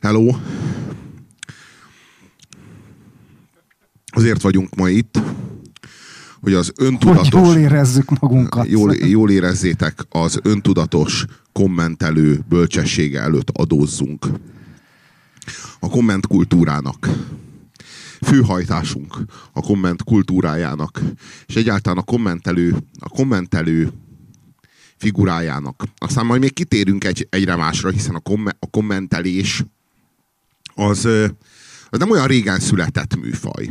Hello! Azért vagyunk ma itt, hogy az öntudatos... Hogy jól érezzük magunkat. Jól, jól érezzétek, az öntudatos kommentelő bölcsessége előtt adózzunk. A komment kultúrának. Főhajtásunk a komment kultúrájának. És egyáltalán a kommentelő, a kommentelő figurájának. Aztán majd még kitérünk egy, egyre másra, hiszen a, kom- a kommentelés az, az nem olyan régen született műfaj.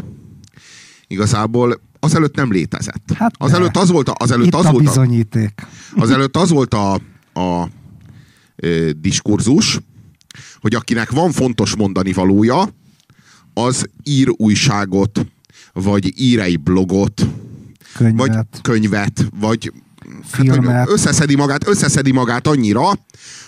Igazából azelőtt nem létezett. Hát azelőtt az volt a, azelőtt Itt az a volt a, bizonyíték. azelőtt az volt a, a e, diskurzus, hogy akinek van fontos mondani valója, az ír újságot, vagy ír egy blogot, Könyvet, vagy könyvet, vagy filmet. Hát, összeszedi magát, összeszedi magát annyira,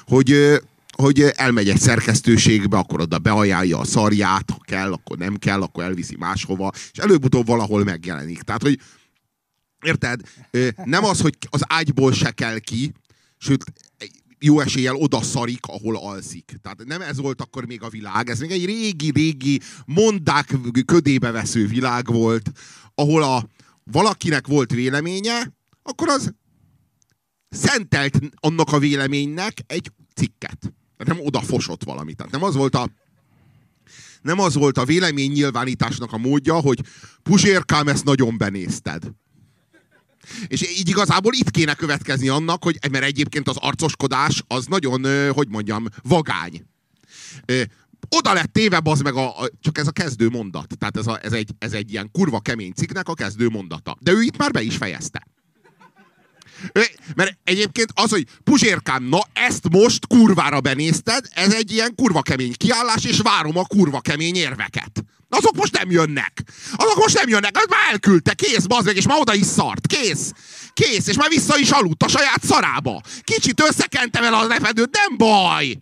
hogy, ö, hogy elmegy egy szerkesztőségbe, akkor oda beajánlja a szarját, ha kell, akkor nem kell, akkor elviszi máshova, és előbb-utóbb valahol megjelenik. Tehát, hogy érted? Nem az, hogy az ágyból se kell ki, sőt, jó eséllyel oda szarik, ahol alszik. Tehát nem ez volt akkor még a világ, ez még egy régi-régi mondák ködébe vesző világ volt, ahol a valakinek volt véleménye, akkor az szentelt annak a véleménynek egy cikket. Nem odafosott valamit. Tehát nem az volt a nem az volt a vélemény nyilvánításnak a módja, hogy Puzsérkám, ezt nagyon benézted. És így igazából itt kéne következni annak, hogy mert egyébként az arcoskodás az nagyon, hogy mondjam, vagány. Oda lett téve, az meg a, a, csak ez a kezdő mondat. Tehát ez, a, ez, egy, ez egy ilyen kurva kemény cikknek a kezdő mondata. De ő itt már be is fejezte. Mert egyébként az, hogy Puzsérkám, na ezt most kurvára benézted, ez egy ilyen kurva kemény kiállás, és várom a kurva kemény érveket. Azok most nem jönnek. Azok most nem jönnek, az már elküldte, kész, bazd és már oda is szart, kész. Kész, és már vissza is aludt a saját szarába. Kicsit összekentem el a lepedőt, nem baj.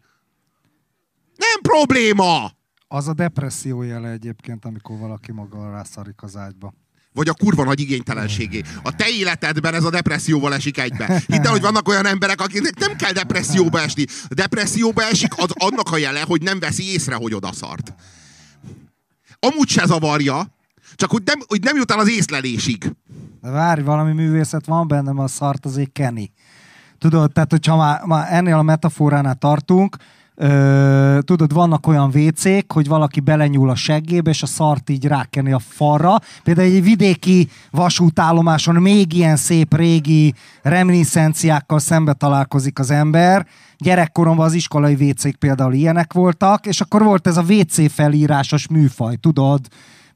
Nem probléma. Az a depresszió jele egyébként, amikor valaki maga rászarik az ágyba. Vagy a kurva nagy igénytelenségé. A te életedben ez a depresszióval esik egybe. Hidd el, hogy vannak olyan emberek, akiknek nem kell depresszióba esni. A depresszióba esik az annak a jele, hogy nem veszi észre, hogy odaszart. Amúgy se zavarja, csak hogy nem, hogy nem jut el az észlelésig. De várj, valami művészet van bennem, a szart azért Kenny. Tudod, tehát hogyha már, már ennél a metaforánál tartunk, Ö, tudod, vannak olyan vécék, hogy valaki belenyúl a seggébe, és a szart így rákeni a falra. Például egy vidéki vasútállomáson még ilyen szép régi reminiszenciákkal szembe találkozik az ember. Gyerekkoromban az iskolai vécék például ilyenek voltak, és akkor volt ez a WC felírásos műfaj, tudod?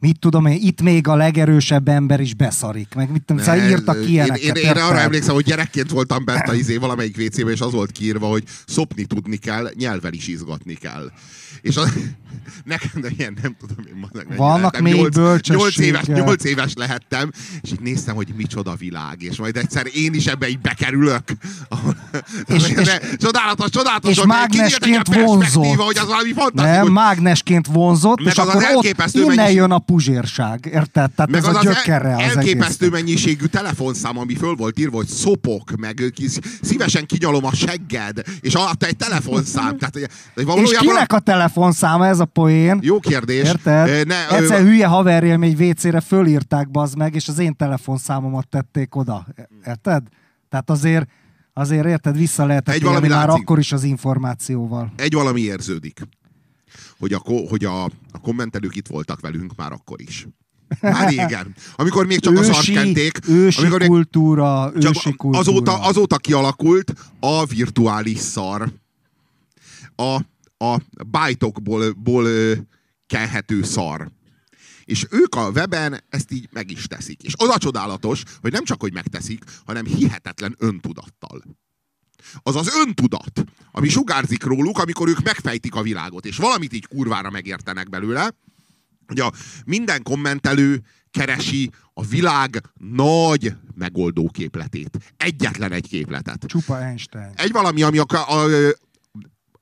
Mit tudom én, itt még a legerősebb ember is beszarik, meg mit tudom, szóval írtak én, ilyeneket. én, én, én arra emlékszem, hogy gyerekként voltam bent a izé valamelyik WC-be, és az volt kiírva, hogy szopni tudni kell, nyelvel is izgatni kell. És az, nekem, de ilyen nem tudom én, mennyi Vannak még nyolc- nyolc bölcsességek. éves, nyolc éves lehettem, és így néztem, hogy micsoda világ, és majd egyszer én is ebbe így bekerülök. És- És, és- csodálatos, csodálatos, és mágnesként vonzott. hogy az valami fantasztikus. Nem, mágnesként vonzott, Meg és az az akkor ott elképesztő innen jön a puzsérság, érted? Tehát Meg ez az a gyökere az elképesztő egésznek. mennyiségű telefonszám, ami föl volt írva, hogy szopok, meg kis, szívesen kinyalom a segged, és alatta egy telefonszám. Tehát, de És valójában kinek a telefonszáma ez a poén? Jó kérdés. Érted? Ö, Ne, ö, Egyszer hülye haverjaim egy WC-re fölírták bazd meg, és az én telefonszámomat tették oda. Érted? Tehát azért, azért érted, vissza lehetett Egy élni valami már látszik. akkor is az információval. egy valami érződik. Hogy, a, hogy a, a kommentelők itt voltak velünk már akkor is. Már régen. Amikor még csak a szart kenték. ősi amikor még kultúra, csak ősi kultúra. azóta, azóta kialakult a virtuális szar. A, a bájtokból ból, kelhető szar. És ők a weben ezt így meg is teszik. És az a csodálatos, hogy nem csak, hogy megteszik, hanem hihetetlen öntudattal. Az az öntudat, ami sugárzik róluk, amikor ők megfejtik a világot, és valamit így kurvára megértenek belőle, hogy a minden kommentelő keresi a világ nagy megoldó képletét. Egyetlen egy képletet. Csupa Einstein. Egy valami, ami, a, a,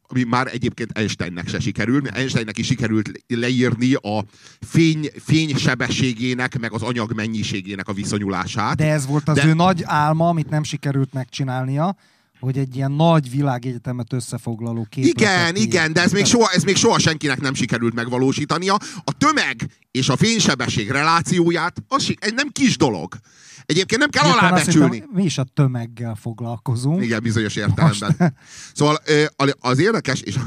ami már egyébként Einsteinnek se sikerült. Einsteinnek is sikerült leírni a fény, fény sebességének, meg az anyag mennyiségének a viszonyulását. De ez volt az De- ő nagy álma, amit nem sikerült megcsinálnia, hogy egy ilyen nagy világegyetemet összefoglaló képletet Igen, igen, de ez még, soha, ez még soha senkinek nem sikerült megvalósítania. A tömeg és a fénysebesség relációját, az nem kis dolog. Egyébként nem kell Egyébként alábecsülni. hittem, mi is a tömeggel foglalkozunk. Igen, bizonyos értelemben. Szóval ö, az érdekes, és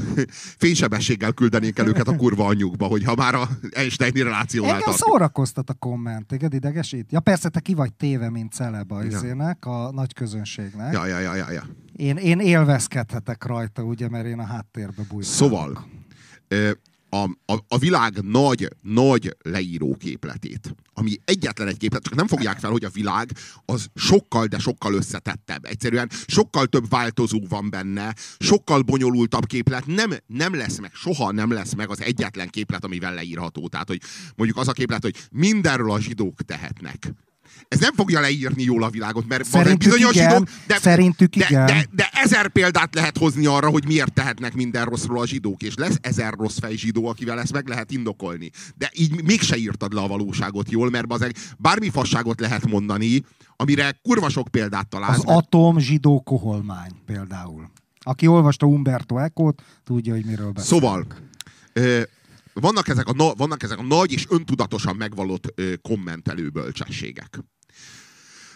fénysebességgel küldenénk el őket a kurva anyjukba, hogyha már a Einsteini relációnál Engem tartunk. szórakoztat a komment, téged idegesít? Ja persze, te ki vagy téve, mint celeb a izének, a nagy közönségnek. Ja, ja, ja, ja, ja. Én, én élvezkedhetek rajta, ugye, mert én a háttérbe bújtam. Szóval, a, a, a világ nagy, nagy leíró képletét, ami egyetlen egy képlet, csak nem fogják fel, hogy a világ az sokkal, de sokkal összetettebb. Egyszerűen sokkal több változó van benne, sokkal bonyolultabb képlet, nem, nem lesz meg, soha nem lesz meg az egyetlen képlet, amivel leírható. Tehát, hogy mondjuk az a képlet, hogy mindenről a zsidók tehetnek. Ez nem fogja leírni jól a világot, mert Szerintük bizonyos igen, zsidók, de, szerintük de, igen. De, de ezer példát lehet hozni arra, hogy miért tehetnek minden rosszról a zsidók, és lesz ezer rossz fej zsidó, akivel ezt meg lehet indokolni. De így mégse írtad le a valóságot jól, mert bazeg, bármi fasságot lehet mondani, amire kurva sok példát találsz. Az mert- atom zsidó koholmány például. Aki olvasta Umberto Eco-t, tudja, hogy miről beszél. Szóval, vannak ezek, a, na- vannak ezek a nagy és öntudatosan megvalott ö, kommentelő bölcsességek.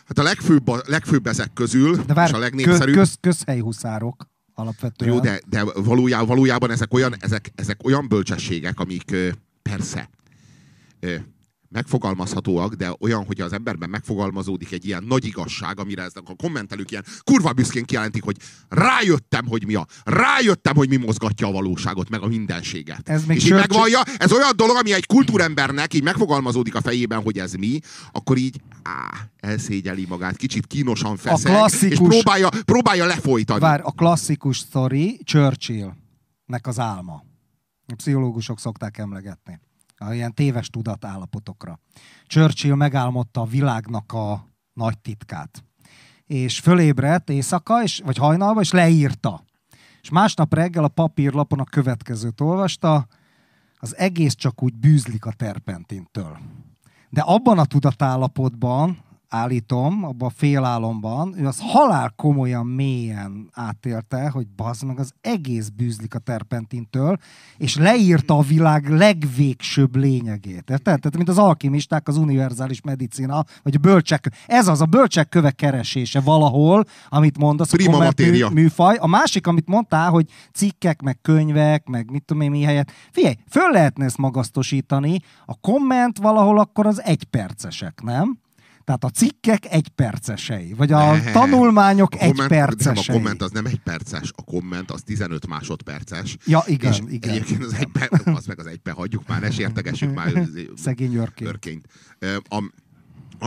Hát a legfőbb, a legfőbb ezek közül, De és vár, a kö, legnépszerűbb, köz, közhelyhuszárok alapvetően. Jó, de, de valójában, valójában ezek, olyan, ezek, ezek olyan bölcsességek, amik ö, persze ö, megfogalmazhatóak, de olyan, hogy az emberben megfogalmazódik egy ilyen nagy igazság, amire ezek a kommentelők ilyen kurva büszkén kijelentik, hogy rájöttem, hogy mi a, rájöttem, hogy mi mozgatja a valóságot, meg a mindenséget. Ez még És így Churchill- megvallja, ez olyan dolog, ami egy kultúrembernek így megfogalmazódik a fejében, hogy ez mi, akkor így á, elszégyeli magát, kicsit kínosan feszeg, klasszikus- és próbálja, próbálja lefolytani. Vár, a klasszikus sztori Churchillnek az álma. A pszichológusok szokták emlegetni. A ilyen téves tudatállapotokra. Churchill megálmodta a világnak a nagy titkát. És fölébredt éjszaka, és, vagy hajnalba, és leírta. És másnap reggel a papírlapon a következőt olvasta, az egész csak úgy bűzlik a terpentintől. De abban a tudatállapotban, állítom, abban a félálomban, ő az halál komolyan mélyen átélte, hogy bazd meg az egész bűzlik a terpentintől, és leírta a világ legvégsőbb lényegét. Érted? Tehát, mint az alkimisták, az univerzális medicina, vagy a bölcsek, ez az a bölcsek köve keresése valahol, amit mondasz, Prima a mű, műfaj. A másik, amit mondtál, hogy cikkek, meg könyvek, meg mit tudom én mi helyett. Figyelj, föl lehetne ezt magasztosítani. A komment valahol akkor az egypercesek, nem? Tehát a cikkek egypercesei, vagy a Ne. tanulmányok A komment, nem, egypercesei. a komment az nem egy perces, a komment az 15 másodperces. Ja, igen, és igen. Egyébként az egy per, az meg az egy per, hagyjuk már, ne sértegessük már Szegény örkény. örkényt. Ö, A,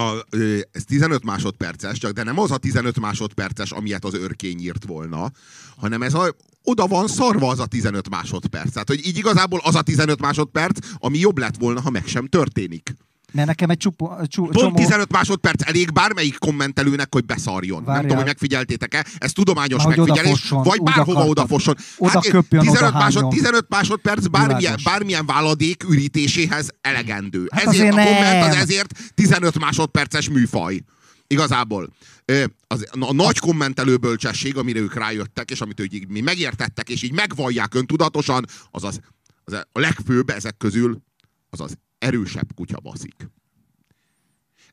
a, ez 15 másodperces, csak de nem az a 15 másodperces, amilyet az örkény írt volna, hanem ez a, oda van szarva az a 15 másodperc. Tehát, hogy így igazából az a 15 másodperc, ami jobb lett volna, ha meg sem történik. Mert nekem egy csupo, csú, Pont csomó... 15 másodperc elég bármelyik kommentelőnek, hogy beszarjon. Nem Várjál. tudom, hogy megfigyeltétek-e. Ez tudományos hogy megfigyelés, odafosson, vagy bárhova odafosson. Oda köpjön, 15, oda másod, hányjon. 15 másodperc bármilyen, bármilyen váladék ürítéséhez elegendő. Hát ezért a komment az nem. ezért 15 másodperces műfaj. Igazából. Az, a nagy kommentelő bölcsesség, amire ők rájöttek, és amit ők így mi megértettek, és így megvallják öntudatosan, az, az, az a legfőbb ezek közül, az az erősebb kutya baszik.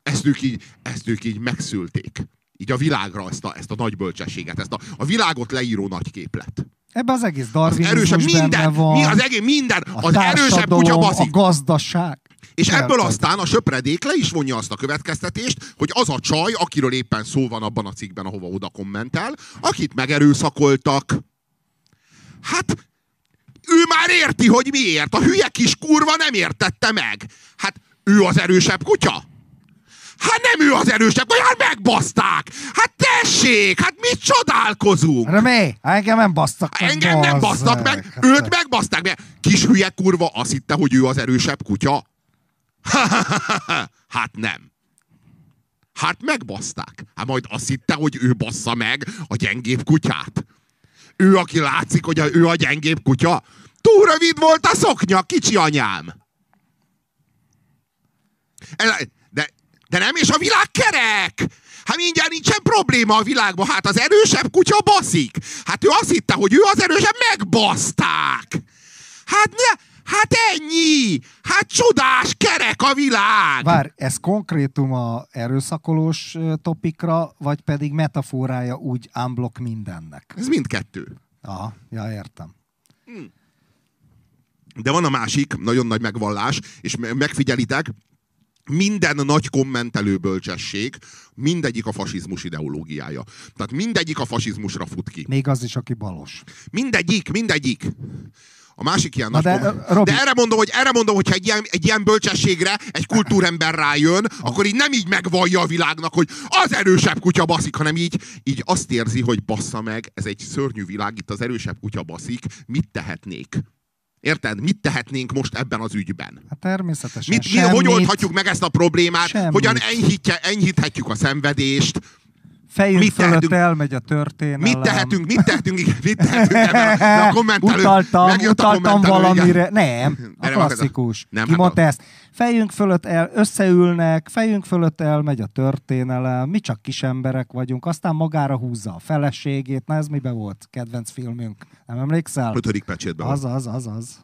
Ezt ők így, ezt ők így megszülték. Így a világra ezt a, ezt a nagy bölcsességet, ezt a, a világot leíró nagy képlet. Ebben az egész darwinizmus erősebb minden, van. mi az egész, minden, a az erősebb kutya baszik. a gazdaság. És ebből Érted? aztán a söpredék le is vonja azt a következtetést, hogy az a csaj, akiről éppen szó van abban a cikkben, ahova oda kommentel, akit megerőszakoltak, hát ő már érti, hogy miért. A hülye kis kurva nem értette meg. Hát ő az erősebb kutya? Hát nem ő az erősebb, vagy hát megbaszták! Hát tessék, hát mit csodálkozunk? De mi? Hát Engem nem basztak meg. Engem nem basztak meg, Hát őt megbaszták meg. Kis hülye kurva azt hitte, hogy ő az erősebb kutya. hát nem. Hát megbaszták. Hát majd azt hitte, hogy ő bassza meg a gyengébb kutyát. Ő, aki látszik, hogy ő a gyengébb kutya. Túl rövid volt a szoknya, kicsi anyám. De, de nem, és a világ kerek! Hát mindjárt nincsen probléma a világban. Hát az erősebb kutya baszik. Hát ő azt hitte, hogy ő az erősebb, megbaszták. Hát ne, Hát ennyi! Hát csodás kerek a világ! Vár, ez konkrétum a erőszakolós topikra, vagy pedig metaforája úgy unblock mindennek? Ez mindkettő. Aha, ja, értem. Hmm. De van a másik, nagyon nagy megvallás, és megfigyelitek, minden nagy kommentelő bölcsesség, mindegyik a fasizmus ideológiája. Tehát mindegyik a fasizmusra fut ki. Még az is, aki balos. Mindegyik, mindegyik. A másik ilyen nagy de, kom... de erre mondom, hogy erre mondom, hogyha egy ilyen, egy ilyen bölcsességre egy kultúrember rájön, akkor így nem így megvallja a világnak, hogy az erősebb kutya baszik, hanem így, így azt érzi, hogy bassza meg, ez egy szörnyű világ, itt az erősebb kutya baszik, mit tehetnék? Érted? Mit tehetnénk most ebben az ügyben? Hát természetesen. Mit, mi, hogy oldhatjuk meg ezt a problémát? Semmit. Hogyan enyhítje, enyhíthetjük a szenvedést? Fejünk mit fölött tehetünk, elmegy a történelem. Mit tehetünk, mit tehetünk, mit tehetünk ebben a kommentelő. Utaltam, utaltam valamire. Igen. Nem, a klasszikus. Nem, Ki hát mondta a... ezt? Fejünk fölött el, összeülnek, fejünk fölött elmegy a történelem, mi csak kis emberek vagyunk, aztán magára húzza a feleségét. Na ez mibe volt? Kedvenc filmünk. Nem emlékszel? Ötödik pecsétben. Az, az, az, az.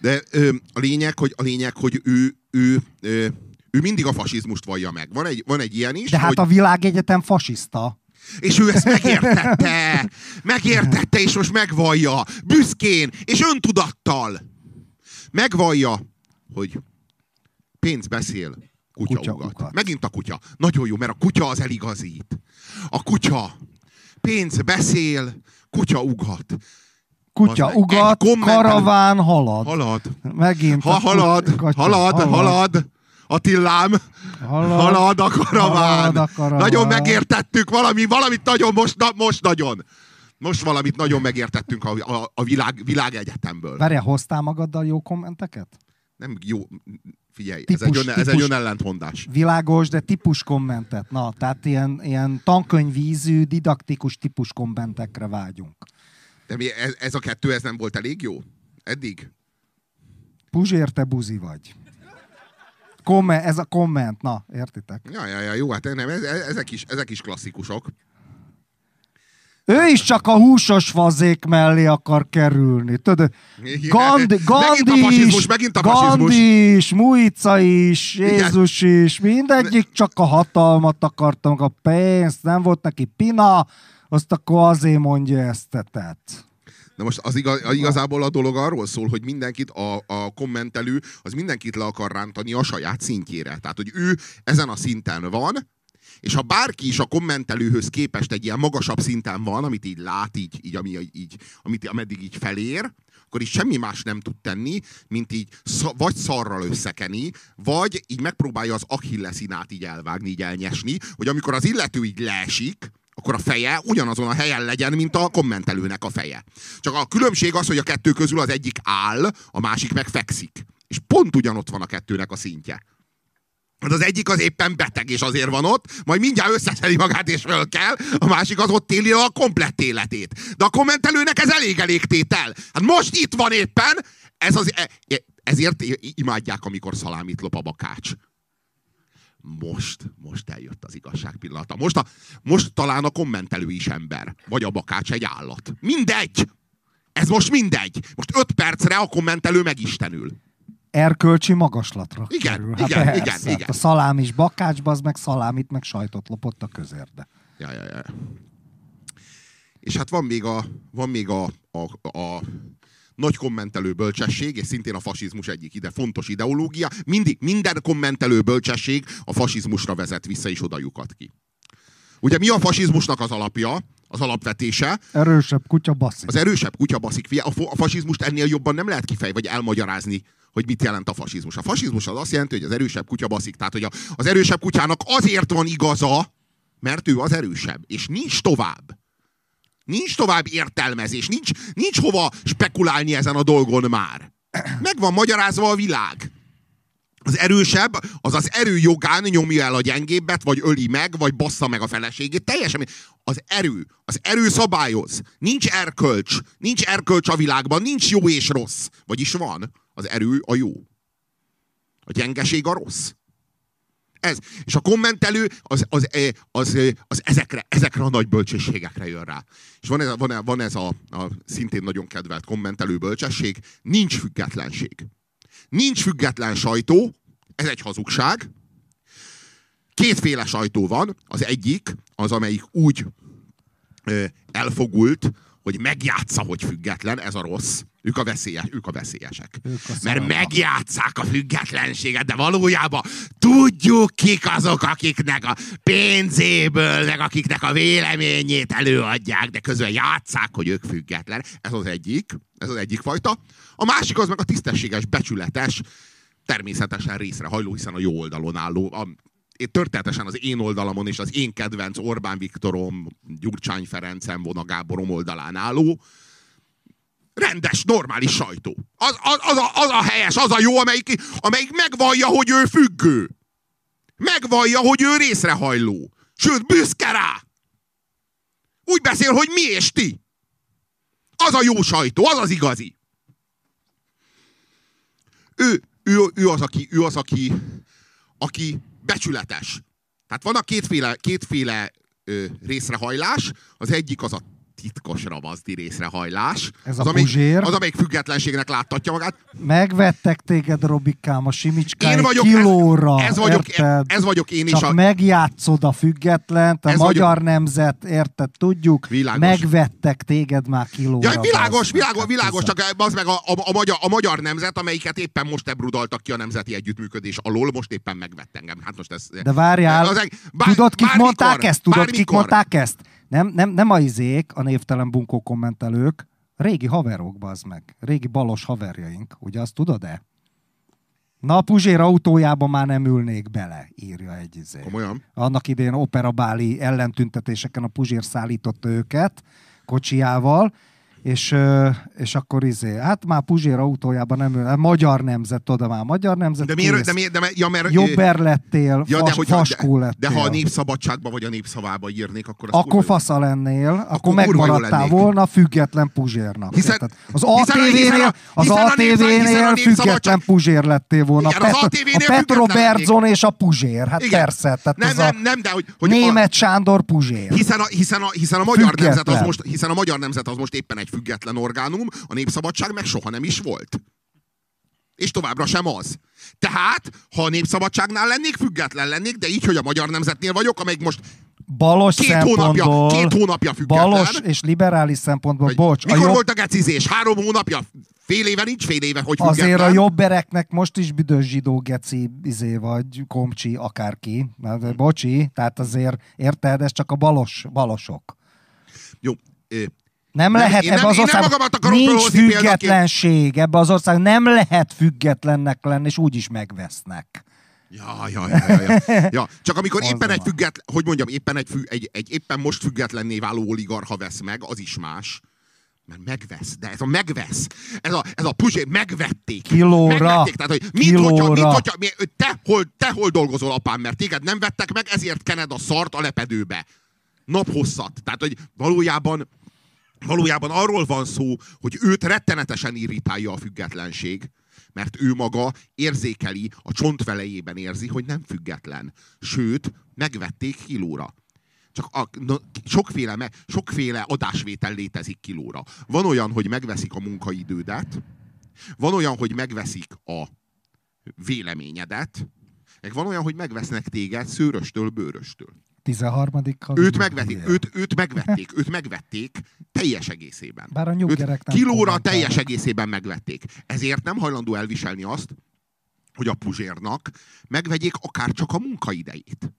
De ö, a lényeg, hogy, a lényeg, hogy ő, ő, ő ő mindig a fasizmust vallja meg. Van egy, van egy ilyen is. De hát hogy... a világegyetem fasiszta. És ő ezt megértette. Megértette, és most megvallja. Büszkén, és öntudattal. Megvallja, hogy pénz beszél, kutya, kutya ugat. ugat. Megint a kutya. Nagyon jó, mert a kutya az eligazít. A kutya pénz beszél, kutya ugat. Kutya ugat, karaván halad. Halad. Megint. Ha, halad, halad, halad, halad. Attillám, halad, halad a karaván. Halad a karaván. Nagyon megértettük valami, valamit nagyon, most, na, most nagyon. Most valamit nagyon megértettünk a, a, a világ, világegyetemből. Várjál, hoztál magaddal jó kommenteket? Nem jó, figyelj, típus, ez, egy ön, ez egy önellentmondás. Világos, de típus kommentet. Na, tehát ilyen, ilyen tankönyvízű, didaktikus típus kommentekre vágyunk. De mi, ez, ez a kettő, ez nem volt elég jó? Eddig? Puzsér, te buzi vagy. Komment, ez a komment, na, értitek? Ja, ja, ja, jó, hát nem, ezek is, ezek is klasszikusok. Ő is csak a húsos fazék mellé akar kerülni. Tudod, Gandhi, Gandhi megint a fasizmus, megint a fasizmus. Gandhi is, Muica is, Jézus Igen. is, mindegyik csak a hatalmat akartam, a pénzt, nem volt neki pina, azt akkor azért mondja ezt tetett. De most az igaz, igazából a dolog arról szól, hogy mindenkit, a, a kommentelő, az mindenkit le akar rántani a saját szintjére. Tehát, hogy ő ezen a szinten van, és ha bárki is a kommentelőhöz képest egy ilyen magasabb szinten van, amit így lát, így, így, ami, így amit ameddig így felér, akkor is semmi más nem tud tenni, mint így vagy szarral összekeni, vagy így megpróbálja az achilleszínát így elvágni, így elnyesni, hogy amikor az illető így leesik, akkor a feje ugyanazon a helyen legyen, mint a kommentelőnek a feje. Csak a különbség az, hogy a kettő közül az egyik áll, a másik meg fekszik. És pont ugyanott van a kettőnek a szintje. Hát az egyik az éppen beteg, és azért van ott, majd mindjárt összeszedi magát, és föl kell, a másik az ott éli a komplett életét. De a kommentelőnek ez elég elégtétel. Hát most itt van éppen, ez az, e, e, ezért imádják, amikor szalámit lop a bakács most, most eljött az igazság pillanata. Most, a, most talán a kommentelő is ember, vagy a bakács egy állat. Mindegy! Ez most mindegy. Most öt percre a kommentelő megistenül. Erkölcsi magaslatra igen, kerül. Hát igen, persze, igen, igen. Hát a szalám is bakácsba, az meg szalámit, meg sajtot lopott a közérde. Ja, ja, ja. És hát van még a, van még a, a, a nagy kommentelő bölcsesség, és szintén a fasizmus egyik ide fontos ideológia. Mindig, minden kommentelő bölcsesség a fasizmusra vezet vissza, és oda lyukat ki. Ugye mi a fasizmusnak az alapja? az alapvetése. Erősebb kutya baszik. Az erősebb kutya baszik. A, a fasizmust ennél jobban nem lehet kifej, vagy elmagyarázni, hogy mit jelent a fasizmus. A fasizmus az azt jelenti, hogy az erősebb kutya baszik. Tehát, hogy az erősebb kutyának azért van igaza, mert ő az erősebb. És nincs tovább. Nincs tovább értelmezés, nincs, nincs hova spekulálni ezen a dolgon már. Meg van magyarázva a világ. Az erősebb, az az erő jogán nyomja el a gyengébbet, vagy öli meg, vagy bassza meg a feleségét. Teljesen. Az erő. Az erő szabályoz. Nincs erkölcs. Nincs erkölcs a világban. Nincs jó és rossz. Vagyis van. Az erő a jó. A gyengeség a rossz. Ez. És a kommentelő az, az, az, az, az ezekre, ezekre a nagy bölcsességekre jön rá. És van ez, van, van ez a, a szintén nagyon kedvelt kommentelő bölcsesség, nincs függetlenség. Nincs független sajtó, ez egy hazugság. Kétféle sajtó van. Az egyik, az amelyik úgy ö, elfogult, hogy megjátsza, hogy független, ez a rossz. Ők a, veszélyes, ők a veszélyesek. Ők a Mert megjátszák a függetlenséget, de valójában tudjuk kik azok, akiknek a pénzéből, meg akiknek a véleményét előadják, de közben játszák, hogy ők független. Ez az egyik, ez az egyik fajta. A másik az meg a tisztességes, becsületes, természetesen részrehajló, hiszen a jó oldalon álló, a történetesen az én oldalamon és az én kedvenc Orbán Viktorom, Gyurcsány Ferencem, Vona Gáborom oldalán álló, rendes, normális sajtó. Az, az, az, a, az a helyes, az a jó, amelyik, amelyik megvallja, hogy ő függő. Megvallja, hogy ő részrehajló. Sőt, büszke rá. Úgy beszél, hogy mi és ti. Az a jó sajtó, az az igazi. Ő, ő, ő az, aki, ő az, aki, aki becsületes. Tehát van a kétféle, kétféle ö, részrehajlás. Az egyik az a titkos ravazdi részrehajlás. Ez az, a amelyik, puzsér. az, amelyik függetlenségnek láttatja magát. Megvettek téged, Robikám, a simicskái Én vagyok- kilóra, ez vagyok- érted? ez vagyok én is Csak a- megjátszod a függetlent, a Ez magyar vagyok- nemzet, érted, tudjuk, Világos. megvettek téged már kilóra. Ja, világos, világos, Hát világos, ez csak az meg a, a, a, magyar, a magyar nemzet, amelyiket éppen most ebrudaltak ki a nemzeti együttműködés alól, most éppen megvett engem. Hát most ez... De várjál, Az bár- tudod, kik bármikor, mondták ezt? Tudod, kik bármikor. mondták ezt? Nem, nem, nem a izék, a névtelen bunkó kommentelők, régi haverok, bazd meg. Régi balos haverjaink, ugye azt tudod-e? Na, a Puzsér autójába már nem ülnék bele, írja egy izé. Komolyan? Annak idén operabáli ellentüntetéseken a Puzsér szállította őket kocsiával, és, és akkor izé, hát már Puzsér autójában nem ül, magyar nemzet, oda már magyar nemzet, De miért, kész. de miért, de, miért- ja, mert, Jobber lettél, ja, fas, de, hogy, faskó de, lettél. de, ha a népszabadságba vagy a népszavába írnék, akkor akkor fasza lennél, akkor, Akkor megmaradtál volna független Puzsérnak. Hiszen- érted? az a- ATV-nél, a- az a a ATV-nél független Puzsér lettél volna. Igen, a, ATV-nél a Petro Berzon és a Puzsér. Hát Igen. persze. Tehát Nem, nem, a nem, de hogy, hogy német Sándor Puzsér. A, hiszen, a, hiszen, a, hiszen, a magyar nemzet az most, hiszen a magyar nemzet az most éppen egy független orgánum, a népszabadság meg soha nem is volt. És továbbra sem az. Tehát, ha a népszabadságnál lennék, független lennék, de így, hogy a magyar nemzetnél vagyok, amelyik most Balos két szempontból, hónapja, két hónapja független. balos és liberális szempontból, Vagy bocs, a Mikor jobb, volt a gecizés? Három hónapja? Fél éve nincs fél éve, hogy független. azért a jobbereknek most is büdös zsidó geci izé vagy, komcsi, akárki. De Bocsi, tehát azért érted, ez csak a balos, balosok. Jó. Nem, Nem, lehet én ebbe nem- az akarom nincs fölhozni példaként. függetlenség ebbe az országban, nem lehet függetlennek lenni, és úgy is megvesznek. Ja, ja, ja, ja, ja. ja. Csak amikor éppen egy van. független, hogy mondjam, éppen egy, fü, egy, egy éppen most függetlenné váló oligarha vesz meg, az is más. Mert megvesz, de ez a megvesz. Ez a, ez a puzsé, megvették. Kilóra. Megvették, tehát, hogy hogyha, mint Kilóra. hogyha mi- te, hol, te hol dolgozol, apám, mert téged nem vettek meg, ezért kened a szart a lepedőbe. Naphosszat. Tehát, hogy valójában Valójában arról van szó, hogy őt rettenetesen irritálja a függetlenség, mert ő maga érzékeli, a csontvelejében érzi, hogy nem független. Sőt, megvették kilóra. Csak a, na, sokféle, me- sokféle adásvétel létezik kilóra. Van olyan, hogy megveszik a munkaidődet, van olyan, hogy megveszik a véleményedet, meg van olyan, hogy megvesznek téged szőröstől, bőröstől. 13. havi Őt megvették, őt, őt megvették, őt megvették teljes egészében. Bár a nyuggerek nem kilóra teljes egészében megvették. Ezért nem hajlandó elviselni azt, hogy a Puzsérnak megvegyék akár csak a munkaidejét.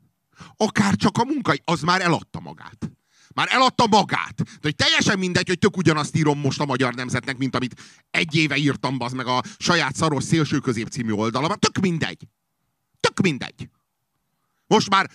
Akár csak a munkai, az már eladta magát. Már eladta magát. De hogy teljesen mindegy, hogy tök ugyanazt írom most a magyar nemzetnek, mint amit egy éve írtam az meg a saját szaros szélső közép című oldalamon. Tök mindegy. Tök mindegy. Most már,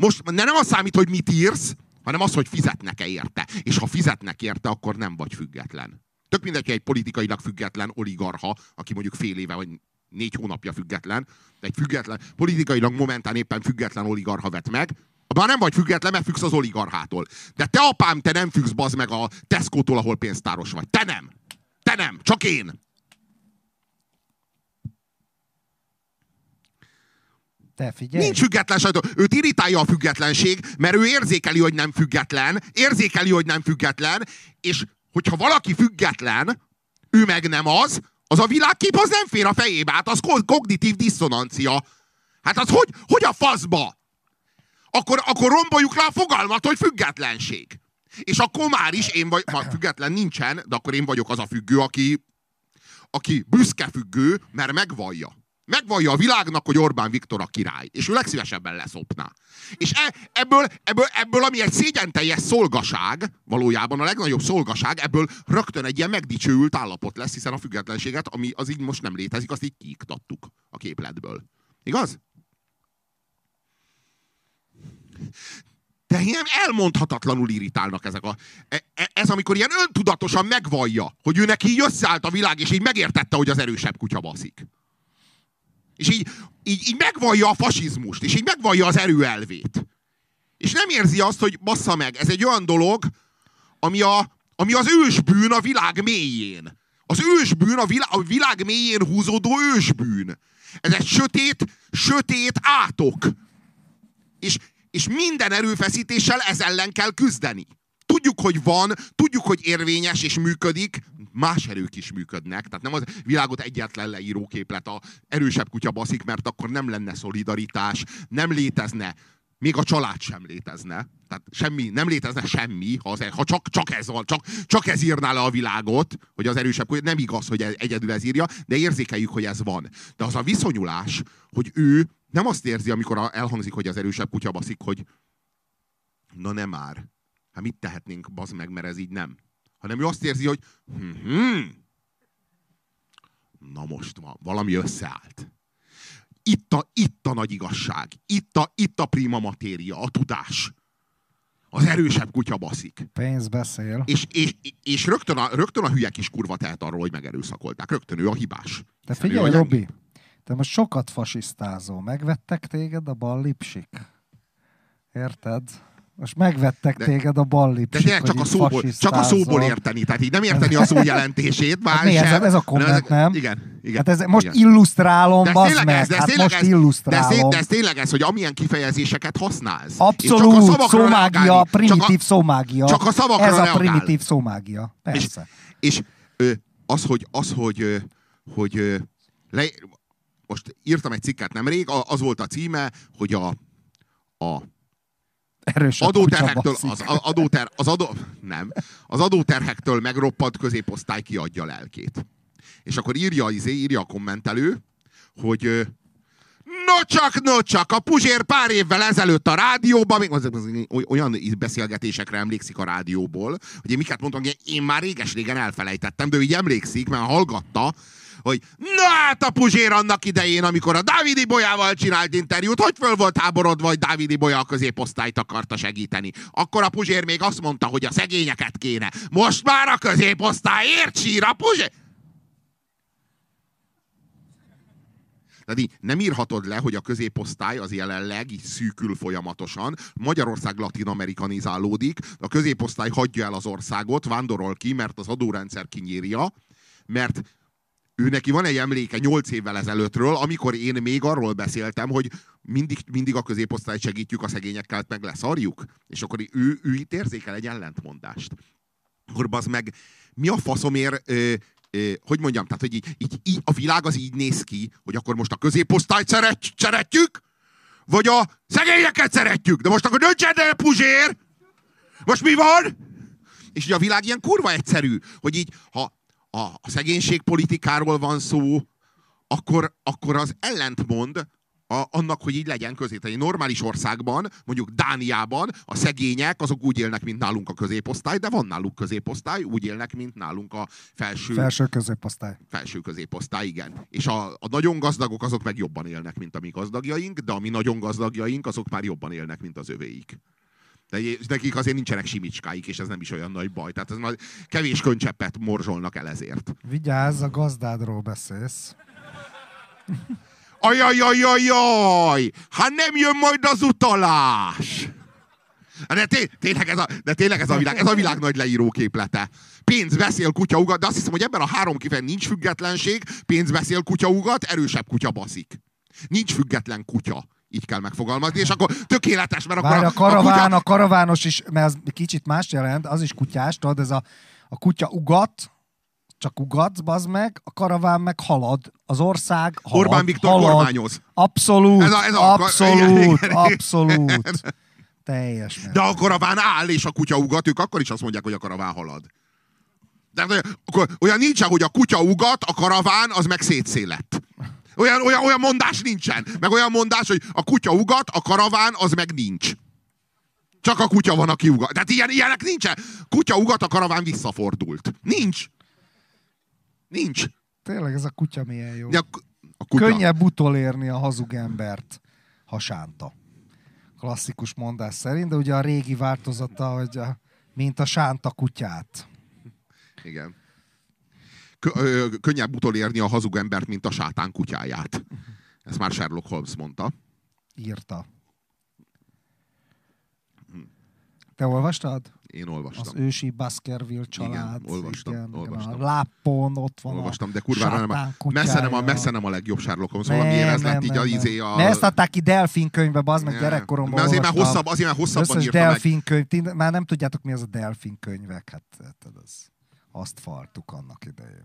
most ne nem az számít, hogy mit írsz, hanem az, hogy fizetnek-e érte. És ha fizetnek érte, akkor nem vagy független. Tök mindegy, hogy egy politikailag független oligarha, aki mondjuk fél éve vagy négy hónapja független, de egy független, politikailag momentán éppen független oligarha vett meg, már nem vagy független, mert függsz az oligarchától. De te apám, te nem függsz bazd meg a Tesco-tól, ahol pénztáros vagy. Te nem. Te nem. Csak én. Te figyelj. Nincs független sajtó. Őt irritálja a függetlenség, mert ő érzékeli, hogy nem független, érzékeli, hogy nem független, és hogyha valaki független, ő meg nem az, az a világkép az nem fér a fejébe, hát az kognitív diszonancia. Hát az hogy, hogy a faszba? Akkor, akkor romboljuk le a fogalmat, hogy függetlenség. És akkor már is én vagy, ma független nincsen, de akkor én vagyok az a függő, aki, aki büszke függő, mert megvallja. Megvallja a világnak, hogy Orbán Viktor a király. És ő legszívesebben leszopná. És e, ebből, ebből, ebből, ami egy szégyenteljes szolgaság, valójában a legnagyobb szolgaság, ebből rögtön egy ilyen megdicsőült állapot lesz, hiszen a függetlenséget, ami az így most nem létezik, azt így kiiktattuk a képletből. Igaz? De ilyen elmondhatatlanul irritálnak ezek a... E, e, ez amikor ilyen öntudatosan megvallja, hogy ő neki így összeállt a világ, és így megértette, hogy az erősebb kutya baszik. És így, így, így megvallja a fasizmust, és így megvallja az erőelvét. És nem érzi azt, hogy bassza meg, ez egy olyan dolog, ami, a, ami az ősbűn a világ mélyén. Az ősbűn a világ, a világ mélyén húzódó ősbűn. Ez egy sötét, sötét átok. És, és minden erőfeszítéssel ez ellen kell küzdeni. Tudjuk, hogy van, tudjuk, hogy érvényes és működik, más erők is működnek. Tehát nem az világot egyetlen leíróképlet a erősebb kutya baszik, mert akkor nem lenne szolidaritás, nem létezne még a család sem létezne. Tehát semmi, nem létezne semmi, ha, az, ha csak, csak, ez, csak, csak ez írná le a világot, hogy az erősebb, hogy nem igaz, hogy egyedül ez írja, de érzékeljük, hogy ez van. De az a viszonyulás, hogy ő nem azt érzi, amikor elhangzik, hogy az erősebb kutya baszik, hogy na nem már. Hát mit tehetnénk, bazd meg, mert ez így nem. Hanem ő azt érzi, hogy hm, na most van, valami összeállt. Itt a, itt a nagy igazság. Itt a, itt a prima matéria, a tudás. Az erősebb kutya baszik. Pénz beszél. És, és, és rögtön, a, rögtön a hülye kis kurva tehet arról, hogy megerőszakolták. Rögtön ő a hibás. De figyelj, Robi, te most sokat fasisztázol. Megvettek téged a ballipsik? Érted? Most megvettek de, téged a ballipsik, De csak a, szóból, csak a szóból érteni, tehát így nem érteni a szó jelentését, már hát mi, ez, ez a komment, nem? Igen, igen. Hát ez, most igen. illusztrálom, bazd meg, ez, hát most ez, illusztrálom. De ez, de ez tényleg ez, hogy amilyen kifejezéseket használsz. Abszolút, szómágia, reagálni. primitív csak a, szómágia. Csak a szavakra Ez reagál. a primitív szómágia, persze. És, és ö, az, hogy, az, hogy, ö, hogy ö, le, most írtam egy cikket nemrég, az volt a címe, hogy a, a Erősebb adóterhektől, az, adóter, az, adó, nem, az adóterhektől megroppant középosztály kiadja lelkét. És akkor írja, izé, írja a kommentelő, hogy no csak, no csak, a Puzsér pár évvel ezelőtt a rádióban, még az, olyan beszélgetésekre emlékszik a rádióból, hogy én miket mondtam, hogy én már réges-régen elfelejtettem, de ő így emlékszik, mert hallgatta, hogy na hát a Puzsér annak idején, amikor a Dávidi Bolyával csinált interjút, hogy föl volt háborodva, hogy Dávidi Bolya a középosztályt akarta segíteni. Akkor a Puzsér még azt mondta, hogy a szegényeket kéne. Most már a középosztály ért sír a Puzsér. Tehát így nem írhatod le, hogy a középosztály az jelenleg így szűkül folyamatosan. Magyarország latin-amerikanizálódik, a középosztály hagyja el az országot, vándorol ki, mert az adórendszer kinyírja, mert ő neki van egy emléke 8 évvel ezelőttről, amikor én még arról beszéltem, hogy mindig, mindig a középosztályt segítjük, a szegényekkel meg leszarjuk. És akkor ő, ő itt érzékel egy ellentmondást. Akkor az meg, mi a faszomért, ö, ö, hogy mondjam, tehát hogy így, így, így, a világ az így néz ki, hogy akkor most a középosztályt szeret, szeretjük, vagy a szegényeket szeretjük. De most akkor döntsen el, Puzsér! Most mi van? És ugye a világ ilyen kurva egyszerű, hogy így, ha a, a szegénységpolitikáról van szó, akkor, akkor az ellentmond a, annak, hogy így legyen közé. Egy normális országban, mondjuk Dániában a szegények azok úgy élnek, mint nálunk a középosztály, de van náluk középosztály, úgy élnek, mint nálunk a felső... Felső középosztály. Felső középosztály, igen. És a, a nagyon gazdagok azok meg jobban élnek, mint a mi gazdagjaink, de a mi nagyon gazdagjaink azok már jobban élnek, mint az övéik. De nekik azért nincsenek simicskáik, és ez nem is olyan nagy baj. Tehát ez már kevés könycseppet morzsolnak el ezért. Vigyázz, a gazdádról beszélsz. Ajajajajaj! Hát nem jön majd az utalás! De, té- tényleg ez a, de tényleg ez a világ, ez a világ nagy leíró képlete. Pénz beszél, kutya ugat, de azt hiszem, hogy ebben a három kifen nincs függetlenség, pénz beszél, kutya ugat, erősebb kutya baszik. Nincs független kutya. Így kell megfogalmazni, és akkor tökéletes, mert Várj, a a karaván, kutya- a karavános is, mert ez kicsit más jelent, az is kutyás, tudod, ez a, a kutya ugat, csak ugatsz, bazd meg, a karaván meg halad, az ország halad, Orbán Viktor halad. kormányoz. Abszolút, Ez a- ez a- abszolút, igen, igen, igen. abszolút. Teljes. De a karaván áll, és a kutya ugat, ők akkor is azt mondják, hogy a karaván halad. De olyan- olyan nincsen, hogy a kutya ugat, a karaván az meg szétszélett. Olyan, olyan, olyan mondás nincsen. Meg olyan mondás, hogy a kutya ugat, a karaván az meg nincs. Csak a kutya van, aki ugat. Tehát ilyen, ilyenek nincsen. Kutya ugat, a karaván visszafordult. Nincs. Nincs. Tényleg ez a kutya milyen jó. De a, a kutya. Könnyebb utolérni a hazug embert, ha sánta. Klasszikus mondás szerint, de ugye a régi változata, hogy a, mint a sánta kutyát. Igen. Könnyebb utolérni a hazug embert, mint a sátán kutyáját. Ezt már Sherlock Holmes mondta. Írta. Te olvastad? Én Az olvastam. ősi Baskerville család. olvastam, igen, igen, olvastam. A lápon ott van Olvastam, de kurvára nem, messze nem, a, messze nem a legjobb Sherlock Holmes. Valamiért ez lett így a, izé a... Ne ezt adták ki delfin könyvbe, bazd meg gyerekkoromban Mert azért már hosszabb, azért már hosszabban Összes írta meg. delfin könyv, ti már nem tudjátok mi az a delfin könyvek, hát hát az, azt faltuk annak idején.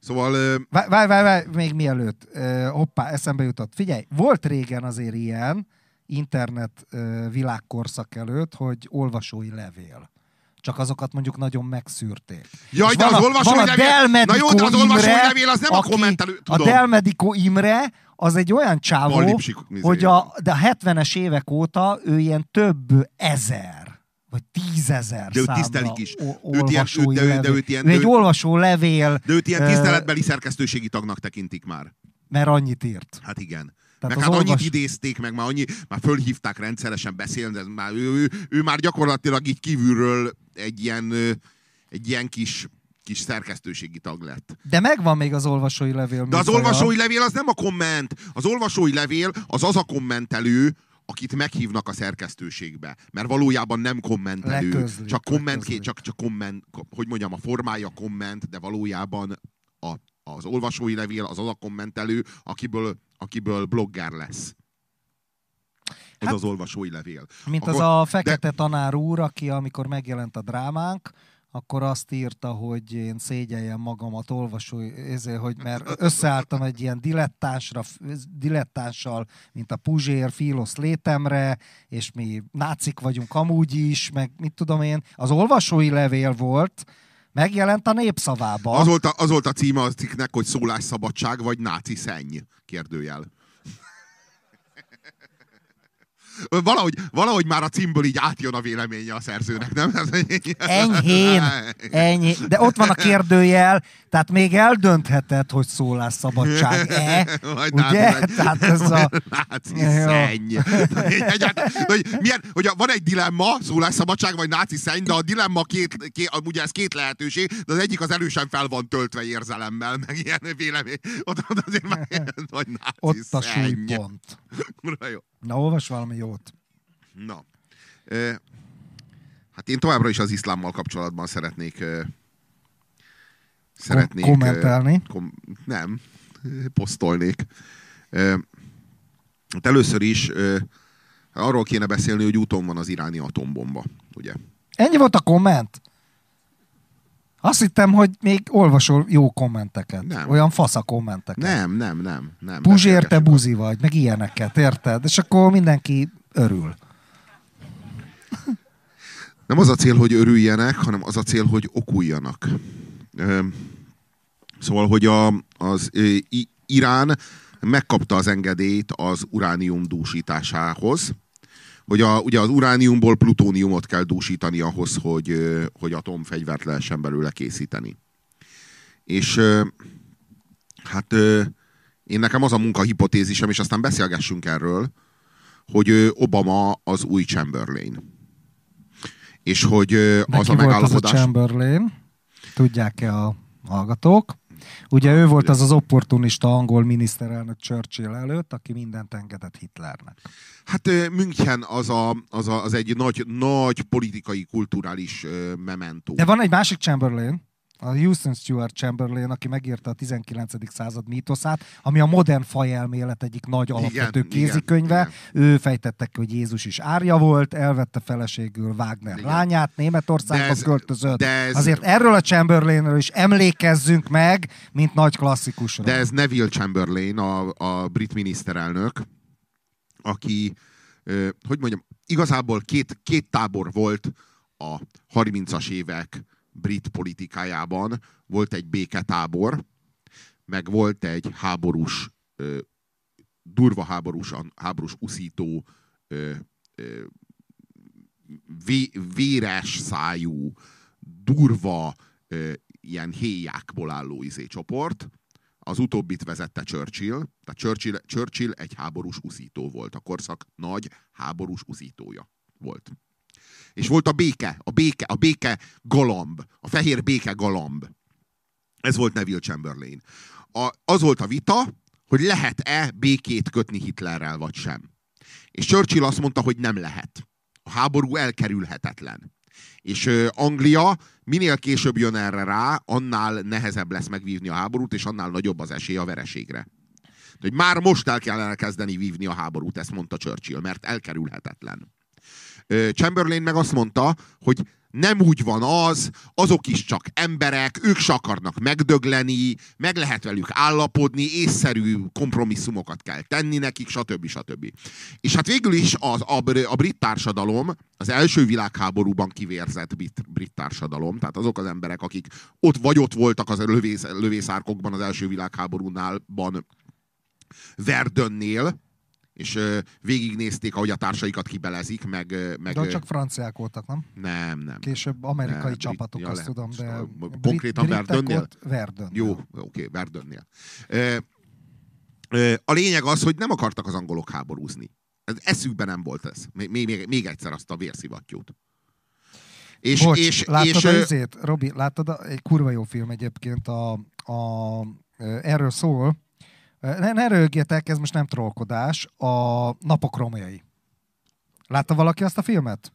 Szóval Várj, várj, várj, még mielőtt, hoppá, eszembe jutott. Figyelj, volt régen azért ilyen, internet világkorszak előtt, hogy olvasói levél. Csak azokat mondjuk nagyon megszűrték. Jaj, És de az a- olvasói a levél- Na jó, de az olvasói levél az nem a kommentelő- A tudom. Del Medico Imre az egy olyan csávó, Balipsik, izé. hogy a, de a 70-es évek óta ő ilyen több ezer vagy tízezer De őt tisztelik is. Őt ilyen- olvasói de ő- de őt ilyen- egy de ő- olvasó levél, de őt ilyen tiszteletbeli szerkesztőségi tagnak tekintik már. mert annyit írt. Hát igen. Tehát meg hát annyit olvas- idézték, meg már, annyi, már fölhívták rendszeresen beszélni, de már, ő, ő, ő, már gyakorlatilag így kívülről egy ilyen, egy ilyen kis, kis szerkesztőségi tag lett. De megvan még az olvasói levél. De az olvasói levél az nem a komment. Az olvasói levél az az a kommentelő, akit meghívnak a szerkesztőségbe. Mert valójában nem kommentelő. Leközlik, csak komment, csak, csak komment, hogy mondjam, a formája komment, de valójában a, az olvasói levél az az a kommentelő, akiből, akiből blogger lesz. Ez Hát- az olvasói levél. Mint Akkor- az a fekete tanár úr, aki amikor megjelent a drámánk, akkor azt írta, hogy én szégyeljem magamat olvasói, ezért, hogy mert összeálltam egy ilyen dilettánsra, dilettánssal, mint a Puzsér, Filosz létemre, és mi nácik vagyunk amúgy is, meg mit tudom én. Az olvasói levél volt, megjelent a népszavába. Az volt, a, az volt a címe a cikknek, hogy szólásszabadság vagy náci szenny? Kérdőjel. Valahogy, valahogy már a címből így átjön a véleménye a szerzőnek, nem? Enyhén, enyhén. De ott van a kérdőjel, tehát még eldöntheted, hogy szólásszabadság-e, Vagy ugye? náci- Tehát ez a... Náci szenny. Egyáltalán, hogy, milyen, hogy van egy dilemma, szólásszabadság vagy náci szenny, de a dilemma két, két, ugye ez két lehetőség, de az egyik az erősen fel van töltve érzelemmel, meg ilyen vélemény. Ott, ott azért már ilyen, vagy náci Ott a szenny. súlypont. Kurva jó. Na, olvas valami jót. Na. Ö, hát én továbbra is az iszlámmal kapcsolatban szeretnék ö, szeretnék... Kom- kommentálni. Ö, kom, nem, posztolnék. Ö, hát először is ö, arról kéne beszélni, hogy úton van az iráni atombomba, ugye? Ennyi volt a komment? Azt hittem, hogy még olvasol jó kommenteket. Nem. Olyan fasz a kommenteket. Nem, nem, nem. nem Puzsér, te buzi vagy, meg ilyeneket, érted? És akkor mindenki örül. Nem az a cél, hogy örüljenek, hanem az a cél, hogy okuljanak. Szóval, hogy a, az Irán megkapta az engedélyt az uránium dúsításához, hogy a, ugye az urániumból plutóniumot kell dúsítani ahhoz, hogy, hogy atomfegyvert lehessen belőle készíteni. És hát én nekem az a munkahipotézisem, és aztán beszélgessünk erről, hogy Obama az új Chamberlain. És hogy ö, Neki az a volt az a megállapodás... Chamberlain, tudják-e a hallgatók? Ugye ő volt az az opportunista angol miniszterelnök Churchill előtt, aki mindent engedett Hitlernek. Hát München az, a, az, a, az egy nagy, nagy politikai, kulturális mementó. De van egy másik Chamberlain, a Houston Stewart Chamberlain, aki megírta a 19. század mítoszát, ami a modern fajelmélet egyik nagy alapvető igen, kézikönyve. igen. Ő fejtette ki, hogy Jézus is árja volt, elvette feleségül Wagner Igen. lányát, Németországba De ez- költözött. de ez- Azért erről a Chamberlainről is emlékezzünk meg, mint nagy klasszikusról. De ez Neville Chamberlain, a, a brit miniszterelnök, aki, hogy mondjam, igazából két, két tábor volt a 30-as évek brit politikájában. Volt egy béketábor, meg volt egy háborús, durva háborús, háborús uszító, vé, véres szájú, durva, ilyen héjákból álló izé csoport. Az utóbbit vezette Churchill, tehát Churchill, Churchill egy háborús uszító volt. A korszak nagy háborús uszítója volt. És volt a béke, a béke, a béke galamb, a fehér béke galamb. Ez volt Neville Chamberlain. A, az volt a vita, hogy lehet-e békét kötni Hitlerrel, vagy sem. És Churchill azt mondta, hogy nem lehet. A háború elkerülhetetlen. És Anglia minél később jön erre rá, annál nehezebb lesz megvívni a háborút, és annál nagyobb az esély a vereségre. De, hogy már most el kell elkezdeni vívni a háborút, ezt mondta Churchill, mert elkerülhetetlen. Chamberlain meg azt mondta, hogy nem úgy van az, azok is csak emberek, ők se akarnak megdögleni, meg lehet velük állapodni, észszerű kompromisszumokat kell tenni nekik, stb. stb. És hát végül is az, a, a brit társadalom, az első világháborúban kivérzett brit, brit társadalom, tehát azok az emberek, akik ott vagy ott voltak az lövész, lövészárkokban az első világháborúnál, Verdönnél, és ö, végignézték, ahogy a társaikat kibelezik, meg... meg De csak franciák voltak, nem? nem, nem. Később amerikai Nem, csapatok, ja, azt lehet. tudom, de Szóval konkrétan Verdönnél? Verdön. Jó, oké, Verdönnél. Ö, ö, A lényeg az, hogy nem akartak az angolok háborúzni. Ez eszükben nem volt ez. Még, még, még egyszer azt a vérszivattyút. És, Bocs, és, láttad és, a izét? Robi, láttad a, egy kurva jó film egyébként, a, a, erről szól. Ne, ne rögjetek, ez most nem trollkodás, a Napok romjai. Látta valaki azt a filmet?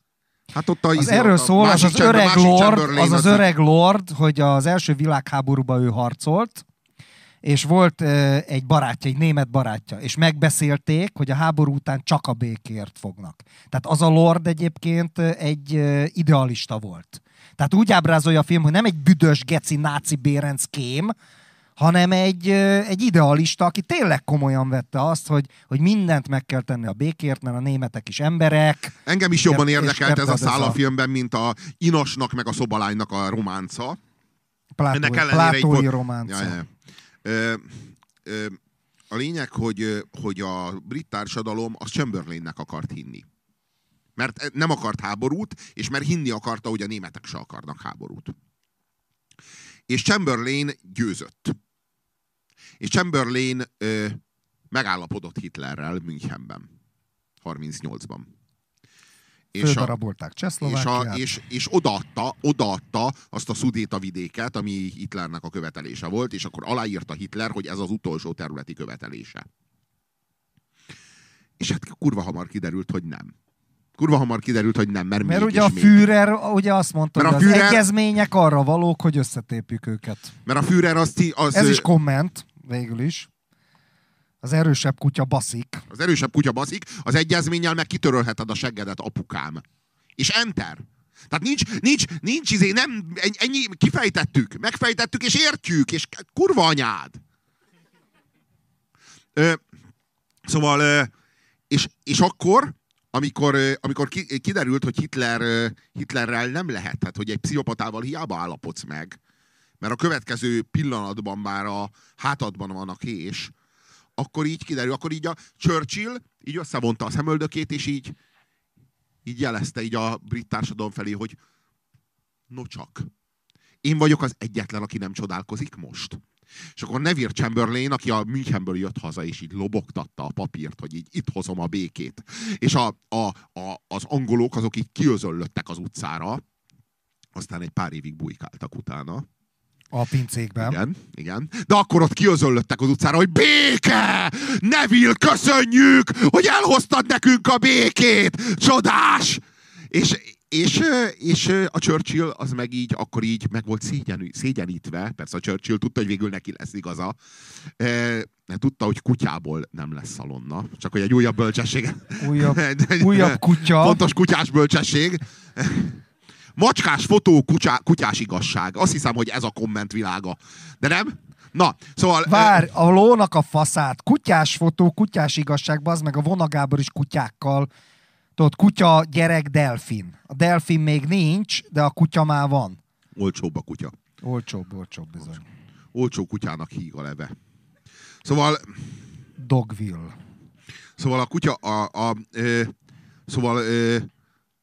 hát ott a, Az izé, erről a szól, az az öreg lord, az az öreg lord, hogy az első világháborúban ő harcolt, és volt egy barátja, egy német barátja, és megbeszélték, hogy a háború után csak a békért fognak. Tehát az a lord egyébként egy idealista volt. Tehát úgy ábrázolja a film, hogy nem egy büdös, geci, náci bérenc kém, hanem egy, egy idealista, aki tényleg komolyan vette azt, hogy, hogy mindent meg kell tenni a békért, mert a németek is emberek. Engem is jobban érdekelt ez a szál a filmben, mint a Inosnak meg a szobalánynak a románca. Plátó, Ennek ellenére plátói volt- románca. Ja, ja. Ö, ö, a lényeg, hogy, hogy a brit társadalom az Chamberlainnek akart hinni. Mert nem akart háborút, és mert hinni akarta, hogy a németek se akarnak háborút. És Chamberlain győzött. És Chamberlain ö, megállapodott Hitlerrel Münchenben. 38-ban. És a, és, a, és, és odaadta, odaadta azt a szudéta vidéket, ami Hitlernek a követelése volt, és akkor aláírta Hitler, hogy ez az utolsó területi követelése. És hát kurva hamar kiderült, hogy nem. Kurva hamar kiderült, hogy nem, mert, Mert ugye a még. Führer ugye azt mondta, Mert hogy a az Führer- egyezmények arra valók, hogy összetépjük őket. Mert a Führer az, ti- az, Ez is komment, végül is. Az erősebb kutya baszik. az erősebb kutya baszik, az egyezménnyel meg kitörölheted a seggedet, apukám. És enter. Tehát nincs, nincs, nincs izé, nem, ennyi, kifejtettük, megfejtettük, és értjük, és kurva anyád. Ö, szóval, ö, és, és akkor, amikor, amikor ki, kiderült, hogy Hitler, Hitlerrel nem lehet, tehát hogy egy pszichopatával hiába állapodsz meg, mert a következő pillanatban már a hátadban van a kés, akkor így kiderül, akkor így a Churchill így összevonta a szemöldökét, és így, így jelezte így a brit társadalom felé, hogy no csak, én vagyok az egyetlen, aki nem csodálkozik most. És akkor Neville Chamberlain, aki a Münchenből jött haza, és így lobogtatta a papírt, hogy így itt hozom a békét. És a, a, a, az angolok azok így kiözöllöttek az utcára, aztán egy pár évig bujkáltak utána. A pincékben. Igen, igen. De akkor ott kiözöllöttek az utcára, hogy béke! Neville, köszönjük, hogy elhoztad nekünk a békét! Csodás! És, És, és a Churchill az meg így, akkor így meg volt szégyenű, szégyenítve, persze a Churchill tudta, hogy végül neki lesz igaza, mert tudta, hogy kutyából nem lesz szalonna, csak hogy egy újabb bölcsesség. Újabb, újabb kutya. Fontos kutyás bölcsesség. Macskás fotó, kutyá, kutyás igazság. Azt hiszem, hogy ez a komment világa. De nem? Na, szóval... Vár, a lónak a faszát. Kutyás fotó, kutyás igazság, az meg a vonagábor is kutyákkal. Tudod, kutya, gyerek, delfin. A delfin még nincs, de a kutya már van. Olcsóbb a kutya. Olcsóbb, olcsóbb bizony. Olcsó kutyának híg a leve. Szóval, Dogville. szóval a kutya, a, a, ö, szóval, ö,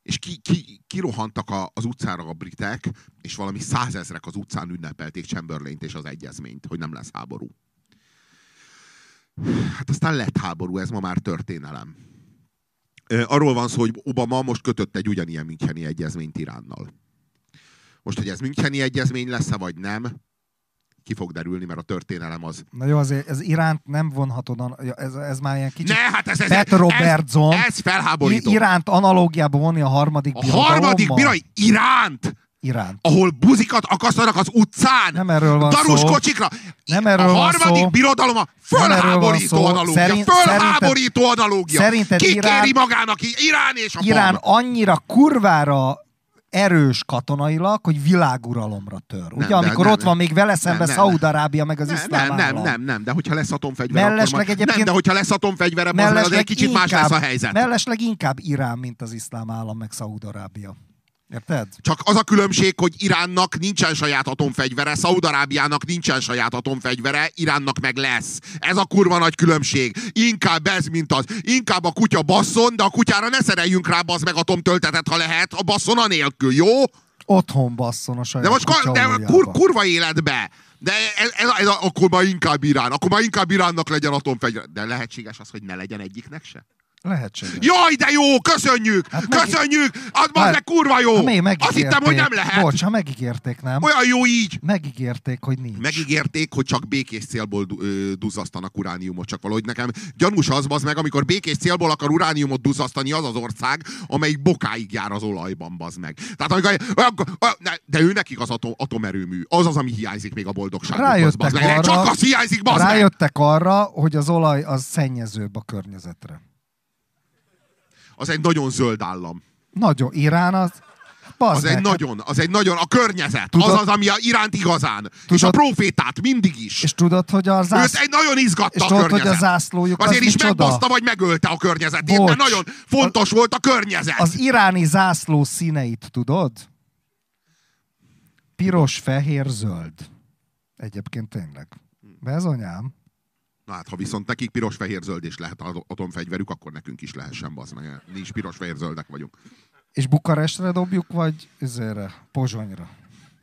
és ki, ki, kirohantak a, az utcára a britek, és valami százezrek az utcán ünnepelték Chamberlain-t és az egyezményt, hogy nem lesz háború. Hát aztán lett háború, ez ma már történelem. Arról van szó, hogy Obama most kötött egy ugyanilyen Müncheni egyezményt Iránnal. Most, hogy ez Müncheni egyezmény lesz-e, vagy nem, ki fog derülni, mert a történelem az... Na jó, azért ez Iránt nem vonhatod, ez, ez már ilyen kicsit... Ne, hát ez, ez, Pet ez, Robertson. ez felháborító. Iránt analógiába vonni a harmadik a harmadik birai Iránt, Iránt. ahol buzikat akasztanak az utcán, Nem erről van darus szó. kocsikra. Nem erről a van harmadik szó. birodalom a van fölháborító analógia. Szerint- fölháborító analógia. szerinted Ki Irán- kéri magának Irán és a Irán Irán... annyira kurvára erős katonailag, hogy világuralomra tör. Ugye, de- amikor nem, ott van még vele szemben nem, nem. Szaúd-Arábia, meg az Nem, iszlám nem, nem, állam. nem, nem, de hogyha lesz atomfegyver, akkor Mellesleg. Nem, egyébként- de hogyha lesz meg az egy kicsit más lesz a helyzet. Mellesleg inkább Irán, mint az iszlám állam, meg Szaúd-Arábia. Érted? Csak az a különbség, hogy Iránnak nincsen saját atomfegyvere, Szaudarábiának nincsen saját atomfegyvere, Iránnak meg lesz. Ez a kurva nagy különbség. Inkább ez, mint az. Inkább a kutya basszon, de a kutyára ne szereljünk rá bazd meg atomtöltetet, ha lehet, a basszon a nélkül, jó? Otthon basszon a saját De most kutya de kur, kurva életbe. De ez, ez, ez, akkor már inkább Irán. Akkor már inkább Iránnak legyen atomfegyver. De lehetséges az, hogy ne legyen egyiknek se? Lehetséges. Jaj, de jó, köszönjük! Hát meg- köszönjük! Az Hát- meg kurva jó! Még Azt hittem, hogy nem lehet. Bocs, ha megígérték, nem? Olyan jó így. Megígérték, hogy nincs. Megígérték, hogy csak békés célból duzzasztanak urániumot, csak valahogy nekem gyanús az, bazd meg, amikor békés célból akar urániumot duzzasztani az az ország, amelyik bokáig jár az olajban, bazd meg. Tehát amikor, de ő nekik az atom, atomerőmű, az az, ami hiányzik még a boldogságból. Rájöttek bazd meg. arra- Csak az hiányzik, bazd meg! Rájöttek arra, hogy az olaj az szennyezőbb a környezetre. Az egy nagyon zöld állam. Nagyon. Irán az... Bazd Az meg, egy nagyon, az egy nagyon, a környezet, Tudod- az az, ami a iránt igazán. És a Tudod- profétát mindig is. És tudod, hogy a Őt zász... egy nagyon izgatta és a tudod, hogy környezet. a zászlójuk az Azért is micsoda? megbaszta, vagy megölte a környezetét, Bocs. mert nagyon fontos volt a környezet. Az iráni zászló színeit tudod? Piros, fehér, zöld. Egyébként tényleg. Bezonyám. Na hát, ha viszont nekik piros, fehér, zöld és lehet atomfegyverük, akkor nekünk is lehessen, bazd meg. Mi is piros, fehér, zöldek vagyunk. És Bukarestre dobjuk, vagy üzére, Pozsonyra?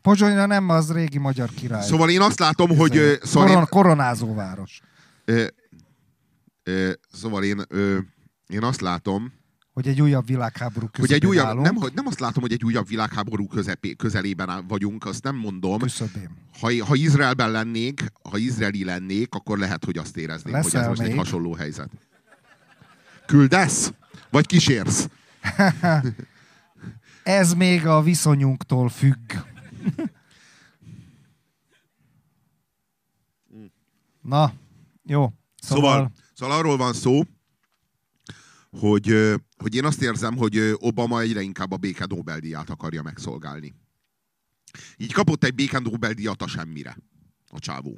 Pozsonyra nem, az régi magyar király. Szóval én azt látom, hogy... Szóval Koron, én, koronázó város. ö, ö, szóval én, ö, én azt látom, Hogy egy újabb világháború hogy közepén egy újabb, állunk. nem, hogy nem azt látom, hogy egy újabb világháború közepé, közelében vagyunk, azt nem mondom. Küszöbén. Ha, ha Izraelben lennék, ha izraeli lennék, akkor lehet, hogy azt érezném, hogy ez Leszel most egy még? hasonló helyzet. Küldesz? Vagy kísérsz? Ez még a viszonyunktól függ. Na, jó. Szóval, Szóval, szóval arról van szó, hogy, hogy én azt érzem, hogy Obama egyre inkább a béke Nobel-díját akarja megszolgálni. Így kapott egy béke Nobel-díjat a semmire. A csávó.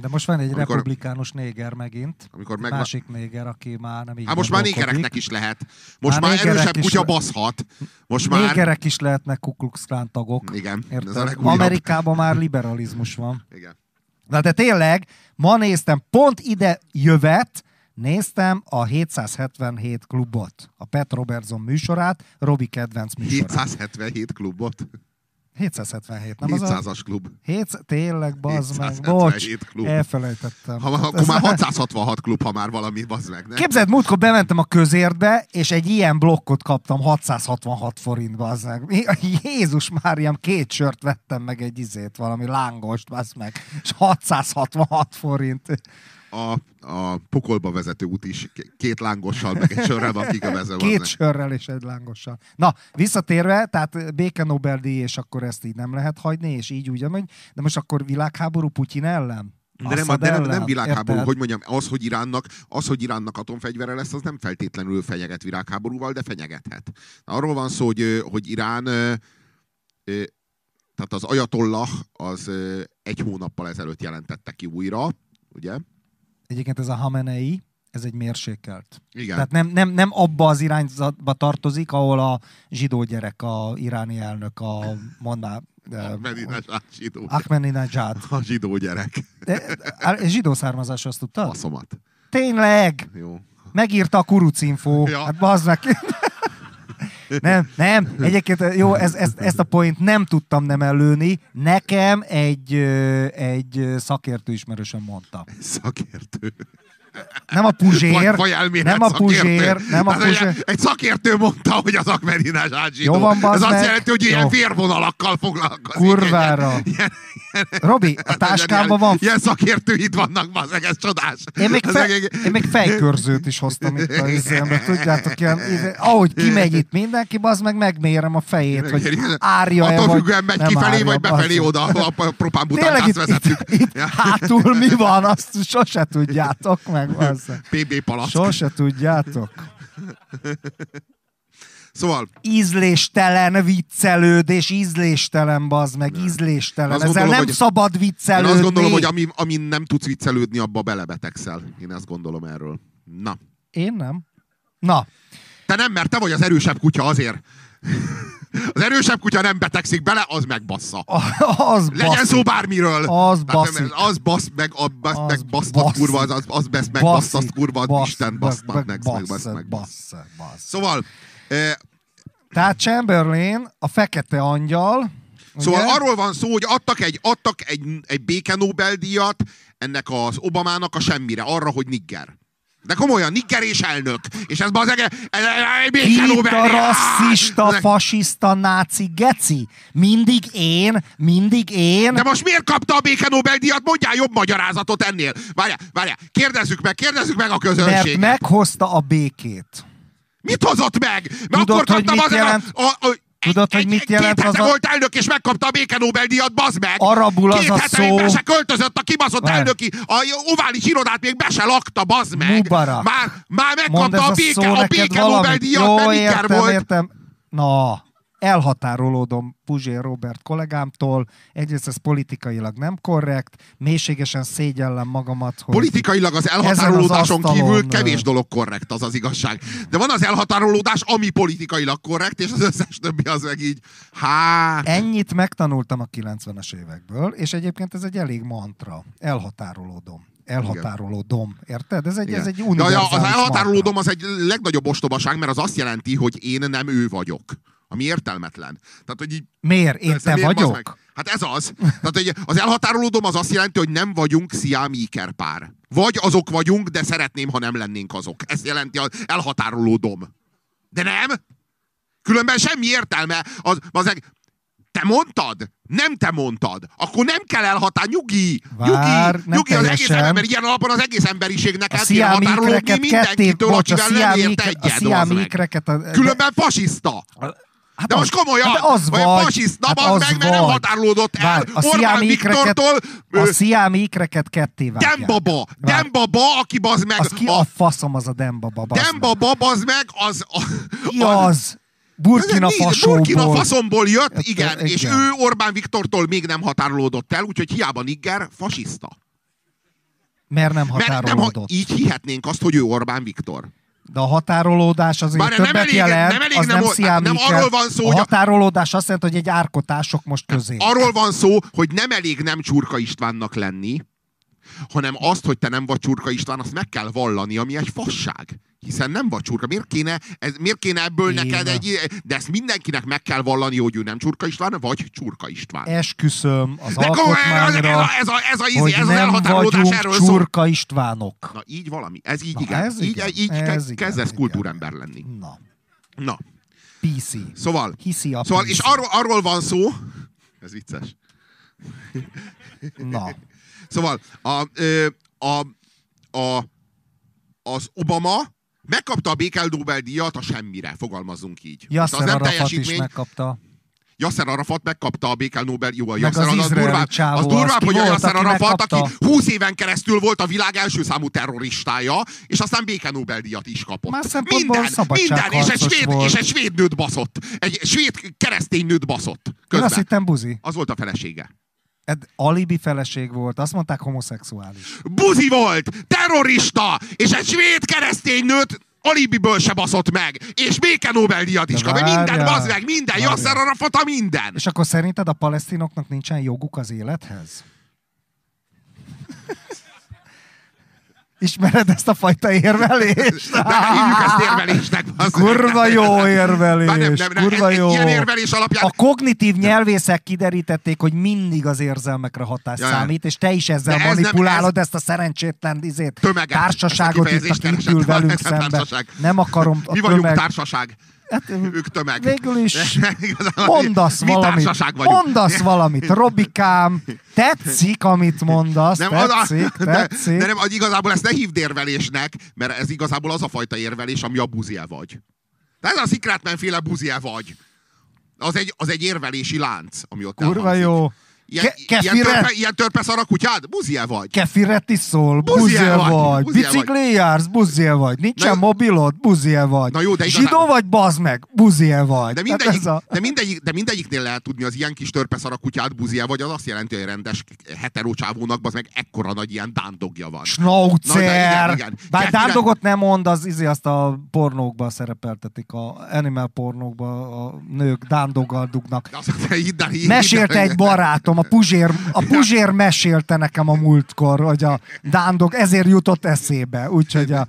de most van egy amikor- republikánus néger megint. Amikor meg... Másik néger, aki már nem így Hát most már négereknek is lehet. Most Már már, erősebb kutya le- baszhat. Most már... Négerek is lehetnek Ku Klux Klan tagok. Igen, ez a Érted? legújabb. Amerikában már liberalizmus van. Igen. Na de tényleg, ma néztem, pont ide jövet, néztem a 777 klubot, a Pet Robertson műsorát, Robi kedvenc műsorát. 777 klubot. 777, nem az a... 700-as klub. 7, tényleg, bazd meg, 777 bocs, klub. elfelejtettem. Ha, ha, akkor már 666 klub, ha már valami, bazd meg. Ne? Képzeld, múltkor bementem a közértbe, és egy ilyen blokkot kaptam 666 forintba, az meg. Jézus Máriam, két sört vettem meg egy izét, valami lángost, az meg, és 666 forint. A, a pokolba vezető út is két lángossal, meg egy sörrel van kikövezve. Két sörrel és egy lángossal. Na, visszatérve, tehát béke Nobel-díj, és akkor ezt így nem lehet hagyni, és így úgy, amúgy, de most akkor világháború Putyin ellen? De nem, de nem, nem világháború, érted? hogy mondjam, az, hogy Iránnak, az, hogy Iránnak atomfegyvere lesz, az nem feltétlenül fenyeget világháborúval, de fenyegethet. Arról van szó, hogy, hogy Irán, tehát az Ayatollah az egy hónappal ezelőtt jelentette ki újra, ugye? Egyébként ez a Hamenei, ez egy mérsékelt. Igen. Tehát nem, nem, nem abba az irányzatba tartozik, ahol a zsidó gyerek, a iráni elnök, a mondná... Ahmadinejad zsidó. Ahmadinejad. A zsidó gyerek. De, zsidó származás, azt tudtad? Faszomat. Tényleg! Jó. Megírta a kurucinfó. Ja. Hát bazd meg. Nem, nem. Egyébként jó, ez, ezt, ezt a point nem tudtam nem előni. Nekem egy, egy szakértő ismerősen mondta. Szakértő. Nem a Puzsér. Vagy, vagy nem a Puzsér. Nem a Puzsér. Egy, szakértő mondta, hogy az Akmedinás zsidó. Jó van, Ez azt jelenti, hogy ilyen vérvonalakkal foglalkozik. Kurvára. Ilyen, ilyen, Robi, a táskában van... Ilyen szakértőid vannak, bazdmeg, ez csodás. Én még, fe, én még fejkörzőt is hoztam itt a izémbe, tudjátok, ilyen, ide, ahogy kimegy itt mindenki, az meg megmérem a fejét, hogy árja-e, Attól függően megy kifelé, vagy befelé oda, a propánbutánkázt vezetjük. Itt, itt, hátul mi van, azt sose tudjátok meg. PB palack. Sose tudjátok. Szóval... Ízléstelen viccelődés, ízléstelen bazd meg, ízléstelen. Ezzel gondolom, nem hogy, szabad viccelődni. Én azt gondolom, hogy ami, ami nem tudsz viccelődni, abba belebetegszel. Én ezt gondolom erről. Na. Én nem. Na. Te nem, mert te vagy az erősebb kutya azért. Az erősebb kutya nem betegszik bele, az megbassza. az Legyen basszik. szó bármiről. Az basszik. Az basz meg, a, basz, az meg basztat kurva, az, az, az besz meg basztat kurva, bassz, Isten basz meg, meg, meg, bassz, meg. Bassz, bassz. Szóval... Eh, Tehát Chamberlain, a fekete angyal, Szóval ugye? arról van szó, hogy adtak egy, adtak egy, egy béke Nobel-díjat ennek az Obamának a semmire, arra, hogy nigger. De komolyan, niggerés elnök. És ez az ege... Itt a rasszista, fasiszta, náci geci. Mindig én, mindig én. De most miért kapta a béke Nobel-díjat? Mondjál jobb magyarázatot ennél. Várjál, várjál. Kérdezzük meg, kérdezzük meg a közönséget. Mert meghozta a békét. Mit hozott meg? Mert Tudod, akkor kaptam az jelent? A, a, Tudod, hogy mit jelent az a... volt elnök, és megkapta a béke Nobel-díjat, bazd meg! Arabul az Két a szó... be se költözött a kibaszott elnöki, a ovális irodát még be se lakta, bazd meg! Mubarak. Már, már megkapta a béke, a béke Nobel-díjat, nem értem, volt. Értem. Na, elhatárolódom Puzsér Robert kollégámtól. Egyrészt ez politikailag nem korrekt, mélységesen szégyellem magamat, hogy... Politikailag az elhatárolódáson az kívül kevés dolog korrekt, az az igazság. De van az elhatárolódás, ami politikailag korrekt, és az összes többi az meg így, hát... Ennyit megtanultam a 90-es évekből, és egyébként ez egy elég mantra. Elhatárolódom elhatárolódom. Érted? Ez egy, ez egy univerzális ja, Az elhatárolódom az egy legnagyobb ostobaság, mert az azt jelenti, hogy én nem ő vagyok. Ami értelmetlen. Tehát, hogy így, miért? Én te miért vagyok? Meg? Hát ez az. Tehát, hogy az elhatárolódom az azt jelenti, hogy nem vagyunk sziámi pár. Vagy azok vagyunk, de szeretném, ha nem lennénk azok. Ez jelenti az elhatárolódom. De nem? Különben semmi értelme. Az, az te mondtad? Nem te mondtad. Akkor nem kell elhatár. Nyugi! Vár, nyugi! Nyugi az egész ember, ilyen alapon az egész emberiségnek el kell határolódni mindenkitől, bocs, akivel nem ért egyet. A... Különben fasiszta. Hát de az, most komolyan, hát az vagy, vagy fasiszta, hát az meg, mert nem határolódott el Vár, a Orbán Viktortól. A sziámi ikreket ketté vágják. Dembaba, Dembaba, aki bazd meg. Az ki a, a faszom az a Dembaba, bazd Dembaba, bazd meg, az... A, ki az? Burkina Fasomból. Burkina Faszomból jött, hát, igen, igen, és ő Orbán Viktortól még nem határolódott el, úgyhogy hiába Nigger fasiszta. Mert nem határolódott. Mert nem, így hihetnénk azt, hogy ő Orbán Viktor. De a határolódás azért Bár többet nem elég, jelent, nem elég, az nem, nem, nem arról van szó, A határolódás azt jelenti, hogy egy árkotások most közé. Arról van szó, hogy nem elég nem Csurka Istvánnak lenni, hanem azt, hogy te nem vagy Csurka István, azt meg kell vallani, ami egy fasság. Hiszen nem vagy csurka. Miért kéne, ez, miért kéne ebből Én. neked egy... De ezt mindenkinek meg kell vallani, hogy ő nem Csurka István, vagy Csurka István. Esküszöm az De alkotmányra, ez, a, ez, a, ez, a, hogy ez nem az vagyunk erről Csurka szól. Istvánok. Na így valami. Ez így Na, igen. Ez így, igen. így ez igen, kezdesz igen. kultúrember lenni. Na. Na. PC. Szóval, Hiszi a szóval PC. és arról, arról van szó, ez vicces. Na. Szóval a, a, a az Obama megkapta a Békel Nobel-díjat a semmire, fogalmazzunk így. Yasser Arafat is megkapta. Yasser Arafat megkapta a Békel Nobel, jó, a Yasser az az, az durvább, csávó, az durvább az hogy a Yasser aki Arafat, megkapta? aki 20 éven keresztül volt a világ első számú terroristája, és aztán Békel Nobel-díjat is kapott. Más minden, minden, és egy, svéd, volt. és egy svéd nőt baszott. Egy svéd keresztény nőt baszott. Én Közben. azt hittem buzi. Az volt a felesége. Ez alibi feleség volt. Azt mondták homoszexuális. Buzi volt, terrorista, és egy svéd keresztény nőt alibiből se baszott meg, és béke Nobel-díjat is kap. Minden, bazd meg, minden. Yasser a minden. És akkor szerinted a palesztinoknak nincsen joguk az élethez? Ismered ezt a fajta érvelést? De hívjuk ezt érvelésnek. Kurva jó érvelés, nem, nem, nem, kurva jó. Ilyen érvelés alapján A kognitív nyelvészek kiderítették, hogy mindig az érzelmekre hatás Ja, számít, és te is ezzel ez manipulálod ezt a szerencsétlen izét, Tömeget. társaságot itt, aki ül velünk ez szembe. Nem akarom a mi vagyunk tömeg... társaság. Hát, Ők tömeg. Végül is mondasz mi valamit. Mondasz valamit. Robikám, tetszik, amit mondasz. Nem, az a, tetszik, de, tetszik. de nem, az igazából ezt ne hívd érvelésnek, mert ez igazából az a fajta érvelés, ami a buzie vagy. Tehát ez a Secretman féle buzie vagy. Az egy, az egy érvelési lánc, ami ott Kurva elhangzik. jó. Ilyen, Ke- ilyen, törpe, ilyen törpeszar a kutyád? Buzie vagy. Kefiret iszol, Buzie vagy, vagy, buzie bicikli jársz, buzie vagy, nincsen Na mobilod, buzie vagy, Na jó, de zsidó igazából- vagy, bazd meg, buzie vagy. De, Tehát mindegyik, a... de, mindegyik, de mindegyiknél lehet tudni, az ilyen kis törpeszar a kutyád buzie vagy, az azt jelenti, hogy rendes heterocsávónak, az meg ekkora nagy ilyen dándogja van. Schnauzer! Na, igen, igen. Bár Kefire- dándogot nem mond, az izé azt a pornókban szerepeltetik, a animal pornókban a nők dándoggal dugnak. Mesélte egy barátom, a Puzsér, a Puzsér mesélte nekem a múltkor, hogy a dándog ezért jutott eszébe. Úgyhogy a...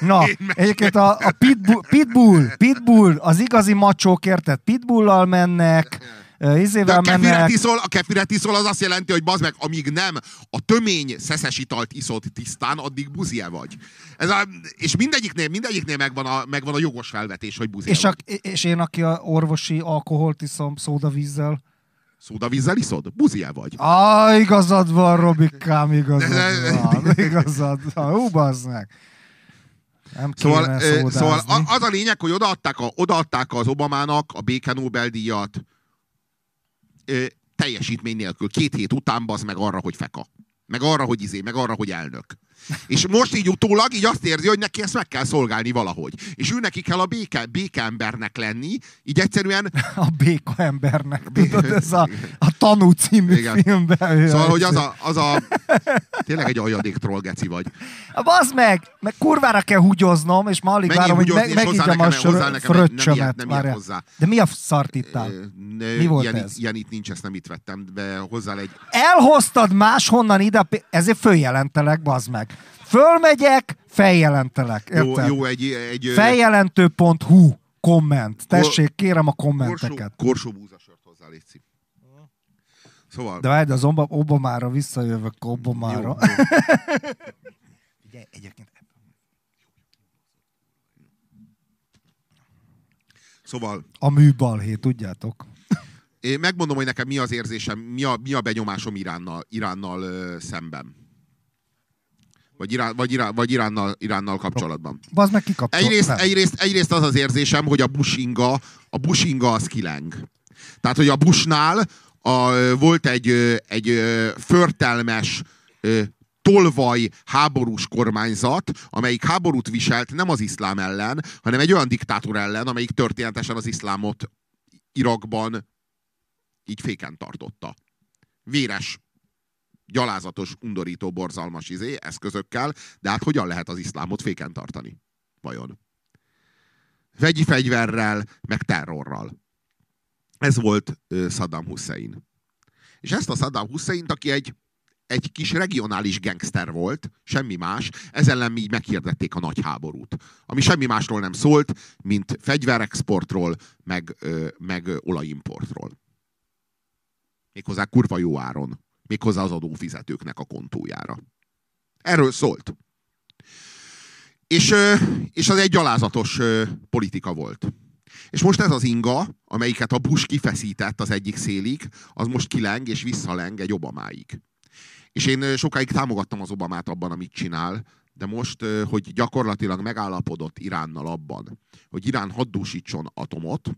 Na, egyébként a, a pitbull, pitbull, pitbull, az igazi macsók, érted? Pitbullal mennek, De a izével mennek. iszol, a kefiret iszol az azt jelenti, hogy bazd meg, amíg nem a tömény szeszes italt iszod tisztán, addig buzie vagy. Ez a, és mindegyiknél, mindegyiknél megvan a, megvan a jogos felvetés, hogy buzie És, a, vagy. és én, aki a orvosi alkoholt iszom szódavízzel. Szódavízzel iszod? Buzie vagy. Á, igazad van, Robikám, igazad van, igazad van. Hú, meg. Nem Szóval, szóval az a lényeg, hogy odaadták, a, odaadták az Obamának a béke Nobel-díjat ö, teljesítmény nélkül. Két hét után bazd meg arra, hogy feka. Meg arra, hogy izé, meg arra, hogy elnök. És most így utólag így azt érzi, hogy neki ezt meg kell szolgálni valahogy. És ő neki kell a béke, békeembernek lenni, így egyszerűen A béka embernek, tudod, ez a, a Tanú című Igen. filmben. Szóval, hogy az a, az a... Tényleg egy aljadék troll geci vagy. Bazd meg! Meg kurvára kell húgyoznom, és ma alig várom, hogy meg, megígyem a fröccsömet. De mi a szart ittál? Mi volt ilyen, ez? Ilyen itt nincs, ezt nem itt vettem, de hozzá egy... Elhoztad máshonnan ide, ezért följelentelek, bazd meg. Fölmegyek, feljelentelek. Jó, Érted? jó egy, egy ö, Feljelentő.hu komment. Tessék, kérem a kommenteket. korsó, búzasört hozzá, Léci. Szóval... De várj, az Obama- Obamára visszajövök Obamára. Jó, Ugye, egyébként Szóval a műbalhé, tudjátok? én megmondom, hogy nekem mi az érzésem, mi a, mi a benyomásom Iránnal, Iránnal ö, szemben. Vagy, Irán, vagy, Irán, vagy Iránnal, Iránnal kapcsolatban. Bazd meg kikapcsol. Egyrészt, Nem. egyrészt, egyrészt az az érzésem, hogy a bushinga, a bushinga az kileng. Tehát, hogy a busnál a, volt egy, egy förtelmes, tolvaj háborús kormányzat, amelyik háborút viselt nem az iszlám ellen, hanem egy olyan diktátor ellen, amelyik történetesen az iszlámot Irakban így féken tartotta. Véres, gyalázatos, undorító, borzalmas izé, eszközökkel, de hát hogyan lehet az iszlámot féken tartani? Vajon? Vegyi fegyverrel, meg terrorral. Ez volt Saddam Hussein. És ezt a Saddam Husseint, aki egy, egy kis regionális gangster volt, semmi más, ezzel ellen így meghirdették a nagy háborút. Ami semmi másról nem szólt, mint fegyverexportról, meg, ö, meg olajimportról. Méghozzá kurva jó áron. Méghozzá az adófizetőknek a kontójára. Erről szólt. És, és az egy gyalázatos politika volt. És most ez az inga, amelyiket a Bush kifeszített az egyik szélig, az most kileng és visszaleng egy Obamáig. És én sokáig támogattam az Obamát abban, amit csinál, de most, hogy gyakorlatilag megállapodott Iránnal abban, hogy Irán haddúsítson atomot,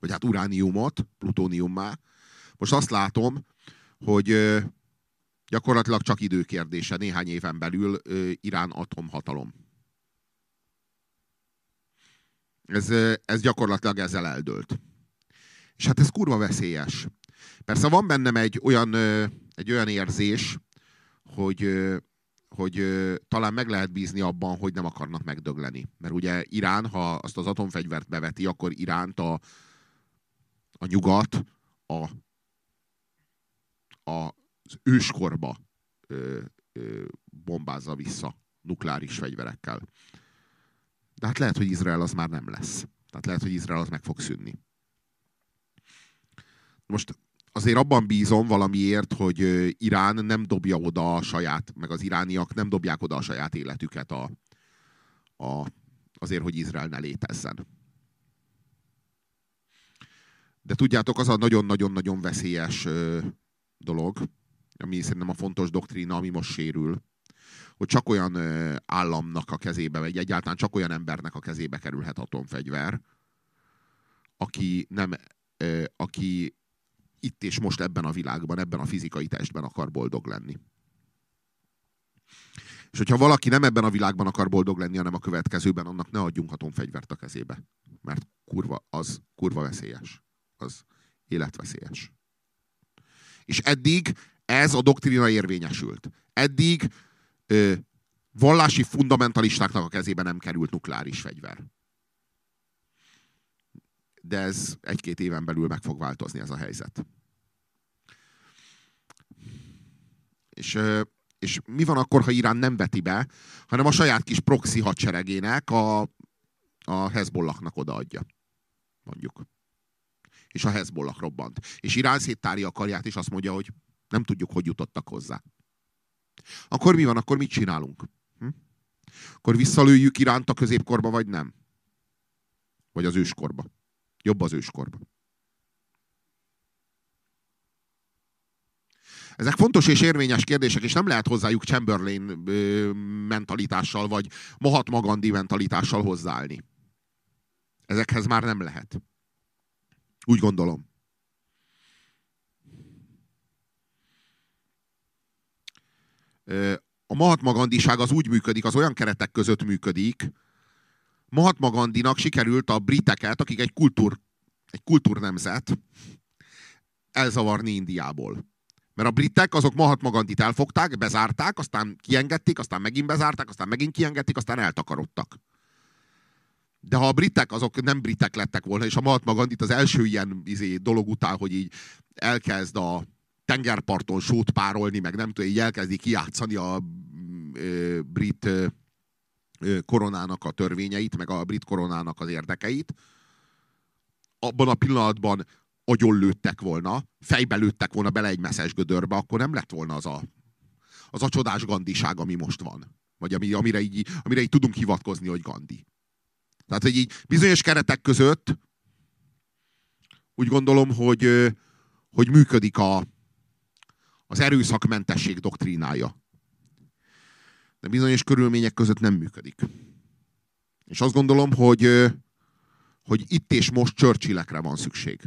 vagy hát urániumot, plutóniummá, most azt látom, hogy gyakorlatilag csak időkérdése néhány éven belül Irán atomhatalom. Ez, ez gyakorlatilag ezzel eldőlt. És hát ez kurva veszélyes. Persze van bennem egy olyan, egy olyan érzés, hogy, hogy talán meg lehet bízni abban, hogy nem akarnak megdögleni. Mert ugye Irán, ha azt az atomfegyvert beveti, akkor Iránt a, a nyugat a, az őskorba ö, ö, bombázza vissza nukleáris fegyverekkel. De hát lehet, hogy Izrael az már nem lesz. Tehát lehet, hogy Izrael az meg fog szűnni. Most azért abban bízom valamiért, hogy Irán nem dobja oda a saját, meg az irániak nem dobják oda a saját életüket a, a, azért, hogy Izrael ne létezzen. De tudjátok, az a nagyon-nagyon-nagyon veszélyes dolog, ami szerintem a fontos doktrína, ami most sérül, hogy csak olyan államnak a kezébe, vagy egyáltalán csak olyan embernek a kezébe kerülhet atomfegyver, aki nem, aki itt és most ebben a világban, ebben a fizikai testben akar boldog lenni. És hogyha valaki nem ebben a világban akar boldog lenni, hanem a következőben, annak ne adjunk atomfegyvert a kezébe. Mert kurva, az kurva veszélyes. Az életveszélyes. És eddig ez a doktrína érvényesült. Eddig ö, vallási fundamentalistáknak a kezébe nem került nukleáris fegyver. De ez egy-két éven belül meg fog változni ez a helyzet. És, és mi van akkor, ha Irán nem veti be, hanem a saját kis proxy hadseregének a, a Hezbollahnak odaadja. Mondjuk. És a Hezbollah robbant. És Irán széttárja a karját, és azt mondja, hogy nem tudjuk, hogy jutottak hozzá. Akkor mi van? Akkor mit csinálunk? Hm? Akkor visszalőjük Iránt a középkorba, vagy nem? Vagy az őskorba? Jobb az őskorba. Ezek fontos és érvényes kérdések, és nem lehet hozzájuk Chamberlain mentalitással, vagy Mahatma Gandhi mentalitással hozzáállni. Ezekhez már nem lehet. Úgy gondolom. A Mahatma Gandiság az úgy működik, az olyan keretek között működik, Mahatma Gandinak sikerült a briteket, akik egy kultúr, egy kultúrnemzet, elzavarni Indiából. Mert a britek azok Mahatma Gandhit elfogták, bezárták, aztán kiengedték, aztán megint bezárták, aztán megint kiengedték, aztán eltakarodtak. De ha a britek azok nem britek lettek volna, és a Mahatma Gandhit az első ilyen izé, dolog után, hogy így elkezd a tengerparton sót párolni, meg nem tudom, így elkezdi kiátszani a ö, brit ö, koronának a törvényeit, meg a brit koronának az érdekeit, abban a pillanatban agyon lőttek volna, fejbe lőttek volna bele egy messzes gödörbe, akkor nem lett volna az a, az a csodás gandiság, ami most van. Vagy ami, amire, így, amire így tudunk hivatkozni, hogy Gandhi. Tehát, hogy így bizonyos keretek között úgy gondolom, hogy, hogy működik a, az erőszakmentesség doktrínája. De bizonyos körülmények között nem működik. És azt gondolom, hogy, hogy itt és most Churchillekre van szükség.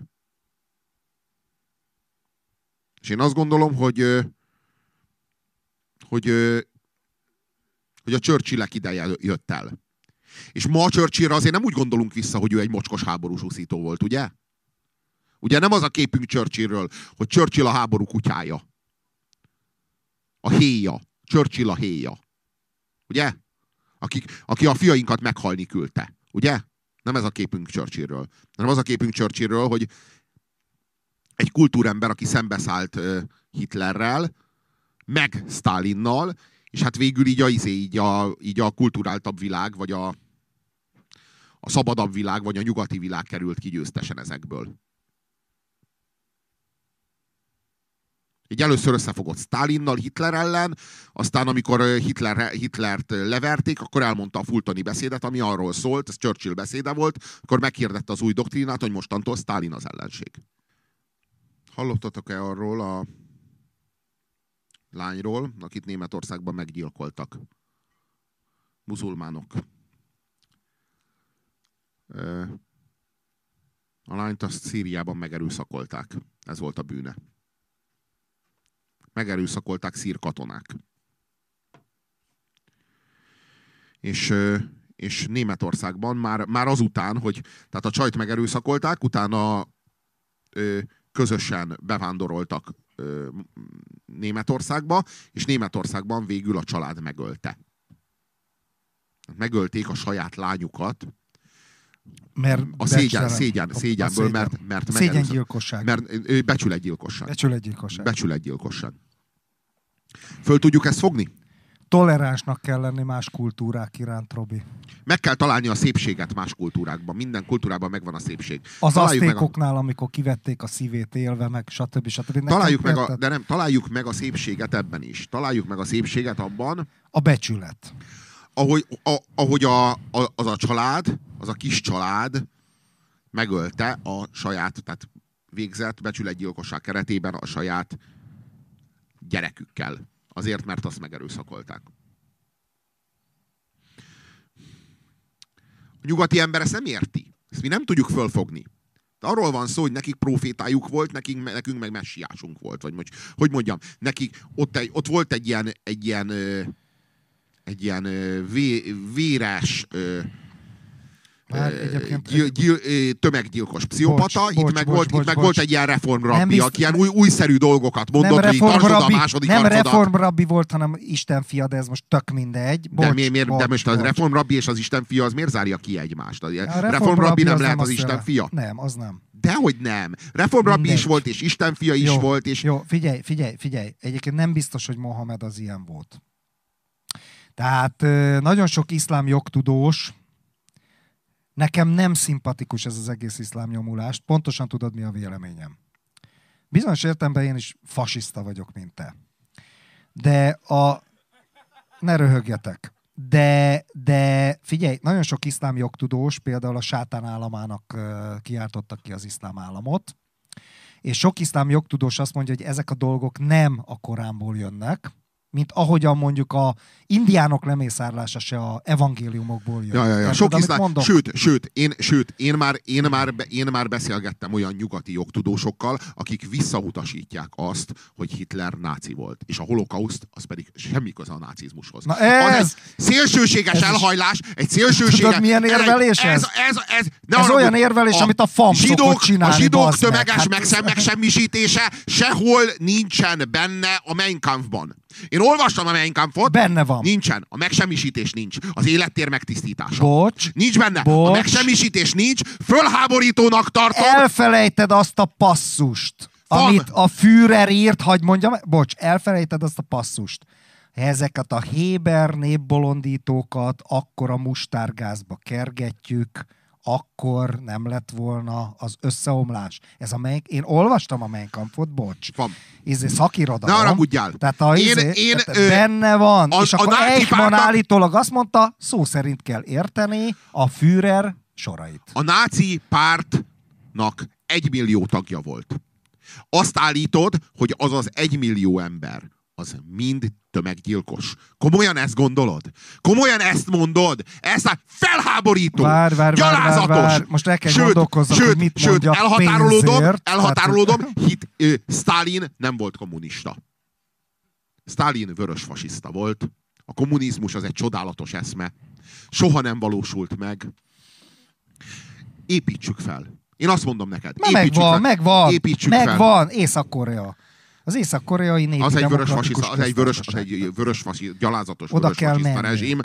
És én azt gondolom, hogy, hogy, hogy a Churchillek ideje jött el. És ma a Churchillre azért nem úgy gondolunk vissza, hogy ő egy mocskos háborús úszító volt, ugye? Ugye nem az a képünk Churchillről, hogy Churchill a háború kutyája. A héja. Churchill a héja. Ugye? Aki, aki a fiainkat meghalni küldte. Ugye? Nem ez a képünk Churchillről. Hanem az a képünk Churchillről, hogy egy kultúrember, aki szembeszállt Hitlerrel, meg Stalinnal, és hát végül így a, izé, így a, így a kulturáltabb világ, vagy a, a szabadabb világ, vagy a nyugati világ került ki győztesen ezekből. Így először összefogott Stalinnal, Hitler ellen, aztán amikor Hitler, Hitlert leverték, akkor elmondta a Fultoni beszédet, ami arról szólt, ez Churchill beszéde volt, akkor meghirdette az új doktrínát, hogy mostantól Stalin az ellenség. Hallottatok-e arról a lányról, akit Németországban meggyilkoltak muzulmánok. A lányt azt Szíriában megerőszakolták. Ez volt a bűne. Megerőszakolták szír katonák. És, és Németországban már, már azután, hogy tehát a csajt megerőszakolták, utána közösen bevándoroltak Németországba, és Németországban végül a család megölte. Megölték a saját lányukat, Mert a szégyen, szégyen, A- a szégyenből, szégyen. mert, mert Szégyengyilkosság. Mert ö, becsületgyilkosság. Becsületgyilkosság. Becsületgyilkosság. Föl tudjuk ezt fogni? Toleránsnak kell lenni más kultúrák iránt, Robi. Meg kell találni a szépséget más kultúrákban. Minden kultúrában megvan a szépség. Az találjuk meg a, amikor kivették a szívét élve, meg stb. stb. Nekem találjuk meg a, de nem, találjuk meg a szépséget ebben is. Találjuk meg a szépséget abban, a becsület. Ahogy, a, ahogy a, a, az a család, az a kis család megölte a saját, tehát végzett becsületgyilkosság keretében a saját gyerekükkel. Azért, mert azt megerőszakolták. A nyugati ember ezt nem érti. Ezt mi nem tudjuk fölfogni. De arról van szó, hogy nekik profétájuk volt, nekünk, nekünk meg messiásunk volt. Vagy hogy mondjam, nekik ott, egy, ott volt egy ilyen, egy ilyen, egy ilyen vé, véres gyil, gyil, tömeggyilkos pszichopata. Bocs, itt bocs, meg, bocs, volt, bocs, itt meg bocs. volt egy ilyen reformrabbi, aki ilyen új, újszerű dolgokat mondott, nem hogy tartsd oda a reformrabbi, második nem arcodat. reformrabbi volt, hanem Isten fia, de ez most tök mindegy. Bocs, de, mi, miért, bocs, de most a bocs. reformrabbi és az Isten fia az miért zárja ki egymást? A A reformrabbi nem az lehet az azt Isten fia? Nem, az nem. Dehogy nem. Reformrabbi is Mindegy. volt, és Isten fia is Jó, volt, és Jó, figyelj, figyelj, figyelj. Egyébként nem biztos, hogy Mohamed az ilyen volt. Tehát nagyon sok iszlám jogtudós, nekem nem szimpatikus ez az egész iszlám nyomulást, pontosan tudod, mi a véleményem. Bizonyos értelemben én is fasiszta vagyok, mint te. De a... Ne röhögjetek. De, de figyelj, nagyon sok iszlám jogtudós például a sátán államának kiáltottak ki az iszlám államot, és sok iszlám jogtudós azt mondja, hogy ezek a dolgok nem a Koránból jönnek, mint ahogyan mondjuk a indiánok lemészárlása se a evangéliumokból jön. Ja, ja, ja. Sok amit iszlám, sőt, sőt, én, sőt én, már, én, már, én már beszélgettem olyan nyugati jogtudósokkal, akik visszautasítják azt, hogy Hitler náci volt. És a holokauszt, az pedig semmi köze a nácizmushoz. Na Az ez- egy szélsőséges ez elhajlás, egy szélsőséges... Tudod, milyen érvelés ez? ez? Ez, ez, ne Ez olyan érvelés, amit a FAM zsidók, csinálni, A zsidók bazd meg. tömeges Hát megsemmisítése sehol nincsen benne a Mein Kampfban. Én olvastam a Mein Kampfot. Benne van. Nincsen. A megsemmisítés nincs. Az élettér megtisztítása. Bocs. Nincs benne. A Bocs. megsemmisítés nincs. Fölháborítónak tartom. Elfelejted azt a passzust, Fam. amit a Führer írt, hagyd mondjam, bocs, elfelejted azt a passzust. Ezeket a Héber népbolondítókat akkor a mustárgázba kergetjük, akkor nem lett volna az összeomlás. Ez a Mein, én olvastam a Mein Kampfot, bocs. Fam. Izé, szakirodalom. Ne haragudjál. Tehát a, Én- izé, én, tehát ö, benne van. az- és a akkor náci Eichmann állítólag azt mondta, szó szerint kell érteni a Führer sorait. A náci pártnak egy millió tagja volt. Azt állítod, hogy az az egy millió ember, az mind tömeggyilkos. Komolyan ezt gondolod? Komolyan ezt mondod? Ez felháborító, Vár, vár, gyalázatos. vár, vár. Most el kell gondolkozzak, sőt, hogy mit sőt, elhatárolódom, pénzért. elhatárolódom, hit, ö, Stalin nem volt kommunista. Stalin vörös fasiszta volt. A kommunizmus az egy csodálatos eszme. Soha nem valósult meg. Építsük fel. Én azt mondom neked. Na építsük megvan, fel. megvan, Építsük fel. megvan, Észak-Korea. Az észak-koreai népi Az egy vörös fasiszta, az egy vörös, az egy vörös fasiszta, gyalázatos Oda vörös fasiszta rezsim.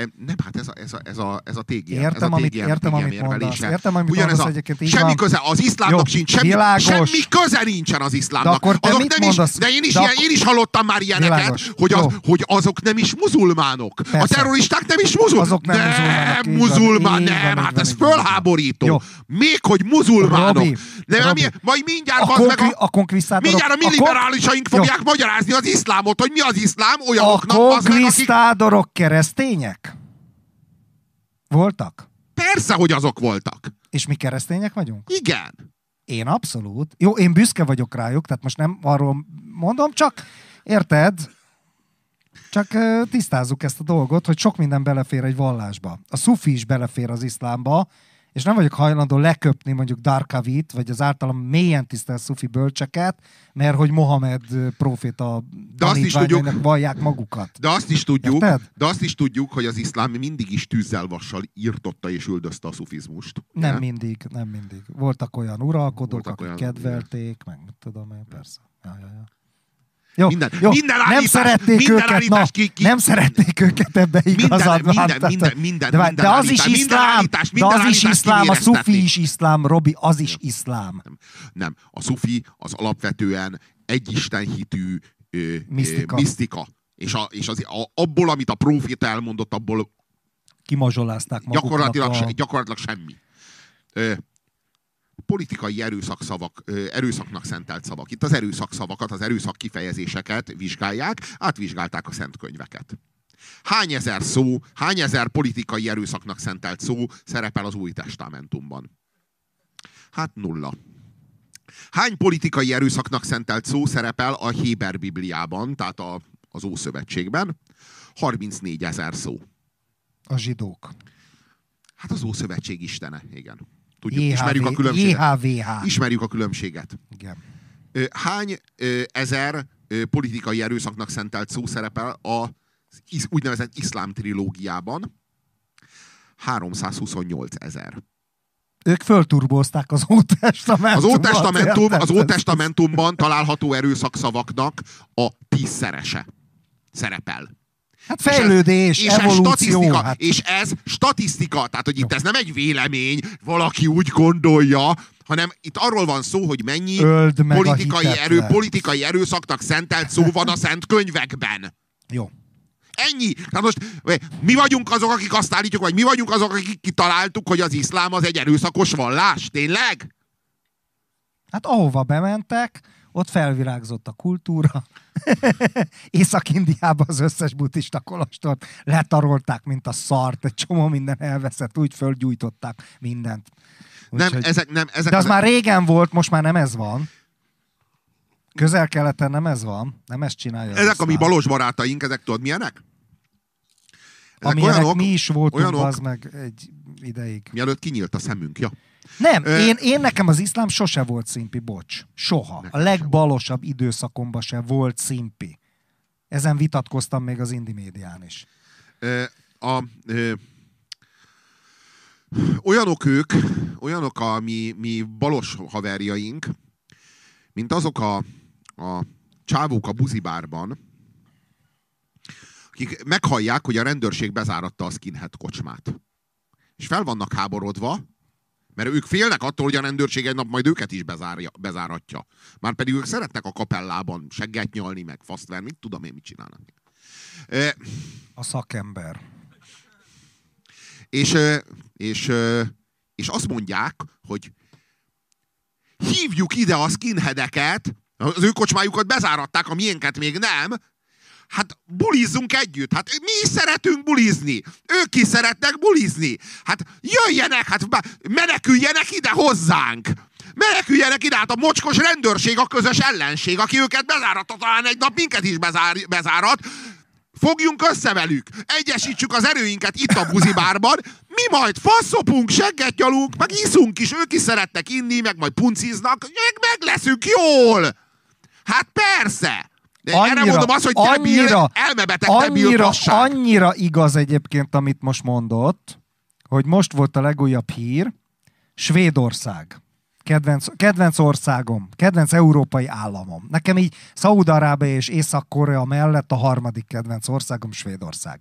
Em, Nem, hát ez a, ez a, ez a, ez a TGM. ez Értem, a amit- TGM, értem, TGM amit mondasz. Értem, amit Ugyanez mondasz, a, egyébként így semmi van. köze, az iszlámnak Jó, sincs, semmi, világos. semmi köze nincsen az iszlámnak. De akkor te azok mit nem mondasz? Is, de én is, De ilyen, én is hallottam már ilyeneket, Világos. hogy, az, Jó. hogy azok nem is muzulmánok. A Persze. terroristák nem is muzulmánok. Azok nem van, muzulmán, van, nem, így hát van, ez van, van. fölháborító. Jó. Még hogy muzulmánok. Robi, Nem, Robi. majd mindjárt A, bazd meg konkvi, a, a. Mindjárt a mi liberálisaink fogják magyarázni az iszlámot, hogy mi az iszlám A olyanoknak, akik... konkvisztádorok keresztények? Voltak? Persze, hogy azok voltak. És mi keresztények vagyunk? Igen. Én abszolút. Jó, én büszke vagyok rájuk, tehát most nem arról mondom, csak érted? Csak tisztázzuk ezt a dolgot, hogy sok minden belefér egy vallásba. A szufi is belefér az iszlámba, és nem vagyok hajlandó leköpni mondjuk Darkavit, vagy az általam mélyen tisztelt szufi bölcseket, mert hogy Mohamed proféta De azt is tanítványainak tudjuk- vallják magukat. De azt is tudjuk, Érted? de azt is tudjuk, hogy az iszlám mindig is tűzzel vassal írtotta és üldözte a szufizmust. Nem ugye? mindig, nem mindig. Voltak olyan uralkodók, Voltak akik olyan- kedvelték, meg mit tudom én, persze. Ja, ja, ja. Jó, Minden- jó. minden nem állítás- szerették minden őket, állítás na, ki- ki- nem szerették őket, ebbe igazad minden, Tehát, minden, minden, de, minden de az is állítás, minden iszlám, állítás, de minden az is iszlám, a szufi is iszlám, Robi, az is iszlám. Nem, a szufi az alapvetően egyistenhitű ö, ö, Misztika. misztika. És, a, és az, a, abból, amit a próféta elmondott, abból Kimazsolázták maguknak gyakorlatilag, a... se, gyakorlatilag semmi. Ö, politikai erőszakszavak, erőszaknak szentelt szavak. Itt az erőszakszavakat, az erőszak kifejezéseket vizsgálják, átvizsgálták a szent könyveket. Hány ezer szó, hány ezer politikai erőszaknak szentelt szó szerepel az új testamentumban? Hát nulla. Hány politikai erőszaknak szentelt szó szerepel a Héber Bibliában, tehát a, az Ószövetségben? 34 ezer szó. a zsidók. Hát az Ószövetség istene, igen. Tudjuk, JHV, ismerjük a különbséget. JHVH. Ismerjük a különbséget. Igen. Hány ezer politikai erőszaknak szentelt szó szerepel a is- úgynevezett iszlám trilógiában? 328 ezer. Ők fölturbózták az Ótestamentumot. Az Ótestamentum, az Ótestamentumban található erőszakszavaknak a tízszerese szerepel. Hát fejlődés, és ez, evolúció. statisztika, hát, és ez statisztika, tehát hogy itt ez nem egy vélemény, valaki úgy gondolja, hanem itt arról van szó, hogy mennyi politikai, erő, politikai erőszaknak szentelt szó van a szent könyvekben. Jó. Ennyi. Tehát most mi vagyunk azok, akik azt állítjuk, vagy mi vagyunk azok, akik kitaláltuk, hogy az iszlám az egy erőszakos vallás? Tényleg? Hát ahova bementek, ott felvirágzott a kultúra. Észak-Indiában az összes buddhista kolostort letarolták, mint a szart. Egy csomó minden elveszett, úgy fölgyújtották mindent. Nem, Úgyhogy- ezek, nem, ezek De az ezek- már régen volt, most már nem ez van. Közel-keleten nem ez van, nem ezt csinálja. ezek a mi balos barátaink, ezek tudod milyenek? Ezek Amilyenek mi is voltunk, olyanok- az meg egy ideig. Mielőtt kinyílt a szemünk, ja. Nem, Ö- én, én nekem az iszlám sose volt szimpi, bocs. Soha. Nekem a legbalosabb időszakomban se volt szimpi. Ezen vitatkoztam még az Indi médián is. Ö, a, ö, olyanok ők, olyanok a mi, mi balos haverjaink, mint azok a, a csávók a buzibárban, akik meghallják, hogy a rendőrség bezáratta a skinhead kocsmát. És fel vannak háborodva, mert ők félnek attól, hogy a rendőrség egy nap majd őket is bezárja, bezáratja. Már pedig ők szeretnek a kapellában segget nyalni, meg faszt verni, mit tudom én, mit csinálnak. A szakember. és, és, és azt mondják, hogy hívjuk ide a skinheadeket, az ő kocsmájukat bezáratták, a miénket még nem, hát bulizzunk együtt. Hát mi is szeretünk bulizni. Ők is szeretnek bulizni. Hát jöjjenek, hát meneküljenek ide hozzánk. Meneküljenek ide, hát a mocskos rendőrség a közös ellenség, aki őket bezáratta, talán egy nap minket is bezár, bezárat. Fogjunk össze velük, egyesítsük az erőinket itt a buzibárban, mi majd faszopunk, segget nyalunk, meg iszunk is, ők is szeretnek inni, meg majd punciznak, meg, meg leszünk jól. Hát persze. De erre mondom azt, hogy debil, annyira, elmebeteg annyira, fasság. annyira igaz egyébként, amit most mondott, hogy most volt a legújabb hír, Svédország. Kedvenc, kedvenc országom, kedvenc európai államom. Nekem így Szaúd-Arábia és Észak-Korea mellett a harmadik kedvenc országom Svédország.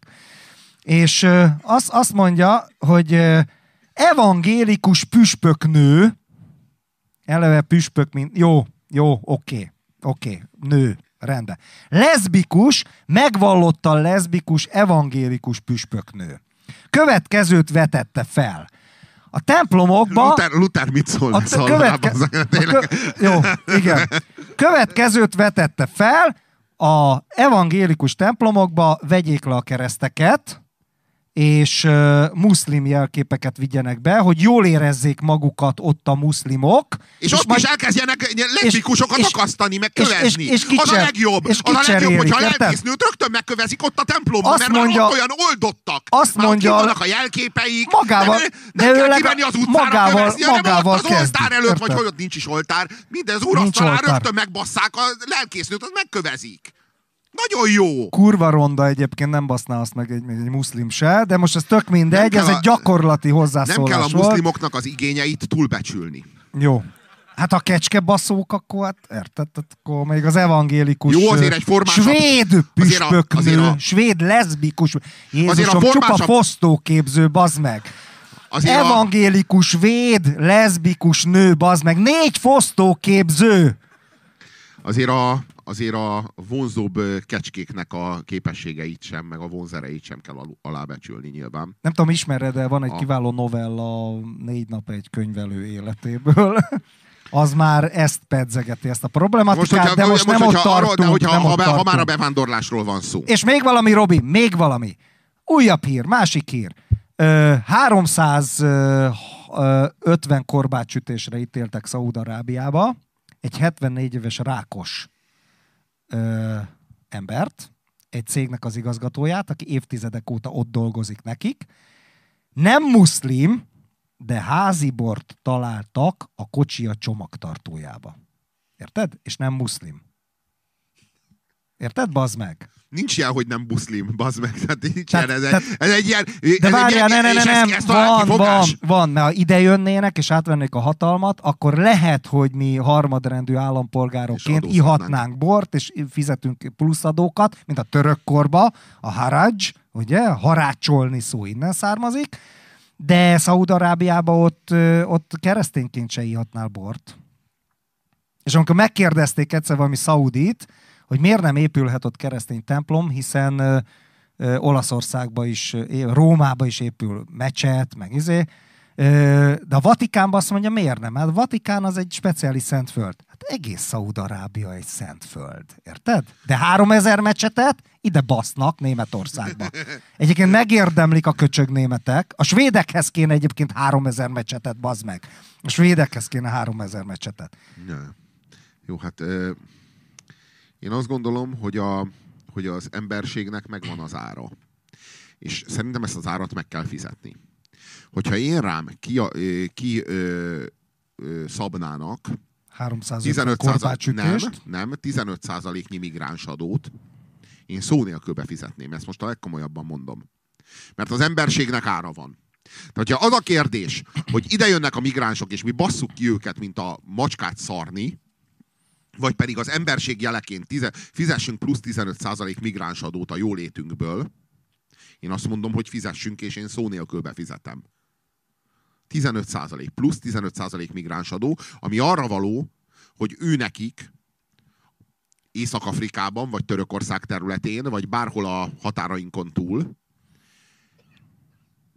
És ö, azt, azt mondja, hogy ö, evangélikus püspöknő, eleve püspök, mint... Jó, jó, oké, oké, nő, rendben. Leszbikus, megvallottan leszbikus, evangélikus püspöknő. Következőt vetette fel. A templomokba... Luther, Luther mit szól? A A követke... a kö... Jó, igen. Következőt vetette fel, a evangélikus templomokba vegyék le a kereszteket, és uh, muszlim jelképeket vigyenek be, hogy jól érezzék magukat ott a muszlimok. És, és ott majd... is elkezdjenek leszbikusokat és, akasztani, meg kövezni. És, és, és kicser, az a legjobb. És az a legjobb, hogyha lelkésznőt rögtön megkövezik ott a templomban, azt mert mondja, már ott olyan oldottak. Azt már mondja, vannak a jelképeik. Magával, nem, nem de kell kimenni az utcára magával, kövezni, magával ott az oltár előtt, vagy hogy ott nincs is oltár. Minden az úrasztalán rögtön megbasszák a lelkésznőt, az megkövezik. Nagyon jó! Kurva ronda egyébként, nem baszná azt meg egy, egy muszlim se, de most ez tök mindegy, ez a, egy gyakorlati hozzászólás Nem kell a muszlimoknak az igényeit túlbecsülni. Jó. Hát a kecske baszók, akkor hát érted, akkor még az evangélikus Jó, azért egy formásabb... Svéd püspöknő, azért a, azért a, svéd leszbikus, Jézusom, azért a formásabb, csupa fosztóképző, bazd meg. Azért evangélikus, a... véd, leszbikus nő, bazd meg, négy fosztóképző. Azért a, azért a vonzóbb kecskéknek a képességeit sem, meg a vonzereit sem kell alábecsülni nyilván. Nem tudom, ismered de van egy a... kiváló novella négy nap egy könyvelő életéből. az már ezt pedzegeti, ezt a problematikát, most, hogyha, de most, most nem ott tartunk. De hogyha, nem ha, ott ha már a bevándorlásról van szó. És még valami, Robi, még valami. Újabb hír, másik hír. 350 korbácsütésre ítéltek Szaúd-Arábiába egy 74 éves rákos ö, embert, egy cégnek az igazgatóját, aki évtizedek óta ott dolgozik nekik. Nem muszlim, de házi bort találtak a kocsia csomagtartójába. Érted? És nem muszlim. Érted, bazd meg? Nincs ilyen, hogy nem buszlim, bazd meg. Tehát nincs tehát, ilyen, ez, tehát, ez egy ilyen... De várjál, ne, ne, ne, nem, ez, van, van, van, mert ha ide jönnének és átvennék a hatalmat, akkor lehet, hogy mi harmadrendű állampolgárokként ihatnánk bort, és fizetünk pluszadókat, mint a török korba, a haraj, ugye, harácsolni szó innen származik, de Szaúd-Arábiában ott, ott keresztényként se ihatnál bort. És amikor megkérdezték egyszer valami szaudit, hogy miért nem épülhet ott keresztény templom, hiszen Olaszországban is, Rómában is épül mecset, meg izé, de a Vatikánban azt mondja, miért nem? Hát a Vatikán az egy speciális szent föld. Hát egész Szaúd-Arábia egy szent föld, érted? De 3000 mecsetet ide basznak Németországba. Egyébként megérdemlik a köcsög németek. A svédekhez kéne egyébként 3000 mecsetet, bazd meg. A svédekhez kéne 3000 mecsetet. Ja. Jó, hát... Ö- én azt gondolom, hogy, a, hogy az emberségnek megvan az ára. És szerintem ezt az árat meg kell fizetni. Hogyha én rám ki, ki ö, ö, szabnának 15 nem, nem, 15 százaléknyi migráns adót, én szó nélkül befizetném. Ezt most a legkomolyabban mondom. Mert az emberségnek ára van. Tehát, ha az a kérdés, hogy ide jönnek a migránsok, és mi basszuk ki őket, mint a macskát szarni, vagy pedig az emberség jeleként tize, fizessünk plusz 15% migráns adót a jólétünkből, én azt mondom, hogy fizessünk, és én szó nélkül befizetem. 15% plusz 15% migráns adó, ami arra való, hogy ő nekik Észak-Afrikában, vagy Törökország területén, vagy bárhol a határainkon túl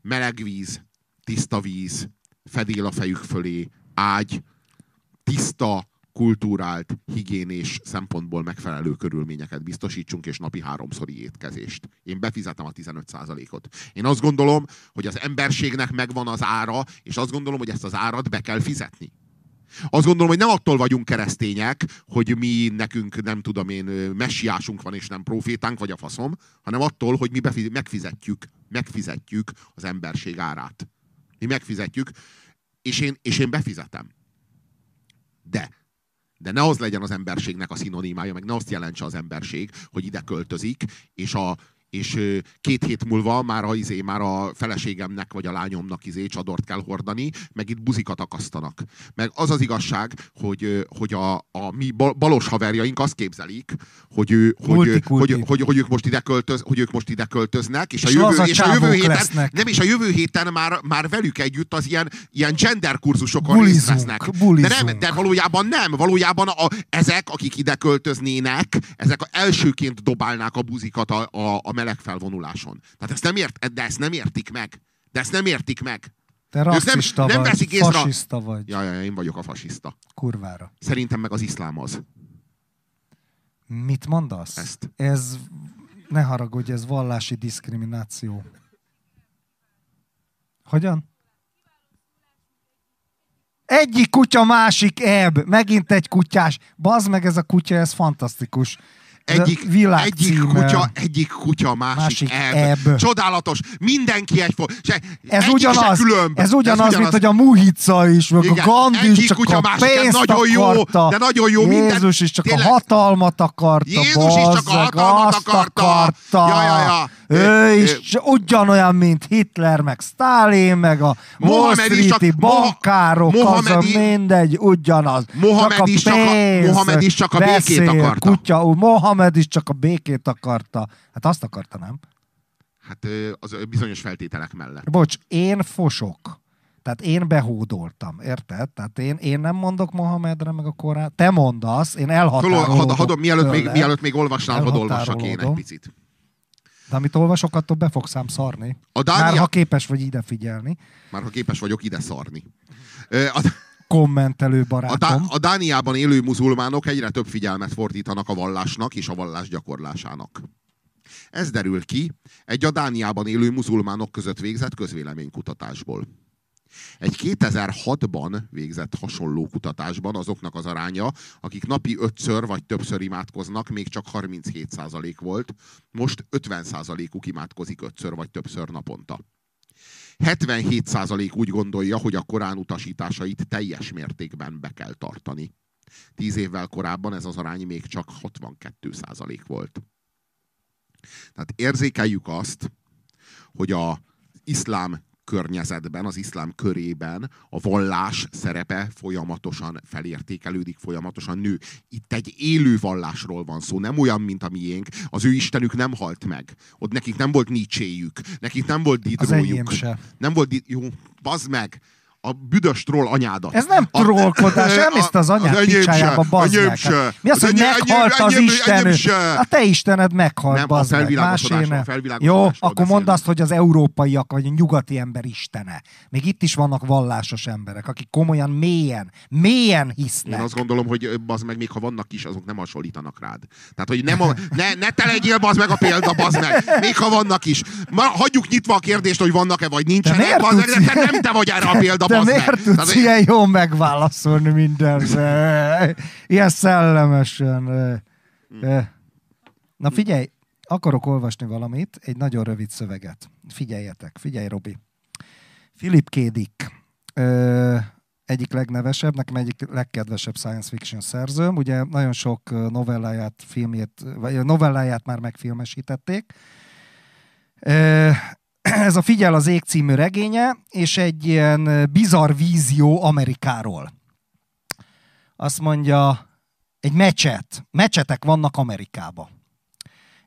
meleg víz, tiszta víz, fedél a fejük fölé, ágy, tiszta, kultúrált, higiénés szempontból megfelelő körülményeket biztosítsunk, és napi háromszori étkezést. Én befizetem a 15%-ot. Én azt gondolom, hogy az emberségnek megvan az ára, és azt gondolom, hogy ezt az árat be kell fizetni. Azt gondolom, hogy nem attól vagyunk keresztények, hogy mi nekünk, nem tudom én, messiásunk van és nem profétánk, vagy a faszom, hanem attól, hogy mi megfizetjük, megfizetjük az emberség árát. Mi megfizetjük, és én, és én befizetem. De de ne az legyen az emberségnek a szinonimája, meg ne azt jelentse az emberség, hogy ide költözik, és a, és két hét múlva már a, izé, már a feleségemnek vagy a lányomnak izé csadort kell hordani, meg itt buzikat akasztanak. Meg az az igazság, hogy, hogy a, a mi balos haverjaink azt képzelik, hogy, ő, hogy, hogy, hogy, hogy, ők most ide költöz, hogy ők most ide költöznek, és, és, a, jövő, és a jövő héten, lesznek. nem, és a jövő héten már, már velük együtt az ilyen, ilyen gender kurzusokon bulizunk, részt vesznek. De, nem, de valójában nem, valójában a, ezek, akik ide költöznének, ezek elsőként dobálnák a buzikat a, a, a meleg felvonuláson. Tehát ezt nem ért, de ezt nem értik meg. De ezt nem értik meg. Te rasszista nem, nem vagy, veszik észre. fasiszta vagy. Ja, ja, én vagyok a fasiszta. Kurvára. Szerintem meg az iszlám az. Mit mondasz? Ezt. Ez, ne haragudj, ez vallási diszkrimináció. Hogyan? Egyik kutya, másik ebb. Megint egy kutyás. Bazd meg ez a kutya, ez fantasztikus. Ez Egyik, egyik kutya, egyik kutya, másik, Másik ebb. ebb. Csodálatos. Mindenki egy se, Ez egyik ugyanaz, különb. ez ugyanaz, mint hogy a Muhica is, meg Igen, a Gandhi is csak kutya, a másik, ez pénzt nagyon jó, akarta. de nagyon jó, minden- Jézus is csak tényleg. a hatalmat akarta, Jézus is csak a hatalmat akarta. akarta. Ja, ja, ja. Ő Ö, is c- ugyanolyan, mint Hitler, meg Stalin, meg a Wall Mohamed Street-i bankárok, Mohamed i- mindegy, ugyanaz. Mohamed csak a is csak a- Mohamed is csak a békét akarta. Kutya, ú, Mohamed is csak a békét akarta. Hát azt akarta, nem? Hát az bizonyos feltételek mellett. Bocs, én fosok. Tehát én behódoltam, érted? Tehát én, én nem mondok Mohamedre, meg a Korán. Te mondasz, én elhatárolódom. had, had, mielőtt, még, mielőtt még olvasnál, hadd olvassak én egy picit. De amit olvasok, attól be fogsz ám szarni. A Dánia... Már ha képes vagy ide figyelni. Már ha képes vagyok ide szarni. A, Kommentelő a, barátom. Dá- a Dániában élő muzulmánok egyre több figyelmet fordítanak a vallásnak és a vallás gyakorlásának. Ez derül ki egy a Dániában élő muzulmánok között végzett közvéleménykutatásból. Egy 2006-ban végzett hasonló kutatásban azoknak az aránya, akik napi ötször vagy többször imádkoznak, még csak 37% volt, most 50%-uk imádkozik ötször vagy többször naponta. 77% úgy gondolja, hogy a Korán utasításait teljes mértékben be kell tartani. Tíz évvel korábban ez az arány még csak 62% volt. Tehát érzékeljük azt, hogy a iszlám környezetben, az iszlám körében a vallás szerepe folyamatosan felértékelődik, folyamatosan nő. Itt egy élő vallásról van szó, nem olyan, mint a miénk. Az ő istenük nem halt meg. Ott nekik nem volt Nietzséjük, nekik nem volt Didrójuk. Nem volt, di- jó, bazd meg, a büdös troll anyádat. Ez nem trollkodás, elmészte az anyád enyém picsájába, bazd meg. se. Mi az, Az hogy enyém- meghalt enyém- az enyém-. A te Istened meghalt, Nem, a bazd meg. felvilágosodásról- Másé ne. felvilágosodásról Jó, akkor mondd azt, hogy az európaiak, vagy a nyugati ember istene. Még itt is vannak vallásos emberek, akik komolyan, mélyen, mélyen Én hisznek. azt gondolom, hogy az meg még ha vannak is, azok nem hasonlítanak rád. Tehát, hogy nem a, ne, ne te legyél bazd meg a példa, bazd meg. Még ha vannak is. Ma, hagyjuk nyitva a kérdést, hogy vannak-e vagy nincsenek, bazd meg, tudsz- de te nem te vagy erre a példa, Bazd meg. miért tudsz Tehát, ilyen jól megválaszolni mindenre? Ilyen szellemesen. Na figyelj, akarok olvasni valamit, egy nagyon rövid szöveget. Figyeljetek, figyelj Robi. Philip K. Dick, ö, egyik legnevesebb, nekem egyik legkedvesebb science fiction szerzőm. Ugye nagyon sok novelláját, filmjét, vagy novelláját már megfilmesítették. Ö, ez a Figyel az ég című regénye, és egy ilyen bizarr vízió Amerikáról. Azt mondja, egy mecset. Mecsetek vannak Amerikába.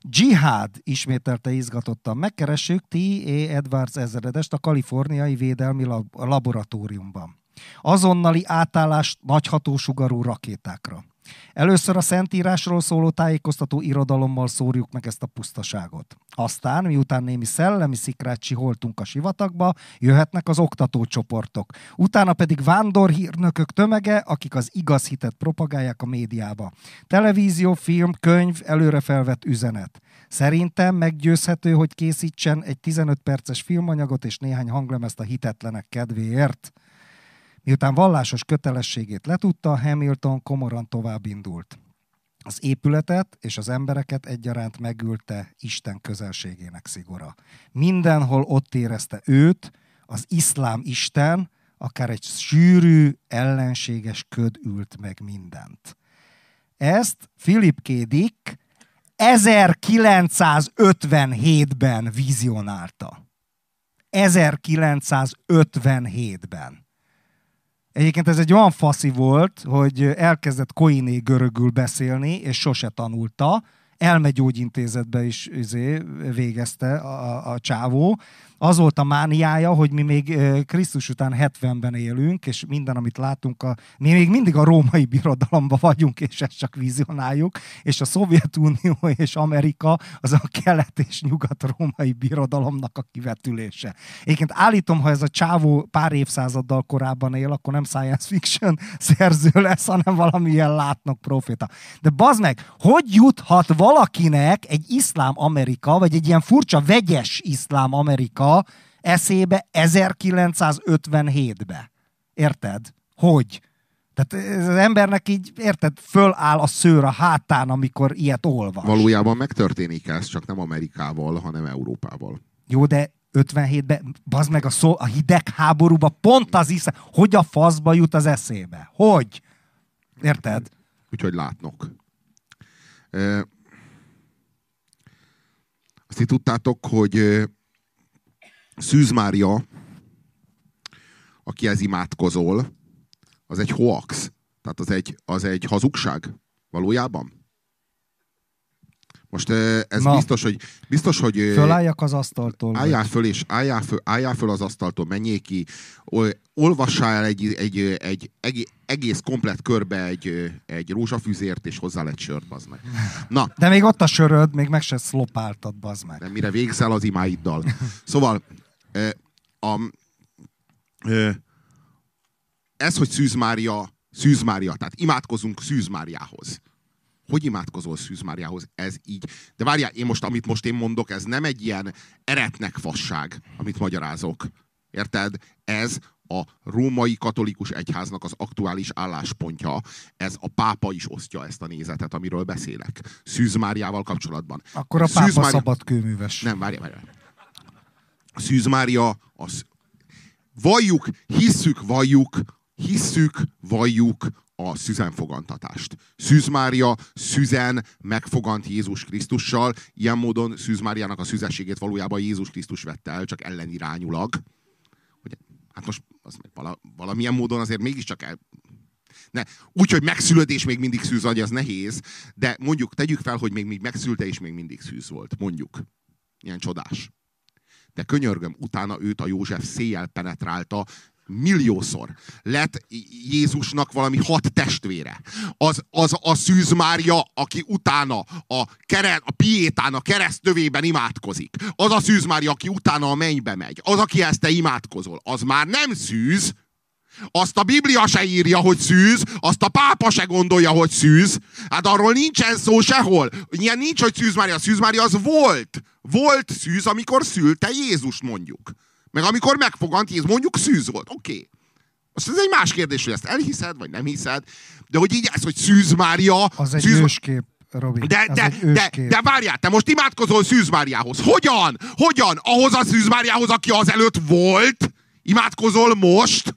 Jihad, ismételte izgatottan. Megkeressük T.A. Edwards ezredest a kaliforniai védelmi lab- laboratóriumban. Azonnali átállás nagyhatósugarú rakétákra. Először a Szentírásról szóló tájékoztató irodalommal szórjuk meg ezt a pusztaságot. Aztán, miután némi szellemi szikrát csiholtunk a sivatagba, jöhetnek az oktatócsoportok. Utána pedig vándorhírnökök tömege, akik az igaz hitet propagálják a médiába. Televízió, film, könyv, előre felvett üzenet. Szerintem meggyőzhető, hogy készítsen egy 15 perces filmanyagot és néhány hanglemezt a hitetlenek kedvéért. Miután vallásos kötelességét letudta, Hamilton komoran tovább indult. Az épületet és az embereket egyaránt megülte Isten közelségének szigora. Mindenhol ott érezte őt, az iszlám Isten, akár egy sűrű, ellenséges köd ült meg mindent. Ezt Philip K. Dick 1957-ben vizionálta. 1957-ben. Egyébként ez egy olyan faszi volt, hogy elkezdett koiné görögül beszélni, és sose tanulta. Elmegyógyintézetbe is izé, végezte a, a csávó. Az volt a mániája, hogy mi még Krisztus után 70-ben élünk, és minden, amit látunk, a, mi még mindig a római birodalomban vagyunk, és ezt csak vizionáljuk, és a Szovjetunió és Amerika az a kelet és nyugat római birodalomnak a kivetülése. Egyébként állítom, ha ez a csávó pár évszázaddal korábban él, akkor nem science fiction szerző lesz, hanem valamilyen látnak proféta. De bazd meg, hogy juthat valakinek egy iszlám Amerika, vagy egy ilyen furcsa vegyes iszlám Amerika eszébe 1957-be. Érted? Hogy? Tehát ez az embernek így, érted, föláll a szőr a hátán, amikor ilyet olvas. Valójában megtörténik ez, csak nem Amerikával, hanem Európával. Jó, de 57-ben, bazd meg a, szó, a hidegháborúba pont az is, hogy a faszba jut az eszébe? Hogy? Érted? Úgyhogy látnok. E, azt itt tudtátok, hogy Szűz Mária, akihez imádkozol, az egy hoax. Tehát az egy, az egy hazugság valójában. Most ez Na, biztos, hogy... Biztos, hogy fölálljak az asztaltól. Álljál föl, és álljál föl, álljál föl az asztaltól, menjél ki, olvassál egy, egy, egy, egy egész komplet körbe egy, egy rózsafűzért, és hozzá egy sört, bazd meg. Na. De még ott a söröd, még meg se szlopáltad, bazd meg. De mire végzel az imáiddal. Szóval a, ez, hogy Szűz Mária, Szűz Mária, tehát imádkozunk Szűz Máriához hogy imádkozol Szűz Máriához? Ez így. De várjál, én most, amit most én mondok, ez nem egy ilyen eretnek fasság, amit magyarázok. Érted? Ez a római katolikus egyháznak az aktuális álláspontja. Ez a pápa is osztja ezt a nézetet, amiről beszélek. Szűz Máriával kapcsolatban. Akkor a pápa Mária... szabad kőműves. Nem, várjál, várjál. Szűz Mária, az... valljuk, hisszük, valljuk, hisszük, valljuk a szüzenfogantatást. Szűz Mária szüzen megfogant Jézus Krisztussal, ilyen módon Szűz Máriának a szüzességét valójában Jézus Krisztus vette el, csak ellenirányulag. Hogy, hát most az vala, valamilyen módon azért mégiscsak el, ne, úgy, hogy megszülöd és még mindig szűz vagy, az nehéz, de mondjuk tegyük fel, hogy még, még megszülte és még mindig szűz volt. Mondjuk. Ilyen csodás. De könyörgöm, utána őt a József széjjel penetrálta, milliószor lett Jézusnak valami hat testvére. Az, az a Szűz Mária, aki utána a, kere, a piétán, a kereszt tövében imádkozik. Az a Szűz Mária, aki utána a mennybe megy. Az, aki ezt te imádkozol. Az már nem szűz, azt a Biblia se írja, hogy szűz, azt a pápa se gondolja, hogy szűz. Hát arról nincsen szó sehol. Ilyen nincs, hogy Szűz Mária. Szűz Mária az volt. Volt szűz, amikor szülte Jézus mondjuk. Meg amikor megfogant Jézus, mondjuk szűz volt, oké. Okay. Azt ez egy más kérdés, hogy ezt elhiszed, vagy nem hiszed. De hogy így ez, hogy Szűz Mária... Az egy Szűz... őskép. Robi, de, de, de, de várjál, te most imádkozol Szűz Máriához. Hogyan? Hogyan? Ahhoz a Szűz Máriához, aki az előtt volt? Imádkozol most?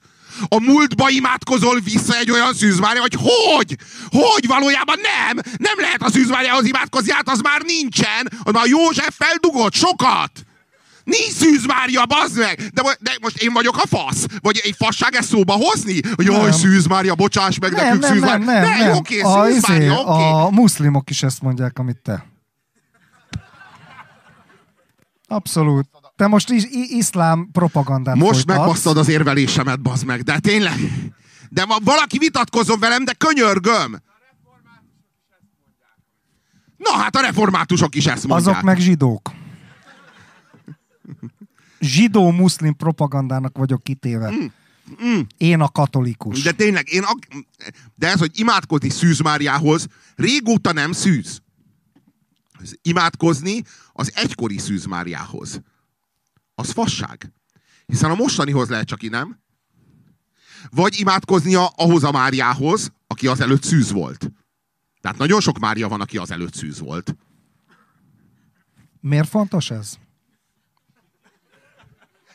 A múltba imádkozol vissza egy olyan szűzmária, hogy hogy? Hogy? Valójában nem! Nem lehet a szűzmáriához imádkozni, hát az már nincsen. Az már József feldugott sokat. Nincs Szűz Mária, bazd meg! De, de, most én vagyok a fasz? Vagy egy fasság ezt szóba hozni? Hogy jaj, Szűz Mária, bocsáss meg nem, nekünk nem, Szűz Mária. Nem, nem, nem. Oké, okay, Szűz Mária, izé, oké. Okay. A muszlimok is ezt mondják, amit te. Abszolút. Te most is iszlám propagandát Most folytatsz. megbasztad az érvelésemet, bazd meg, de tényleg. De ma valaki vitatkozom velem, de könyörgöm. Na hát a reformátusok is ezt mondják. Azok meg zsidók zsidó-muszlim propagandának vagyok kitéve. Mm. Mm. Én a katolikus. De tényleg, én a... de ez, hogy imádkozni Szűz Máriához, régóta nem szűz. Imádkozni az egykori Szűz Máriához. Az fasság. Hiszen a mostanihoz lehet csak nem. Vagy imádkoznia ahhoz a Máriához, aki az előtt szűz volt. Tehát nagyon sok Mária van, aki az előtt szűz volt. Miért fontos ez?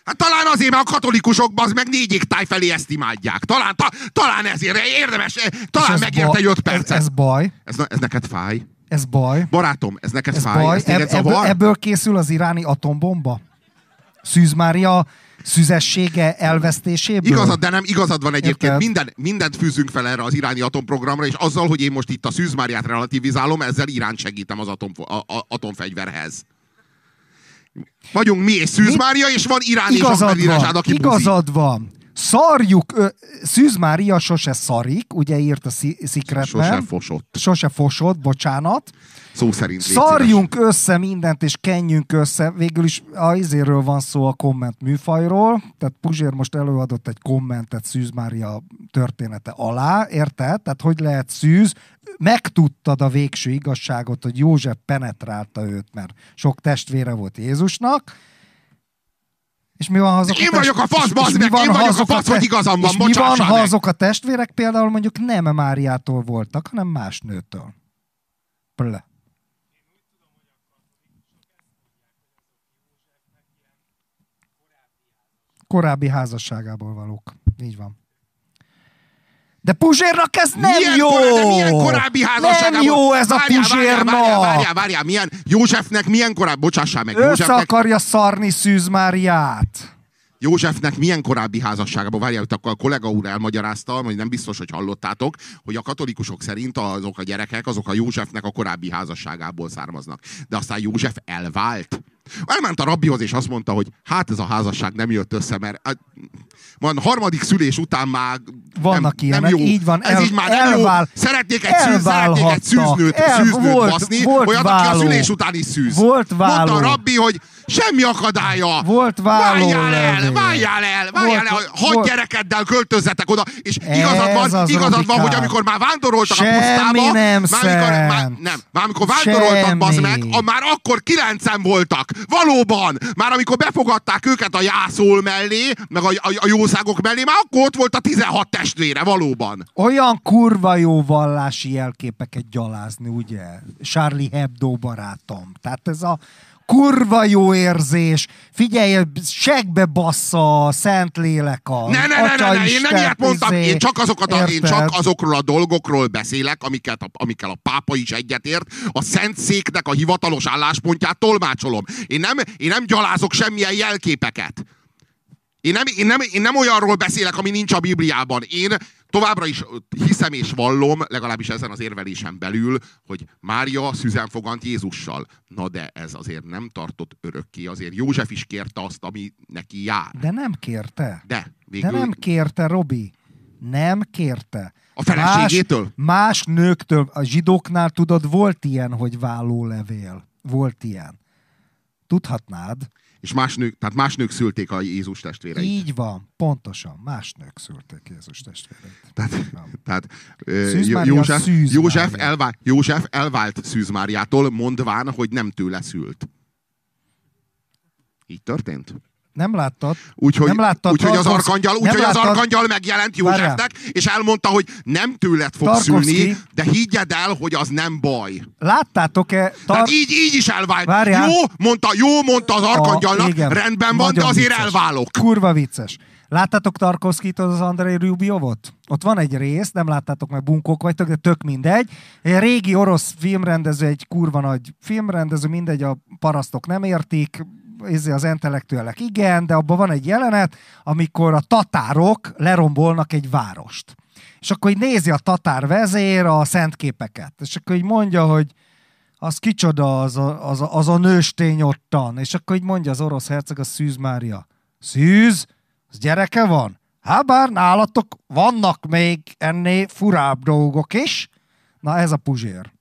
Hát talán azért, mert a katolikusok az meg négy táj felé ezt imádják. Talán, ta, talán ezért érdemes, eh, talán megérte egy öt percet. Ez, ez baj. Ez, ez neked fáj? Ez baj. Barátom, ez neked ez fáj? Baj. Ez Ebb, ebből, ebből készül az iráni atombomba? Szűz Mária szüzessége elvesztéséből? Igazad, de nem igazad van egyébként. Minden, mindent fűzünk fel erre az iráni atomprogramra, és azzal, hogy én most itt a Szűz Máriát relativizálom, ezzel Irán segítem az atom, a, a, atomfegyverhez. Vagyunk mi és Szűz Mária, és van Irán igazad és Ahmed aki Igazad van. Szarjuk, ö, Szűz Mária sose szarik, ugye írt a Secretben. Sose fosott. Sose fosott, bocsánat. Szó szerint. Szarjunk össze mindent, és kenjünk össze. Végül is a izéről van szó a komment műfajról. Tehát Puzsér most előadott egy kommentet Szűz Mária története alá, érted? Tehát hogy lehet Szűz? Megtudtad a végső igazságot, hogy József penetrálta őt, mert sok testvére volt Jézusnak, És mi van, ha azok Én a vagyok a fasz, bazd meg, van, én vagyok a fasz, hogy igazam van, mi van, ha azok a testvérek például mondjuk nem Máriától voltak, hanem más nőtől? Ple. Korábbi házasságából valók. Így van. De Puzsérnak ez nem milyen jó! Korá, de milyen korábbi házasságában? Nem jó ez a várjál, Puzsérnak! Várjál, milyen Józsefnek milyen korábbi, bocsássál meg, Össze Józsefnek, akarja szarni Szűz Máriát. Józsefnek milyen korábbi házasságában, várjál, hogy akkor a kollega úr elmagyarázta, hogy nem biztos, hogy hallottátok, hogy a katolikusok szerint azok a gyerekek, azok a Józsefnek a korábbi házasságából származnak. De aztán József elvált. Elment a rabbihoz, és azt mondta, hogy hát ez a házasság nem jött össze, mert hát, van harmadik szülés után már Vannak nem, ilyenek, nem jó. így van, Ez el- így már nem elvál- jó. Szeretnék egy, szűz, szeretnék egy szűznőt, El- szűznőt volt- baszni, volt olyat, aki a váló. szülés után is szűz. Volt Mondta váló. a rabbi, hogy semmi akadálya. Volt váló Várjál el, várjál el, várjál el, volt- gyerekeddel költözzetek oda, és igazad van, az, igazad van, hogy amikor már vándoroltak a Semmi pusztába, nem már amikor, már, nem, már amikor vándoroltak, bazd meg, a, már akkor kilencen voltak. Valóban. Már amikor befogadták őket a jászól mellé, meg a, a, a jószágok mellé, már akkor ott volt a 16 testvére, valóban. Olyan kurva jó vallási jelképeket gyalázni, ugye? Charlie Hebdo barátom. Tehát ez a kurva jó érzés. Figyelj, segbe bassza a szent lélek a Ne, ne, ne, ne, Atya ne, én nem ilyet mondtam, izé. én csak, azokat a, én csak azokról a dolgokról beszélek, amiket a, amikkel a pápa is egyetért, a Szent Széknek a hivatalos álláspontját tolmácsolom. Én nem, én nem gyalázok semmilyen jelképeket. Én nem, én, nem, én nem olyanról beszélek, ami nincs a Bibliában. Én továbbra is hiszem és vallom, legalábbis ezen az érvelésen belül, hogy Mária szüzen fogant Jézussal. Na de ez azért nem tartott örökké. Azért József is kérte azt, ami neki jár. De nem kérte. De végül... De nem kérte, Robi. Nem kérte. A feleségétől? Más, más nőktől. A zsidóknál tudod, volt ilyen, hogy vállólevél. Volt ilyen. Tudhatnád. És más nők, tehát más nők szülték a Jézus testvéreit. Így van, pontosan. Más nők szülték Jézus testvéreit. Tehát, tehát Szűz József, Szűz József, elvá, József elvált Szűz Máriától, mondván, hogy nem tőle szült. Így történt? Nem láttad? Úgyhogy, nem láttad úgyhogy az arkangyal, úgyhogy az láttad- arkangyal megjelent Józsefnek, és elmondta, hogy nem tőled fog Tarkovszki. szülni, de higgyed el, hogy az nem baj. Láttátok-e? Tehát így, így is elvált. Várjál. Jó, mondta, jó, mondta az arkangyalnak, A- igen. rendben van, de azért vicces. elválok. Kurva vicces. Láttátok Tarkovszkit, az Andrei Rubiovot? Ott van egy rész, nem láttátok, mert bunkók vagytok, de tök mindegy. Egy régi orosz filmrendező, egy kurva nagy filmrendező, mindegy, a parasztok nem értik, az intellektuelek igen, de abban van egy jelenet, amikor a tatárok lerombolnak egy várost. És akkor így nézi a tatár vezér a szentképeket. És akkor így mondja, hogy az kicsoda az a, az, a, az a nőstény ottan. És akkor így mondja az orosz herceg, a Szűz Mária. Szűz? Az gyereke van? Hát bár nálatok vannak még ennél furább dolgok is. Na ez a puzsér.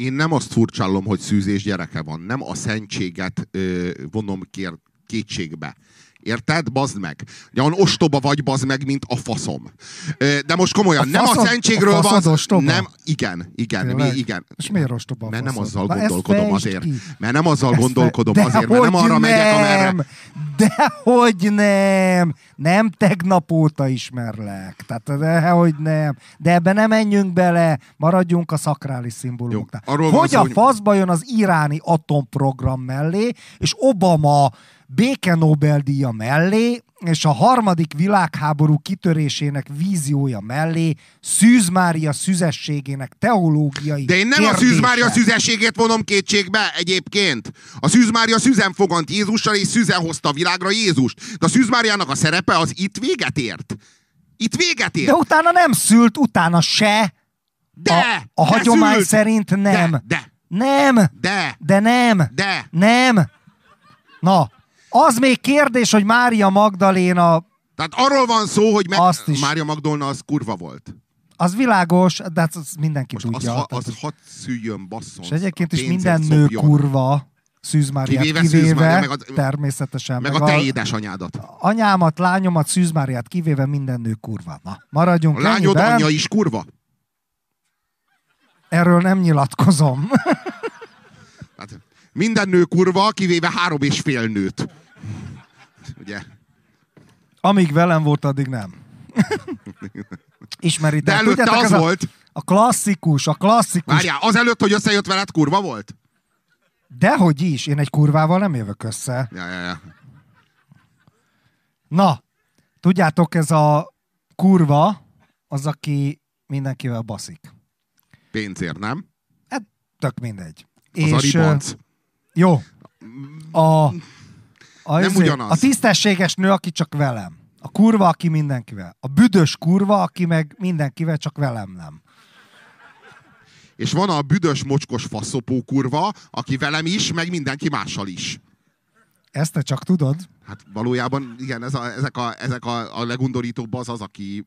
Én nem azt furcsálom, hogy szűzés gyereke van. Nem a szentséget ö, vonom kér, kétségbe. Érted? Bazd meg. Olyan ostoba vagy, bazd meg, mint a faszom. De most komolyan, A nem a faszod- szentségről a van. faszod ostoba? Nem, igen, igen, mi, igen. És miért ostoba Mert nem faszod? azzal Na, gondolkodom azért. ki. Mert nem azzal Ezt gondolkodom fe- azért, mert nem arra megyek, amerre... nem. Dehogy nem! Nem tegnap óta ismerlek. Tehát dehogy nem. De ebbe nem menjünk bele, maradjunk a szakrális szimbólumoknál. Hogy a faszba jön az iráni atomprogram mellé, és Obama béke Nobel-díja mellé, és a harmadik világháború kitörésének víziója mellé Szűz Mária szüzességének teológiai De én nem a kérdése. Szűz Mária szüzességét vonom kétségbe egyébként. A Szűz Mária szüzen fogant Jézussal, és szüzen hozta a világra Jézust. De a Szűz Máriának a szerepe az itt véget ért. Itt véget ért. De utána nem szült, utána se. De! a, a de hagyomány szült. szerint nem. De, de, Nem. de, De nem. de. Nem. Na, az még kérdés, hogy Mária Magdaléna, Tehát arról van szó, hogy me- Azt is. Mária Magdolna az kurva volt. az világos, de hát az mindenki Most az, tudja. ha, Tehát- az hadd szüljön, basszon. és egyébként is minden nő szopjon. kurva, Szűz Máriát Kivéve kivéve, meg a- természetesen. Meg a te édesanyádat. anyámat, lányomat, Szűz Máriát kivéve minden nő kurva. Na, maradjunk A lányod ennyiben. anyja is kurva. Erről nem nyilatkozom. Hát, Minden nő kurva, kivéve három és fél nőt. Ugye? Amíg velem volt, addig nem. Ismeritek. De előtte Tudjátok, az ez volt. A, a klasszikus, a klasszikus. Várjál, az előtt, hogy összejött veled, kurva volt? Dehogy is, én egy kurvával nem jövök össze. Ja, ja, ja. Na, tudjátok, ez a kurva, az, aki mindenkivel baszik. Pénzért, nem? Hát, tök mindegy. Az a ribanc. Jó. A, a, Nem izé, ugyanaz. a tisztességes nő, aki csak velem. A kurva, aki mindenkivel. A büdös kurva, aki meg mindenkivel, csak velem nem. És van a büdös, mocskos faszopó kurva, aki velem is, meg mindenki mással is. Ezt te csak tudod? Hát valójában igen, ez a, ezek, a, ezek a, a legundorítóbb az az, aki...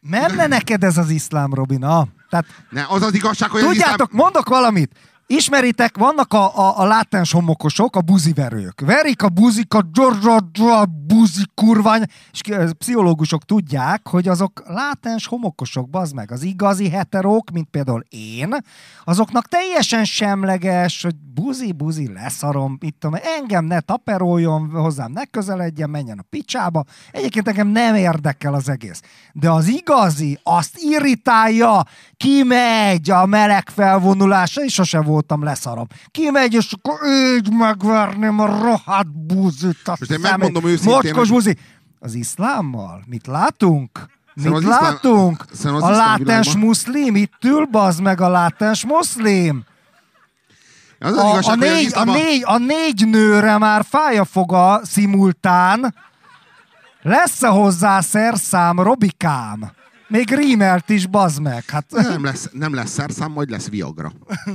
Menne neked ez az iszlám, Robina? Tehát Ne, az az igazság, hogy az Tudjátok, iszlám... mondok valamit. Ismeritek, vannak a, a, a látens homokosok, a buziverők. Verik a buzikat, a buzi kurvány, és pszichológusok tudják, hogy azok látens homokosok, bazd meg. Az igazi heterók, mint például én, azoknak teljesen semleges, hogy buzi, buzi, leszarom, itt tudom, engem ne taperoljon, hozzám ne közeledjen, menjen a picsába. Egyébként engem nem érdekel az egész. De az igazi, azt irritálja, kimegy a meleg felvonulásra, és sose voltam leszarom. Kimegy, és akkor így megverném a rohadt buzit. A Most én megmondom őszintén, Mocskos hogy- buzi. Az iszlámmal? Mit látunk? Mit az látunk? az A látens muszlim, itt ül, bazd meg a látens muszlim. Az az A, igazság, négy, a, iszlám a- négy, a négy nőre már fáj a foga szimultán. Lesz-e hozzá szerszám, Robikám? Még rímelt is, bazd meg. Hát, Nem lesz, nem lesz szerszám, majd lesz Viagra.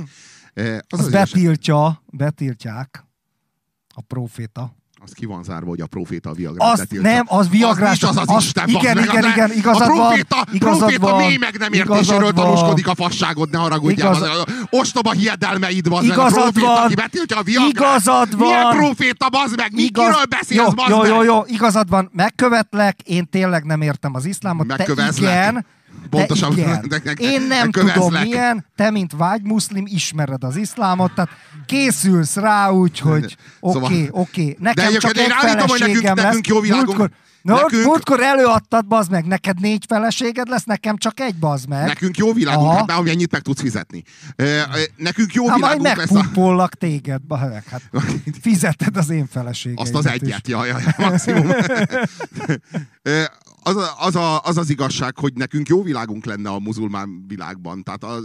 Az, az betiltja, betiltják a proféta. az ki van zárva, hogy a proféta a Viagra Azt nem, az Viagrás. Az, az az, az- Isten. igen, meg, igen, igen, igazad a van, proféta, igazad proféta van, mély meg nem igazad értéséről van. tanúskodik a fasságod, ne haragudjál. Igaz- Az, ostoba hiedelmeid, bazd meg, a Igazad proféta, van. aki betiltja a Viagrát. Igazad Milyen van. proféta, bazd meg? Mi, Igaz- kiről beszélsz, jó, bazd jó, meg? jó, jó, igazad van, megkövetlek, én tényleg nem értem az iszlámot, te igen, Igen. de- de- de- Én nem megkövezlek. tudom milyen, te mint vágymuszlim ismered az iszlámot, tehát készülsz rá úgy, hogy oké, Szóval- okay, oké, okay. nekem egyébként csak én egy állítom, hogy nekünk- nekünk jó világunk- Múltkor, no, nekünk- múltkor előadtad, bazd meg, neked négy feleséged lesz, nekem csak egy, bazd meg. Nekünk jó világunk, Aha. hát már amennyit meg tudsz fizetni. Nekünk jó majd világunk lesz a... megpumpollak téged, bazd meg, hát fizeted az én feleségeimet Azt az is. egyet, ja, ja, ja, maximum. Az, a, az, a, az az igazság, hogy nekünk jó világunk lenne a muzulmán világban. Tehát a,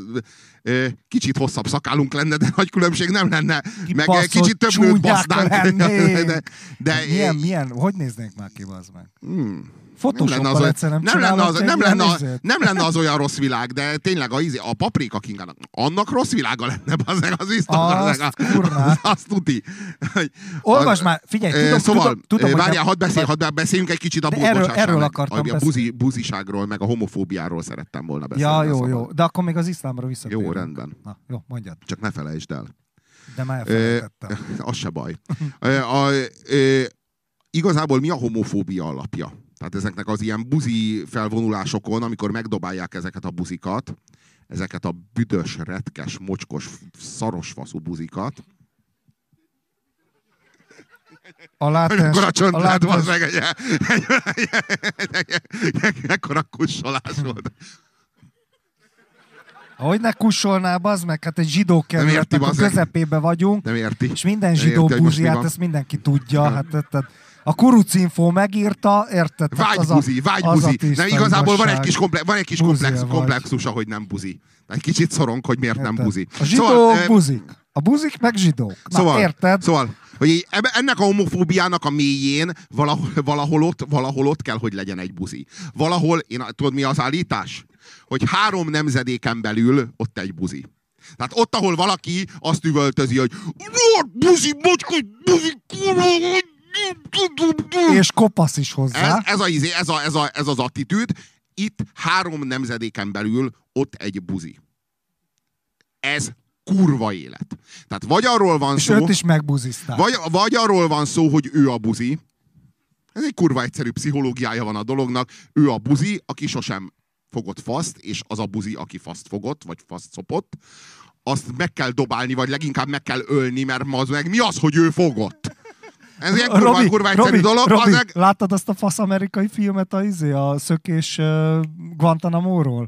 ö, kicsit hosszabb szakálunk lenne, de nagy különbség nem lenne. Meg kicsit több nőt basznánk. De, de, Milyen, milyen, hogy néznénk már ki, bazd meg? Hmm. Nem lenne, az, nem, nem, lenne az, nem, lenne, az, nem lenne az olyan rossz világ, de tényleg a, izé- a paprika kingának, annak rossz világa lenne, az, az biztos. Azt az, azt tuti. Olvasd már, figyelj, tudom, szóval, tudom, tudom, várjál, hadd beszélj, hadd beszéljünk egy kicsit a bu- erről- erről meg. akartam a, a buzi, buziságról, meg a homofóbiáról szerettem volna beszélni. Ja, jó, szóval. jó. De akkor még az iszlámra visszatérünk. Jó, rendben. Na, jó, mondjad. Csak ne felejtsd el. De már elfelejtettem. az se baj. Ö, a, ö, igazából mi a homofóbia alapja? Tehát ezeknek az ilyen buzi felvonulásokon, amikor megdobálják ezeket a buzikat, ezeket a büdös, retkes, mocskos, szarosfaszú buzikat, A látás, Mekkora a csontád van látás, meg egy, egy, egy, egy, ekkora kussolás volt. hogy ne kussolnál, bazd meg, hát egy zsidó kerületnek a közepébe vagyunk, Nem érti? és minden zsidó van. ezt mindenki tudja. Hát, hát, hát, a kurucinfo megírta, érted? Vágybuzi, vágybuzi. Nem, igazából van egy kis, komple- van egy kis komplex, komplexus, hogy nem buzi. Egy kicsit szorong, hogy miért nem Érted? buzi. A zsidók Szóval, buzik. A buzik meg zsidók. Na, Szóval, érted? Szóval, hogy így ennek a homofóbiának a mélyén valahol, valahol, ott, valahol ott kell, hogy legyen egy buzi. Valahol, én tudod mi az állítás? Hogy három nemzedéken belül ott egy buzi. Tehát ott, ahol valaki azt üvöltözi, hogy "Rohadt buzi, mocskos, buzi, kurva, És kopasz is hozzá. ez, ez, a, izé, ez, a, ez, a, ez az attitűd. Itt három nemzedéken belül ott egy buzi. Ez kurva élet. Tehát vagy arról van és szó... őt is megbuzizták. Vagy, vagy arról van szó, hogy ő a buzi. Ez egy kurva egyszerű pszichológiája van a dolognak. Ő a buzi, aki sosem fogott faszt, és az a buzi, aki faszt fogott, vagy faszt szopott. azt meg kell dobálni, vagy leginkább meg kell ölni, mert az meg mi az, hogy ő fogott? Ez ilyen kurva, Robi, kurva egyszerű Robi, dolog. Robi, az láttad azt a fasz amerikai filmet a, izé, a szökés uh, Guantanamo-ról?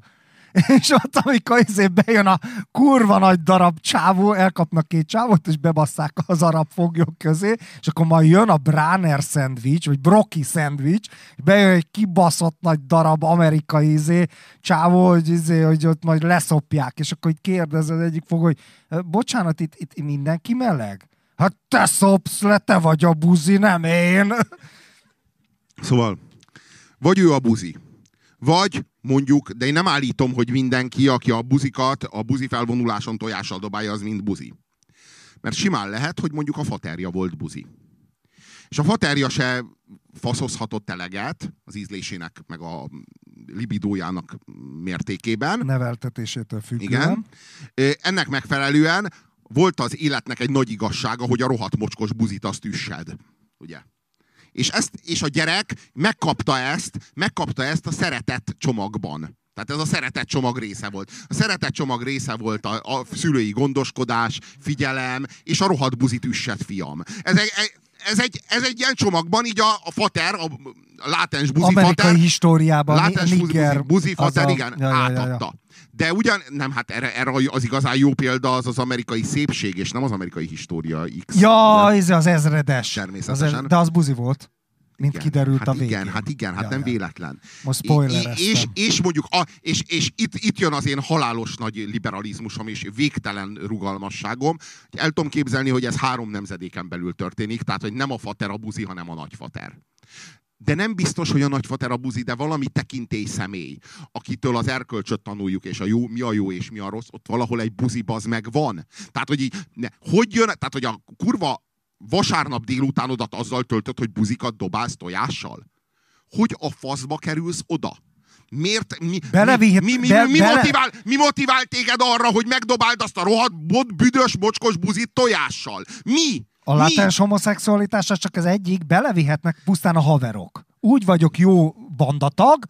És ott, amikor izé bejön a kurva nagy darab csávó, elkapnak két csávót, és bebasszák az arab foglyok közé, és akkor majd jön a Bráner szendvics, vagy Brocky szendvics, és bejön egy kibaszott nagy darab amerikai izé, csávó, hogy, izé, hogy ott majd leszopják, és akkor így kérdez az egyik fog, hogy bocsánat, itt, itt mindenki meleg? Hát te szopsz le, te vagy a buzi, nem én. Szóval, vagy ő a buzi, vagy mondjuk, de én nem állítom, hogy mindenki, aki a buzikat a buzi felvonuláson tojással dobálja, az mind buzi. Mert simán lehet, hogy mondjuk a faterja volt buzi. És a faterja se faszozhatott eleget az ízlésének, meg a libidójának mértékében. Neveltetésétől függően. Igen. Ennek megfelelően volt az életnek egy nagy igazsága, hogy a rohadt mocskos buzit azt üssed. Ugye? És, ezt, és a gyerek megkapta ezt, megkapta ezt a szeretett csomagban. Tehát ez a szeretett csomag része volt. A szeretett csomag része volt a, a szülői gondoskodás, figyelem, és a rohadt buzit üssed fiam. Ez egy, ez egy, ez egy ilyen csomagban, így a, a fater, a, látens buzi Amerikai fater, históriában, látens Niger, buzi, buzi fater, a- igen, ja, ja, ja, átadta. ja. De ugyan, nem, hát erre, erre az igazán jó példa az az amerikai szépség, és nem az amerikai história X. Ja, ez az ezredes. Természetesen. Az ez, de az buzi volt, mint Igen, kiderült hát a végén. Igen, hát igen, hát Ja, nem ja. véletlen. Most és, spoilereztem. és mondjuk, a, és, és itt, itt jön az én halálos nagy liberalizmusom és végtelen rugalmasságom. El tudom képzelni, hogy ez három nemzedéken belül történik, tehát hogy nem a fater a buzi, hanem a nagyfater. De nem biztos, hogy a nagyfater a buzi, de valami tekintély személy, akitől az erkölcsöt tanuljuk, és a jó, mi a jó és mi a rossz, ott valahol egy buzi bazd meg van. Tehát, hogy így, ne, hogy jön, tehát, hogy a kurva vasárnap délutánodat azzal töltött, hogy buzikat dobálsz tojással? Hogy a faszba kerülsz oda? Miért? Mi, Belevihet- mi, mi, be- mi, mi, bele- motivál, mi motivál téged arra, hogy megdobáld azt a rohadt bot, büdös, mocskos buzit tojással? Mi? A látens homoszexualitás az csak az egyik, belevihetnek pusztán a haverok. Úgy vagyok jó bandatag,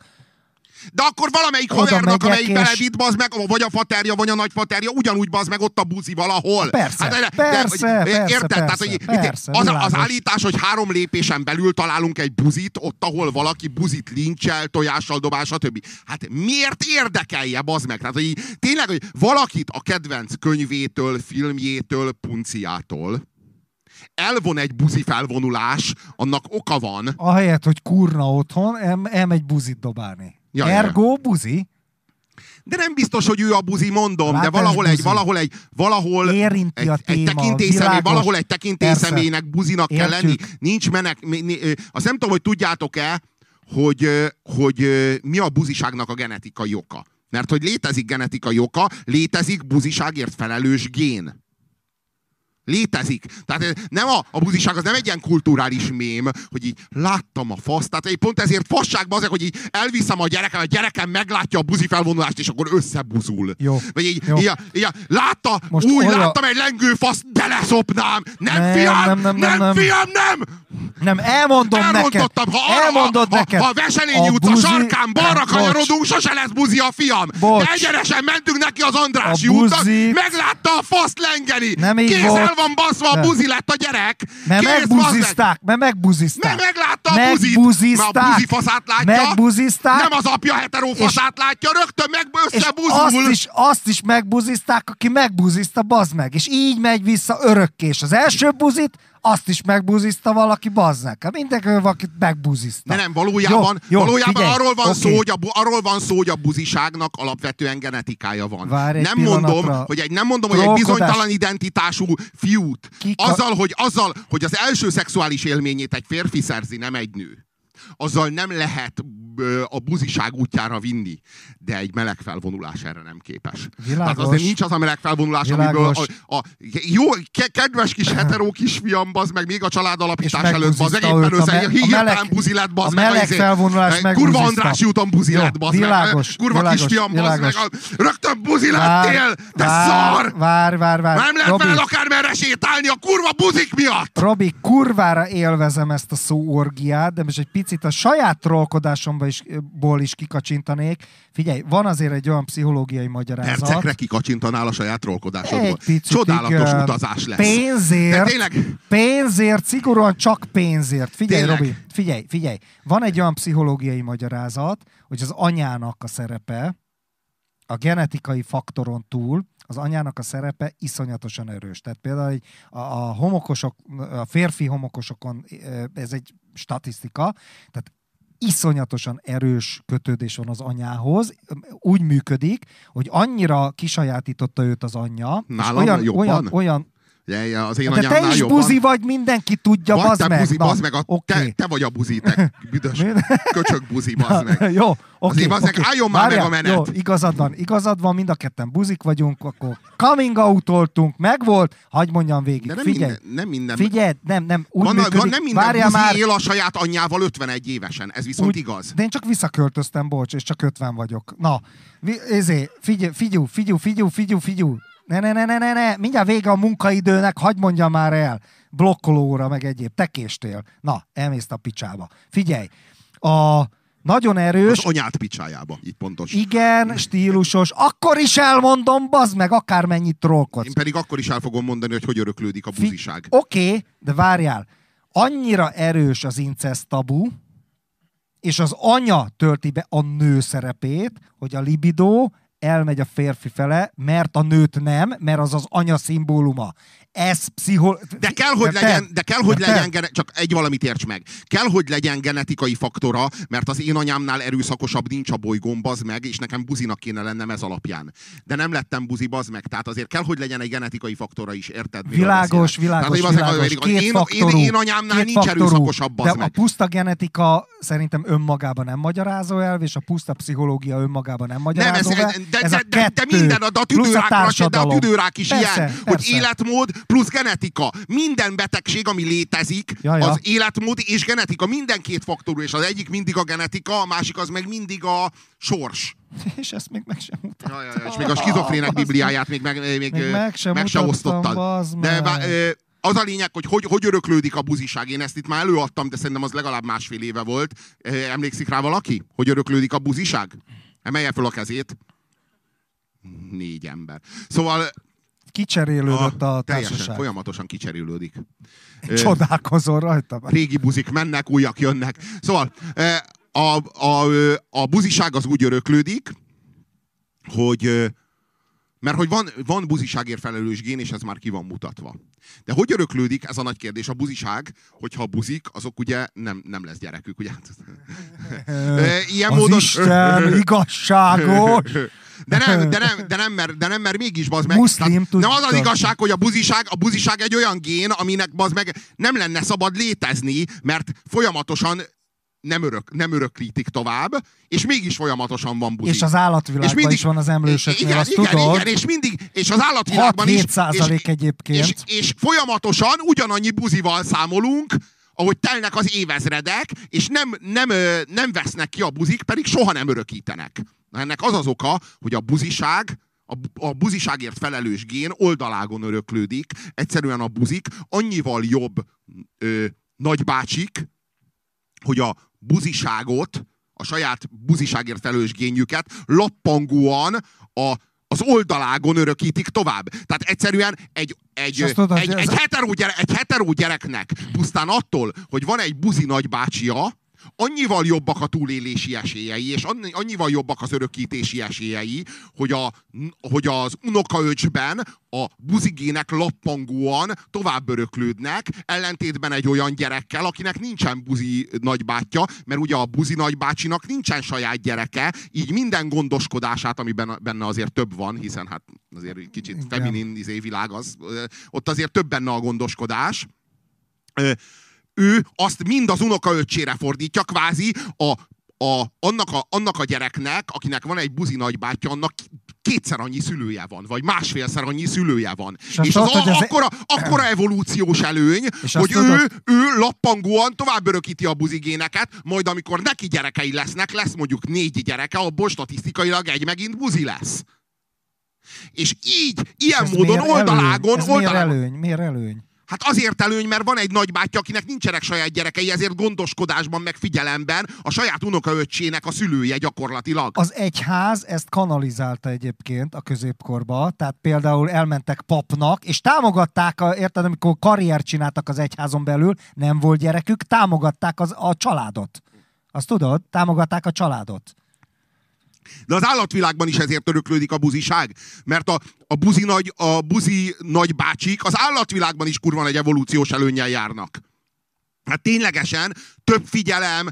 De akkor valamelyik Oda havernak, amelyik és- belevitt, bazd meg, vagy a faterja, vagy a nagyfaterja, ugyanúgy bazd meg ott a buzi valahol. Persze, de- de- persze, persze, érted? Tehát, persze, hogy persze, az, az világos. állítás, hogy három lépésen belül találunk egy buzit, ott, ahol valaki buzit lincsel, tojással dobál, stb. Hát miért érdekelje, bazd meg? Tehát, hogy tényleg, hogy valakit a kedvenc könyvétől, filmjétől, punciától elvon egy buzi felvonulás, annak oka van, ahelyett, hogy kurna otthon, el, elmegy buzit dobálni. Ja, ja, ja. Ergo buzi, De nem biztos, hogy ő a buzi, mondom, Látás de valahol egy, buzi. valahol egy, valahol Érinti egy, a egy téma, tekintélyszemély, világos. valahol egy tekintélyszemélynek buzinak kell lenni. Értjük. Nincs menek, azt nem tudom, hogy tudjátok-e, hogy, hogy mi a buziságnak a genetikai oka. Mert hogy létezik genetikai oka, létezik buziságért felelős gén. Létezik. Tehát nem a, a buziság az nem egy ilyen kulturális mém, hogy így láttam a faszt. Tehát egy pont ezért fasság bazeg, hogy így elviszem a gyerekem, a gyerekem meglátja a buzi felvonulást, és akkor összebuzul. Jó. Vagy így, Jó. így, így, látta, Most úgy olyan- láttam egy lengő faszt, beleszopnám. Nem, Nem, fiam, nem, nem, nem, nem. fiam, nem! Nem, elmondom neked. Elrontottam, ha, arra, Elmondod ha, neked. ha a Veselényi A utca buzi- sarkán balra Bocs. kanyarodunk, sose lesz buzi a fiam. Bocs. De egyenesen mentünk neki az Andrási A útnak, meglátta a faszt lengeni. Nem így Kéz volt. el van baszva, a Nem. buzi lett a gyerek. Mert megbuzizták, mert megbuzizták. Nem meglátta a buzit. Megbuzizták. Mert a buzi faszát látja. Megbuzizták. Nem az apja hetero faszát látja, rögtön meg és összebuzul. azt is, azt is megbuzizták, aki megbuzizta, bazd meg. És így megy vissza örökké. És az első buzit, azt is megbuzizta valaki, bazd meg. Hát Mindenki valakit megbuzizta. De nem, valójában, Jó, jó, valójában figyelj, arról, van oké. szó, hogy a, arról van szó, hogy a buziságnak alapvetően genetikája van. Várj nem mondom, hogy egy, nem mondom, hogy egy bizonytalan identitású fiút, Kika- azzal, hogy, azzal, hogy az első szexuális élményét egy férfi szerzi, nem egy nő. Azzal nem lehet a buziság útjára vinni, de egy meleg felvonulás erre nem képes. Világos. Tehát azért nincs az a meleg felvonulás, amiből Világos. a, a, jó, ke, kedves kis hetero kisfiam, bazd meg még a család alapítás előtt, bazd meg éppen őt a össze, me- a meleg- buzi lett, bazd a meg. meleg felvonulás Kurva megbuzizta. Andrássy úton buzi Jó, lett, bazd világos, meg. Kurva világos, kisfiam, bazd meg. világos. Rögtön buzi Vár, lettél, te vár, szar! Vár, vár, vár. Nem lehet Robi, veled akármerre sétálni a kurva buzik miatt! Robi, kurvára élvezem ezt a szó orgiát, de most egy picit a saját trollkodásomból is, ból is kikacsintanék. Figyelj, van azért egy olyan pszichológiai magyarázat. Percekre kikacsintanál a saját trollkodásodból. Egy picit, Csodálatos igen. utazás lesz. Pénzért, De tényleg, pénzért, szigorúan csak pénzért. Figyelj, Tényleg? Robi, figyelj, figyelj. Van egy olyan pszichológiai magyarázat, hogy az anyának a szerepe, a genetikai faktoron túl, az anyának a szerepe iszonyatosan erős. Tehát például egy, a, a homokosok, a férfi homokosokon, ez egy statisztika, tehát iszonyatosan erős kötődés van az anyához, úgy működik, hogy annyira kisajátította őt az anyja, és Nálam olyan, jobban? olyan, olyan, Az én de te is jobban. buzi vagy, mindenki tudja, Vagy bazd te meg. buzi, bazd meg, a, oké. te, te vagy a buzi, te büdös köcsög buzi, bazd meg. Jó, oké. Azért, bazd meg, oké. álljon már meg a Várjál, menet. Jó, igazad van, igazad van, mind a ketten buzik vagyunk, akkor coming out-oltunk, megvolt, hagyd mondjam végig. De nem Figyelj, minden, nem minden. figyelj, nem, nem, úgy van, működik. van, nem minden Várjál buzi már, él a saját anyjával 51 évesen. Ez viszont Úgy- igaz. De én csak visszaköltöztem, bocs, és csak 50 vagyok. Na, ezé, figyelj, figyú, figyú, figyú, figyú, figyú. Ne, ne, ne, ne, ne, ne, mindjárt vége a munkaidőnek, hagyd mondjam már el. Blokkolóra, meg egyéb, tekéstél. Na, elmész a picsába. Figyelj, a nagyon erős, Az anyát picsájába, így pontos. igen, stílusos, akkor is elmondom, bazd meg, akármennyit trollkodsz. Én pedig akkor is el fogom mondani, hogy hogy öröklődik a Fi- buziság. Oké, okay, de várjál. Annyira erős az incest tabu, és az anya tölti be a nő szerepét, hogy a libido elmegy a férfi fele, mert a nőt nem, mert az az anya szimbóluma. Ez pszichol... De kell, hogy Érted? legyen, de kell, hogy Érted? legyen, gene- csak egy valamit érts meg. Kell, hogy legyen genetikai faktora, mert az én anyámnál erőszakosabb nincs a bolygón, bazd meg, és nekem buzinak kéne lennem ez alapján. De nem lettem buzi, bazd meg. Tehát azért kell, hogy legyen egy genetikai faktora is, érted? Világos, világos, Tehát, hogy meg, világos. hogy Két én, faktorú. én, én anyámnál két nincs faktorú. erőszakosabb, De bazd a meg. puszta genetika szerintem önmagában nem magyarázó elv, és a puszta pszichológia önmagában nem Nem, magyarázó ez, elv. ez, de, ez de, a de, de minden, de a plusz tüdőrák, de a tüdőrák is Persze, ilyen, hogy persze. életmód plusz genetika. Minden betegség, ami létezik, Ja, ja. az életmód és genetika. Minden két faktorú, és az egyik mindig a genetika, a másik az meg mindig a sors. És ezt még meg sem mutat. Ja, ja, ja, és még a skizofrének bibliáját még, meg, még, Még meg sem meg se mutattam, osztottad. De az a lényeg, hogy, hogy hogy öröklődik a buziság. Én ezt itt már előadtam, de szerintem az legalább másfél éve volt. Emlékszik rá valaki, hogy öröklődik a buziság? Emelje fel a kezét. Négy ember. Szóval Kicserélődött a teljesen, társaság. folyamatosan kicserélődik. Csodálkozol rajta. régi buzik mennek, újak jönnek. Szóval eh, a, a, ö, a buziság az úgy öröklődik, hogy ö, mert hogy van, van buziságért felelős gén, és ez már ki van mutatva. De hogy öröklődik, ez a nagy kérdés. A buziság, hogyha buzik, azok ugye nem, nem lesz gyerekük, ugye? Ilyen az módon... Isten igazságos. De nem, de nem, de nem, mert, de nem, mert mégis bazd meg. Muszlim, Tehát nem az az igazság, hogy a buziság, a buziság egy olyan gén, aminek bazd meg nem lenne szabad létezni, mert folyamatosan nem, örök, nem öröklítik tovább, és mégis folyamatosan van buzi. És az állatvilágban is van az emlősöknél, igen, azt igen, tudod? Igen, és mindig, és az állatvilágban is. 6-7 százalék és, egyébként. és, és folyamatosan ugyanannyi buzival számolunk, ahogy telnek az évezredek, és nem, nem, nem vesznek ki a buzik, pedig soha nem örökítenek. Na ennek az az oka, hogy a buziság, a, a buziságért felelős gén oldalágon öröklődik, egyszerűen a buzik annyival jobb ö, nagybácsik, hogy a buziságot, a saját buziságért felelős génjüket lappangóan a, az oldalágon örökítik tovább. Tehát egyszerűen egy, egy, tudod, egy, egy, ez- hetero gyere, egy hetero gyereknek pusztán attól, hogy van egy buzi nagybácsia, annyival jobbak a túlélési esélyei, és annyi- annyival jobbak az örökítési esélyei, hogy, a, hogy az unokaöcsben a buzigének lappangóan tovább öröklődnek, ellentétben egy olyan gyerekkel, akinek nincsen buzi nagybátyja, mert ugye a buzi nagybácsinak nincsen saját gyereke, így minden gondoskodását, amiben benne azért több van, hiszen hát azért kicsit feminin izé világ az, ott azért több benne a gondoskodás. Ő azt mind az unokaöccsére fordítja, kvázi a, a, annak, a, annak a gyereknek, akinek van egy buzi nagybátyja, annak kétszer annyi szülője van, vagy másfélszer annyi szülője van. És És, és az tudod, hogy a, ez- akkora, akkora evolúciós előny, És hogy ő, tudod- ő lappangóan tovább örökíti a buzigéneket, majd amikor neki gyerekei lesznek, lesz mondjuk négy gyereke, abból statisztikailag egy megint buzi lesz. És így, ilyen Ez módon miért oldalágon, előny? Ez miért oldalágon, előny? Miért előny? Hát azért előny, mert van egy nagybátyja, akinek nincsenek saját gyerekei, ezért gondoskodásban, meg figyelemben a saját unokaöccsének a szülője gyakorlatilag. Az egyház ezt kanalizálta egyébként a középkorba, tehát például elmentek papnak, és támogatták, a, érted, amikor karriert csináltak az egyházon belül, nem volt gyerekük, támogatták az, a családot. Azt tudod? Támogatták a családot. De az állatvilágban is ezért öröklődik a buziság, mert a, a, buzi, nagy, a buzi nagybácsik az állatvilágban is kurva egy evolúciós előnyel járnak. Hát ténylegesen több figyelem,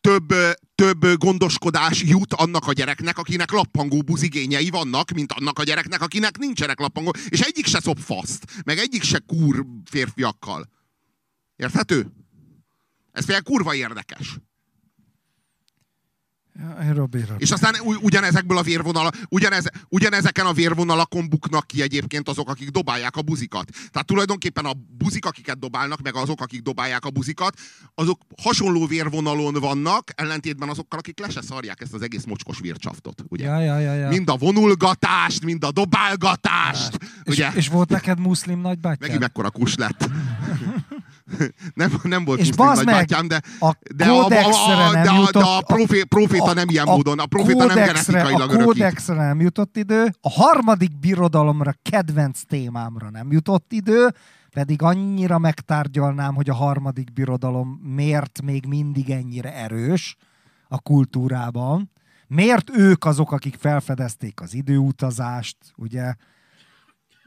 több, több gondoskodás jut annak a gyereknek, akinek lappangó buzigényei vannak, mint annak a gyereknek, akinek nincsenek lappangó, és egyik se szob faszt, meg egyik se kúr férfiakkal. Érthető? Ez például kurva érdekes. Ja. És aztán ugyanezekből a vérvonal, ugyanez, ugyanezeken a vérvonalakon buknak ki egyébként azok, akik dobálják a buzikat. Tehát tulajdonképpen a buzik, akiket dobálnak, meg azok, akik dobálják a buzikat, azok hasonló vérvonalon vannak, ellentétben azokkal, akik le se szarják ezt az egész mocskos vércsaftot. Ugye? Ja, ja, ja, ja. Mind a vonulgatást, mind a dobálgatást. És, ugye? és volt neked muszlim nagybátyád? Megint mekkora kus lett. nem, nem volt És muszlim nagybátyám, de, a de a, a, a, nem de, a, de a profé, proféta nem ilyen módon. A proféta nem genetikailag a kódexre nem jutott idő, a harmadik birodalomra, kedvenc témámra nem jutott idő, pedig annyira megtárgyalnám, hogy a harmadik birodalom miért még mindig ennyire erős a kultúrában. Miért ők azok, akik felfedezték az időutazást, ugye?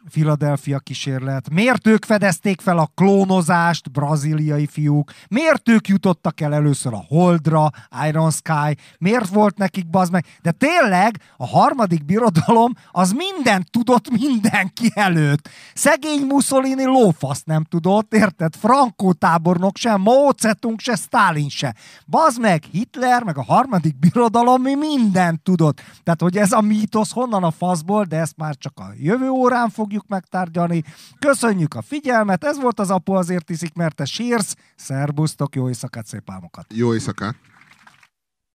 Philadelphia kísérlet. Miért ők fedezték fel a klónozást, braziliai fiúk? Miért ők jutottak el először a Holdra, Iron Sky? Miért volt nekik bazd meg? De tényleg a harmadik birodalom az mindent tudott mindenki előtt. Szegény Mussolini lófaszt nem tudott, érted? Frankó tábornok sem, Mao Zedong se, Stalin se. Bazd meg, Hitler, meg a harmadik birodalom mi mindent tudott. Tehát, hogy ez a mítosz honnan a faszból, de ezt már csak a jövő órán fogjuk megtárgyalni. Köszönjük a figyelmet, ez volt az apu azért iszik, mert te sírsz. Szerbusztok, jó éjszakát, szép álmokat! Jó éjszakát!